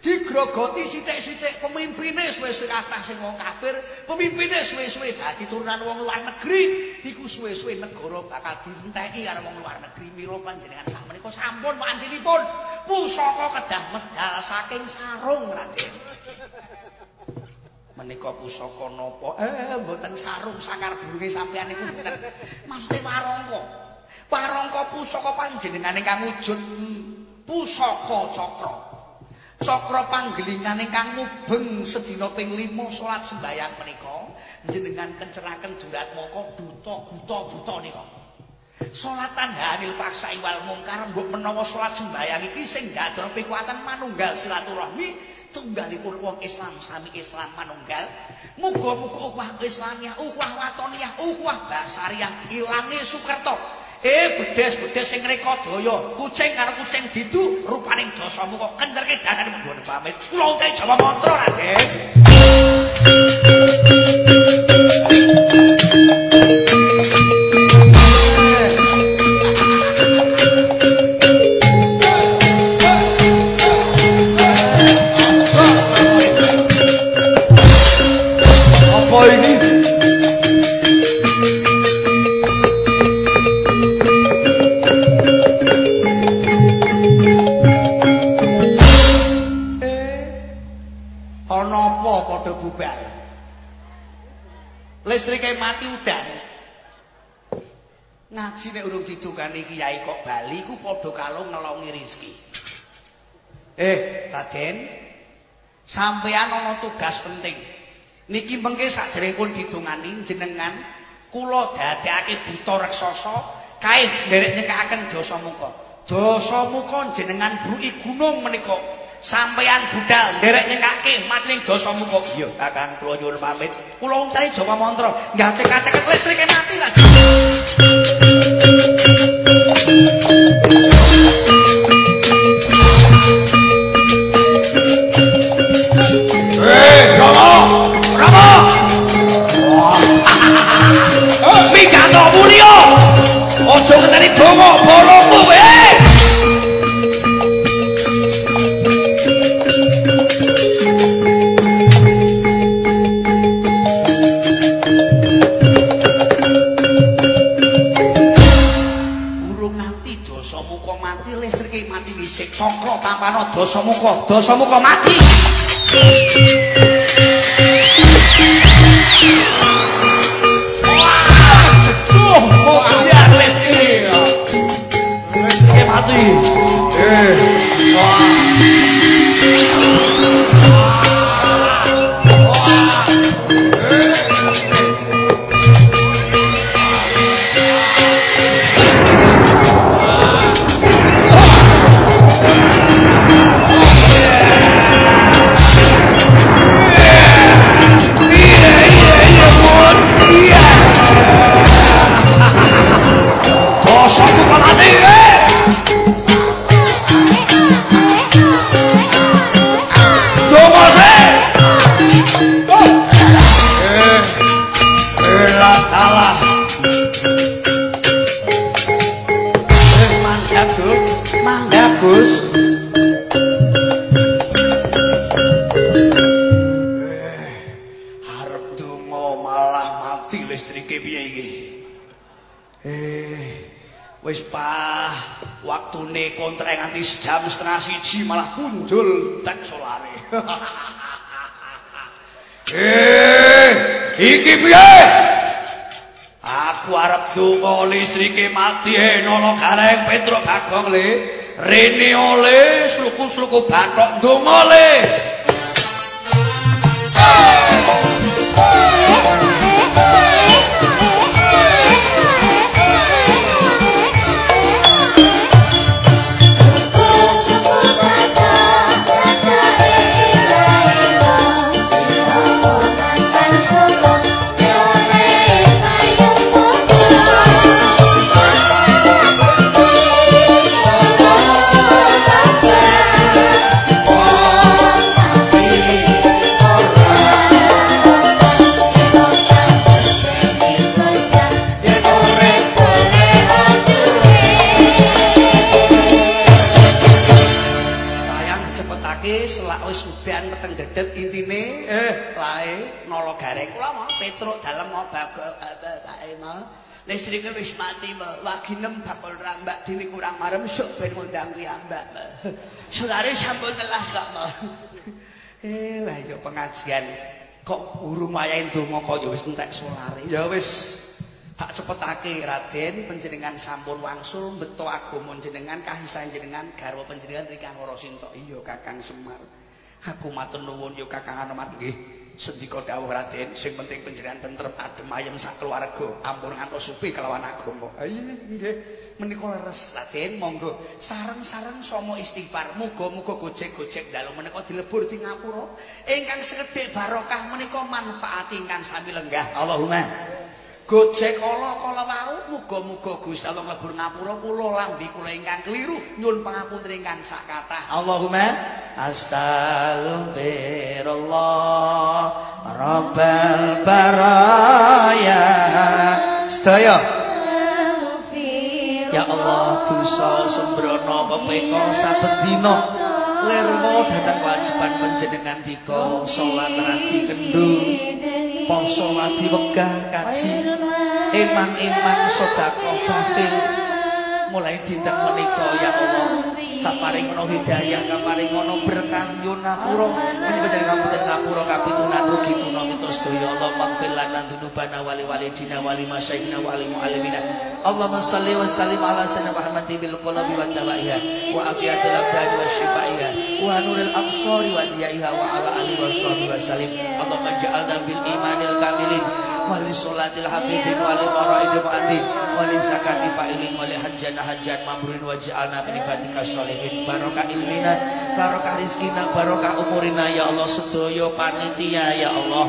digrogoti sithik-sithik pemimpine suwe-suwe kathah sing wong kafir, pemimpine suwe-suwe dadi turunan wong luar negeri, iku suwe-suwe negara bakal dinteki karo wong luar negeri. Mila panjenengan sak menika sampun panjenipun pusaka kedah medal saking sarung Raden. Menika pusaka napa? Eh, mboten sarung sangar burunge sampeyan niku mboten. Maksude warangka. Warangka pusaka panjenengan ingkang wujud pusaka cakra. cakra panggelingan ingkang mubeng sedina ping 5 salat sembayang menika jenengan kenceraken durat moko duta buta buta nika. Salatan hanil paksa iwal mungkar mbok menawa salat sembayang iki sing gadro pikuatan manunggal silaturahmi tunggalipun wong Islam sami Islam manunggal. Muga-muga ukhuwah Islamiyah ukhuwah watoniyah ukhuwah basariyah ilange sukerto Eh bedes-bedes sing reka daya, kucing karo kucing didu rupaning dosamu kok kencerke danane mendhuwur pamit. Kula utek Jawa mantra, Raden. Didungani kiai kok bali ku padha karo ngelongi rezeki. Eh, Raden, sampean ana tugas penting. Niki mengke sadèrèngipun didungani jenengan kula dadekake buta raksasa kae nderek nyekaken dosa muka. Dosa muka jenengan bruki gunung menika. Sampeyan budal nderek nyekake matining dosa muka. Iya, Kakang kula nyuwun pamit. Kula uncali Jawa mantra, ngacek-ngacek listrike mati lagi. Ngenani donga bolongmu eh. Cokro tampano dosa muka dosa muka mati Amen. Setengah siji malah muncul tek solare. eh, iki piye? Aku arep donga listrike mati eh nono gareng Petro Bagong le. Rene oleh sluku-sluku bathok donga le. Sayang marem sok ben ngundang piyambak sulare sampun telas kok eh lah yo pengajian kok urung wayahe donga kok ya wis entek solare ya wis Tak cepetake Raden panjenengan sampun wangsul beto agama jenengan kahisan jenengan garwa panjenengan Rikang Warasinta. Iya Kakang Semar. Aku matur nuwun ya Kakang Anoman nggih. Sendika dawuh Raden, sing penting panjenengan tentrem adem ayem sak keluarga, ampun ngantos supi kelawan agama. Iya nggih. Menika leres Raden, monggo sareng-sareng somo istighfar. Muga-muga gojek-gojek dalu menika dilebur di ngapura. Ingkang sekedhik barokah menika manfaat ingkang sami lenggah. Allahumma Gojek kala-kala wau muga-muga Gusti Allah nglebur ngapura kula lambi kula ingkang keliru nyuwun pangapunten ingkang sak kathah. Allahumma astaghfirullah rabbal baraya. Sedaya Ya Allah dosa sembrono pepeka saben dina lirwa dhateng kewajiban panjenengan dika salat radi kendung poso wadi wegah kaji. Iman-iman sedekah bakhil mulai dinten menika ya Allah kaparing ono hidayah kaparing ono berkah nyun ngapura menyebut ngapunten ngapura kapitunan rugi tuna mitra sedaya Allah maghfir lana dzunubana wali walidina wali masyayikhina wali muallimina. Allahumma shalli wa sallim ala sayyidina Muhammad bil qulubi wa tawaiha wa afiyatil abdan wa shifaiha wa nuril absari wa diyaiha wa ala alihi wa sahbihi wa sallim. Allahumma ja'alna bil imanil kamilin wali sholatil hafidin wali maraidil mu'adzin wali zakati fa'ilin wali hajjana hajjan mamruin wa ja'alna min ibadika sholihin. Barokah ilmina barokah rizkina barokah umurina ya Allah sedaya panitia ya Allah.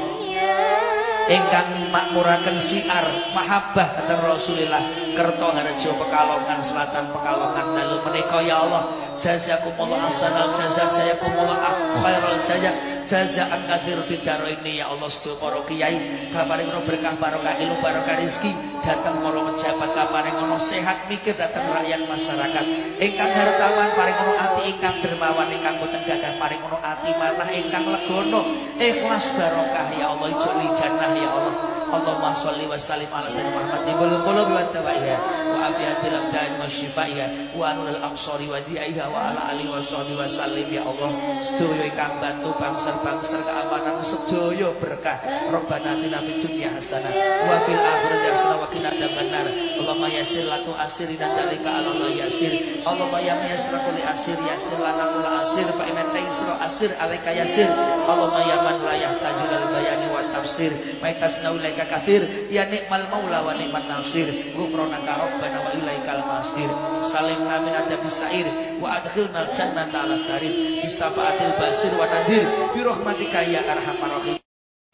Ingkang makmuraken siar mahabbah datang Rasulillah Kertoharjo Pekalongan Selatan Pekalongan dalu menika ya Allah jazakumullah hasanal jaza jazakumullah khairul jaza jazaan katsir bidaro ini ya Allah sedaya para kiai. Kaparing berkah barokah ilmu barokah rezeki. Datang para pejabat kaparing ono sehat mikir datang rakyat masyarakat. Ingkang hartaman paring ono ati ingkang dermawan ingkang boten gadah paring ono ati manah ingkang legono. Ikhlas barokah ya Allah ijo jannah ya Allah Allahumma sholli wa sallim ala sayyidina Muhammad. Ibul qulubi wa tawaiha wa afiyatil abdan wa shifaiha. Wa nuril absari wa diaiha. Wa ala alihi wa sahbihi wa sallim. Ya Allah sedaya ingkang bantu bangsa-bangsa keamanan sedaya berkah. Rabbana atina fid dunya hasanah wa fil akhirati hasanah wa qina adzabannar. Allahumma yassir latu asir dan dalika ala Allah yasir Allahumma ya yassir kulli asir yassir lana kulli asir. Fa inna taysra asir alaika yasir Allahumma ya man la yahtajul bayani wa tafsir. Ma tasnau ilaika kathir ya nikmal maula wa nikmat nasir. Ghufranaka rabbana wa ilaikal masir. Salimna min adabis sa'ir. Wa adkhilna al jannata ala sarir. Bisafaatil basir wa nadir. Bi rahmatika ya arhamar rahim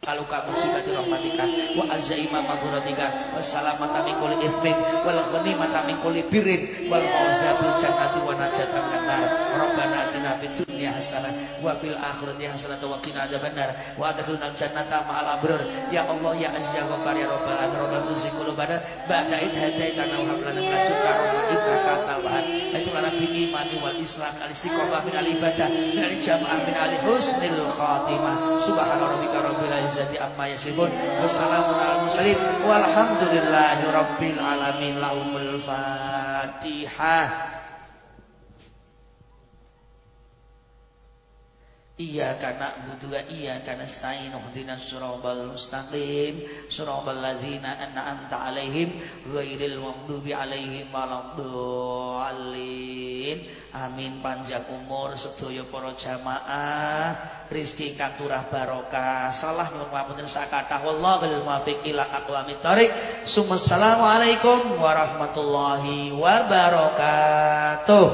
Kaluka musibati rahmatika wa azaima maghfiratika wassalamata min kulli ithmin wal ghanimata min kulli birrin wal fawza bil jannati wa najatan minan rabbana atina fid dunya hasanah wa fil akhirati hasanah wa qina adzabannar wa adkhilna jannata ma'al abrar ya Allah ya aziz ya ghaffar ya rabbal alamin rabbana tuzigh qulubana ba'da id hadaitana wa hab lana min ladunka rahmatan katal wahab itu lana bil imani wal islam al istiqomah min al ibadah min al jamaah min al husnil khatimah. Subhana rabbika rabbil izzati amma yasifun. Wassalamun alal mursalin. Walhamdulillahi rabbil alamin. Lahumul fatihah. Iyyaka na'budu wa iyyaka nasta'in ihdinas siratal mustaqim. Siratal ladzina an'amta 'alaihim ghairil maghdubi 'alaihim waladdallin amin panjang umur sedaya para jamaah. Rezeki kang turah barokah. Salah nyuwun pamunten sakathah. Wallahul muwaffiq ila aqwamit thoriq Assalamualaikum warahmatullahi wabarakatuh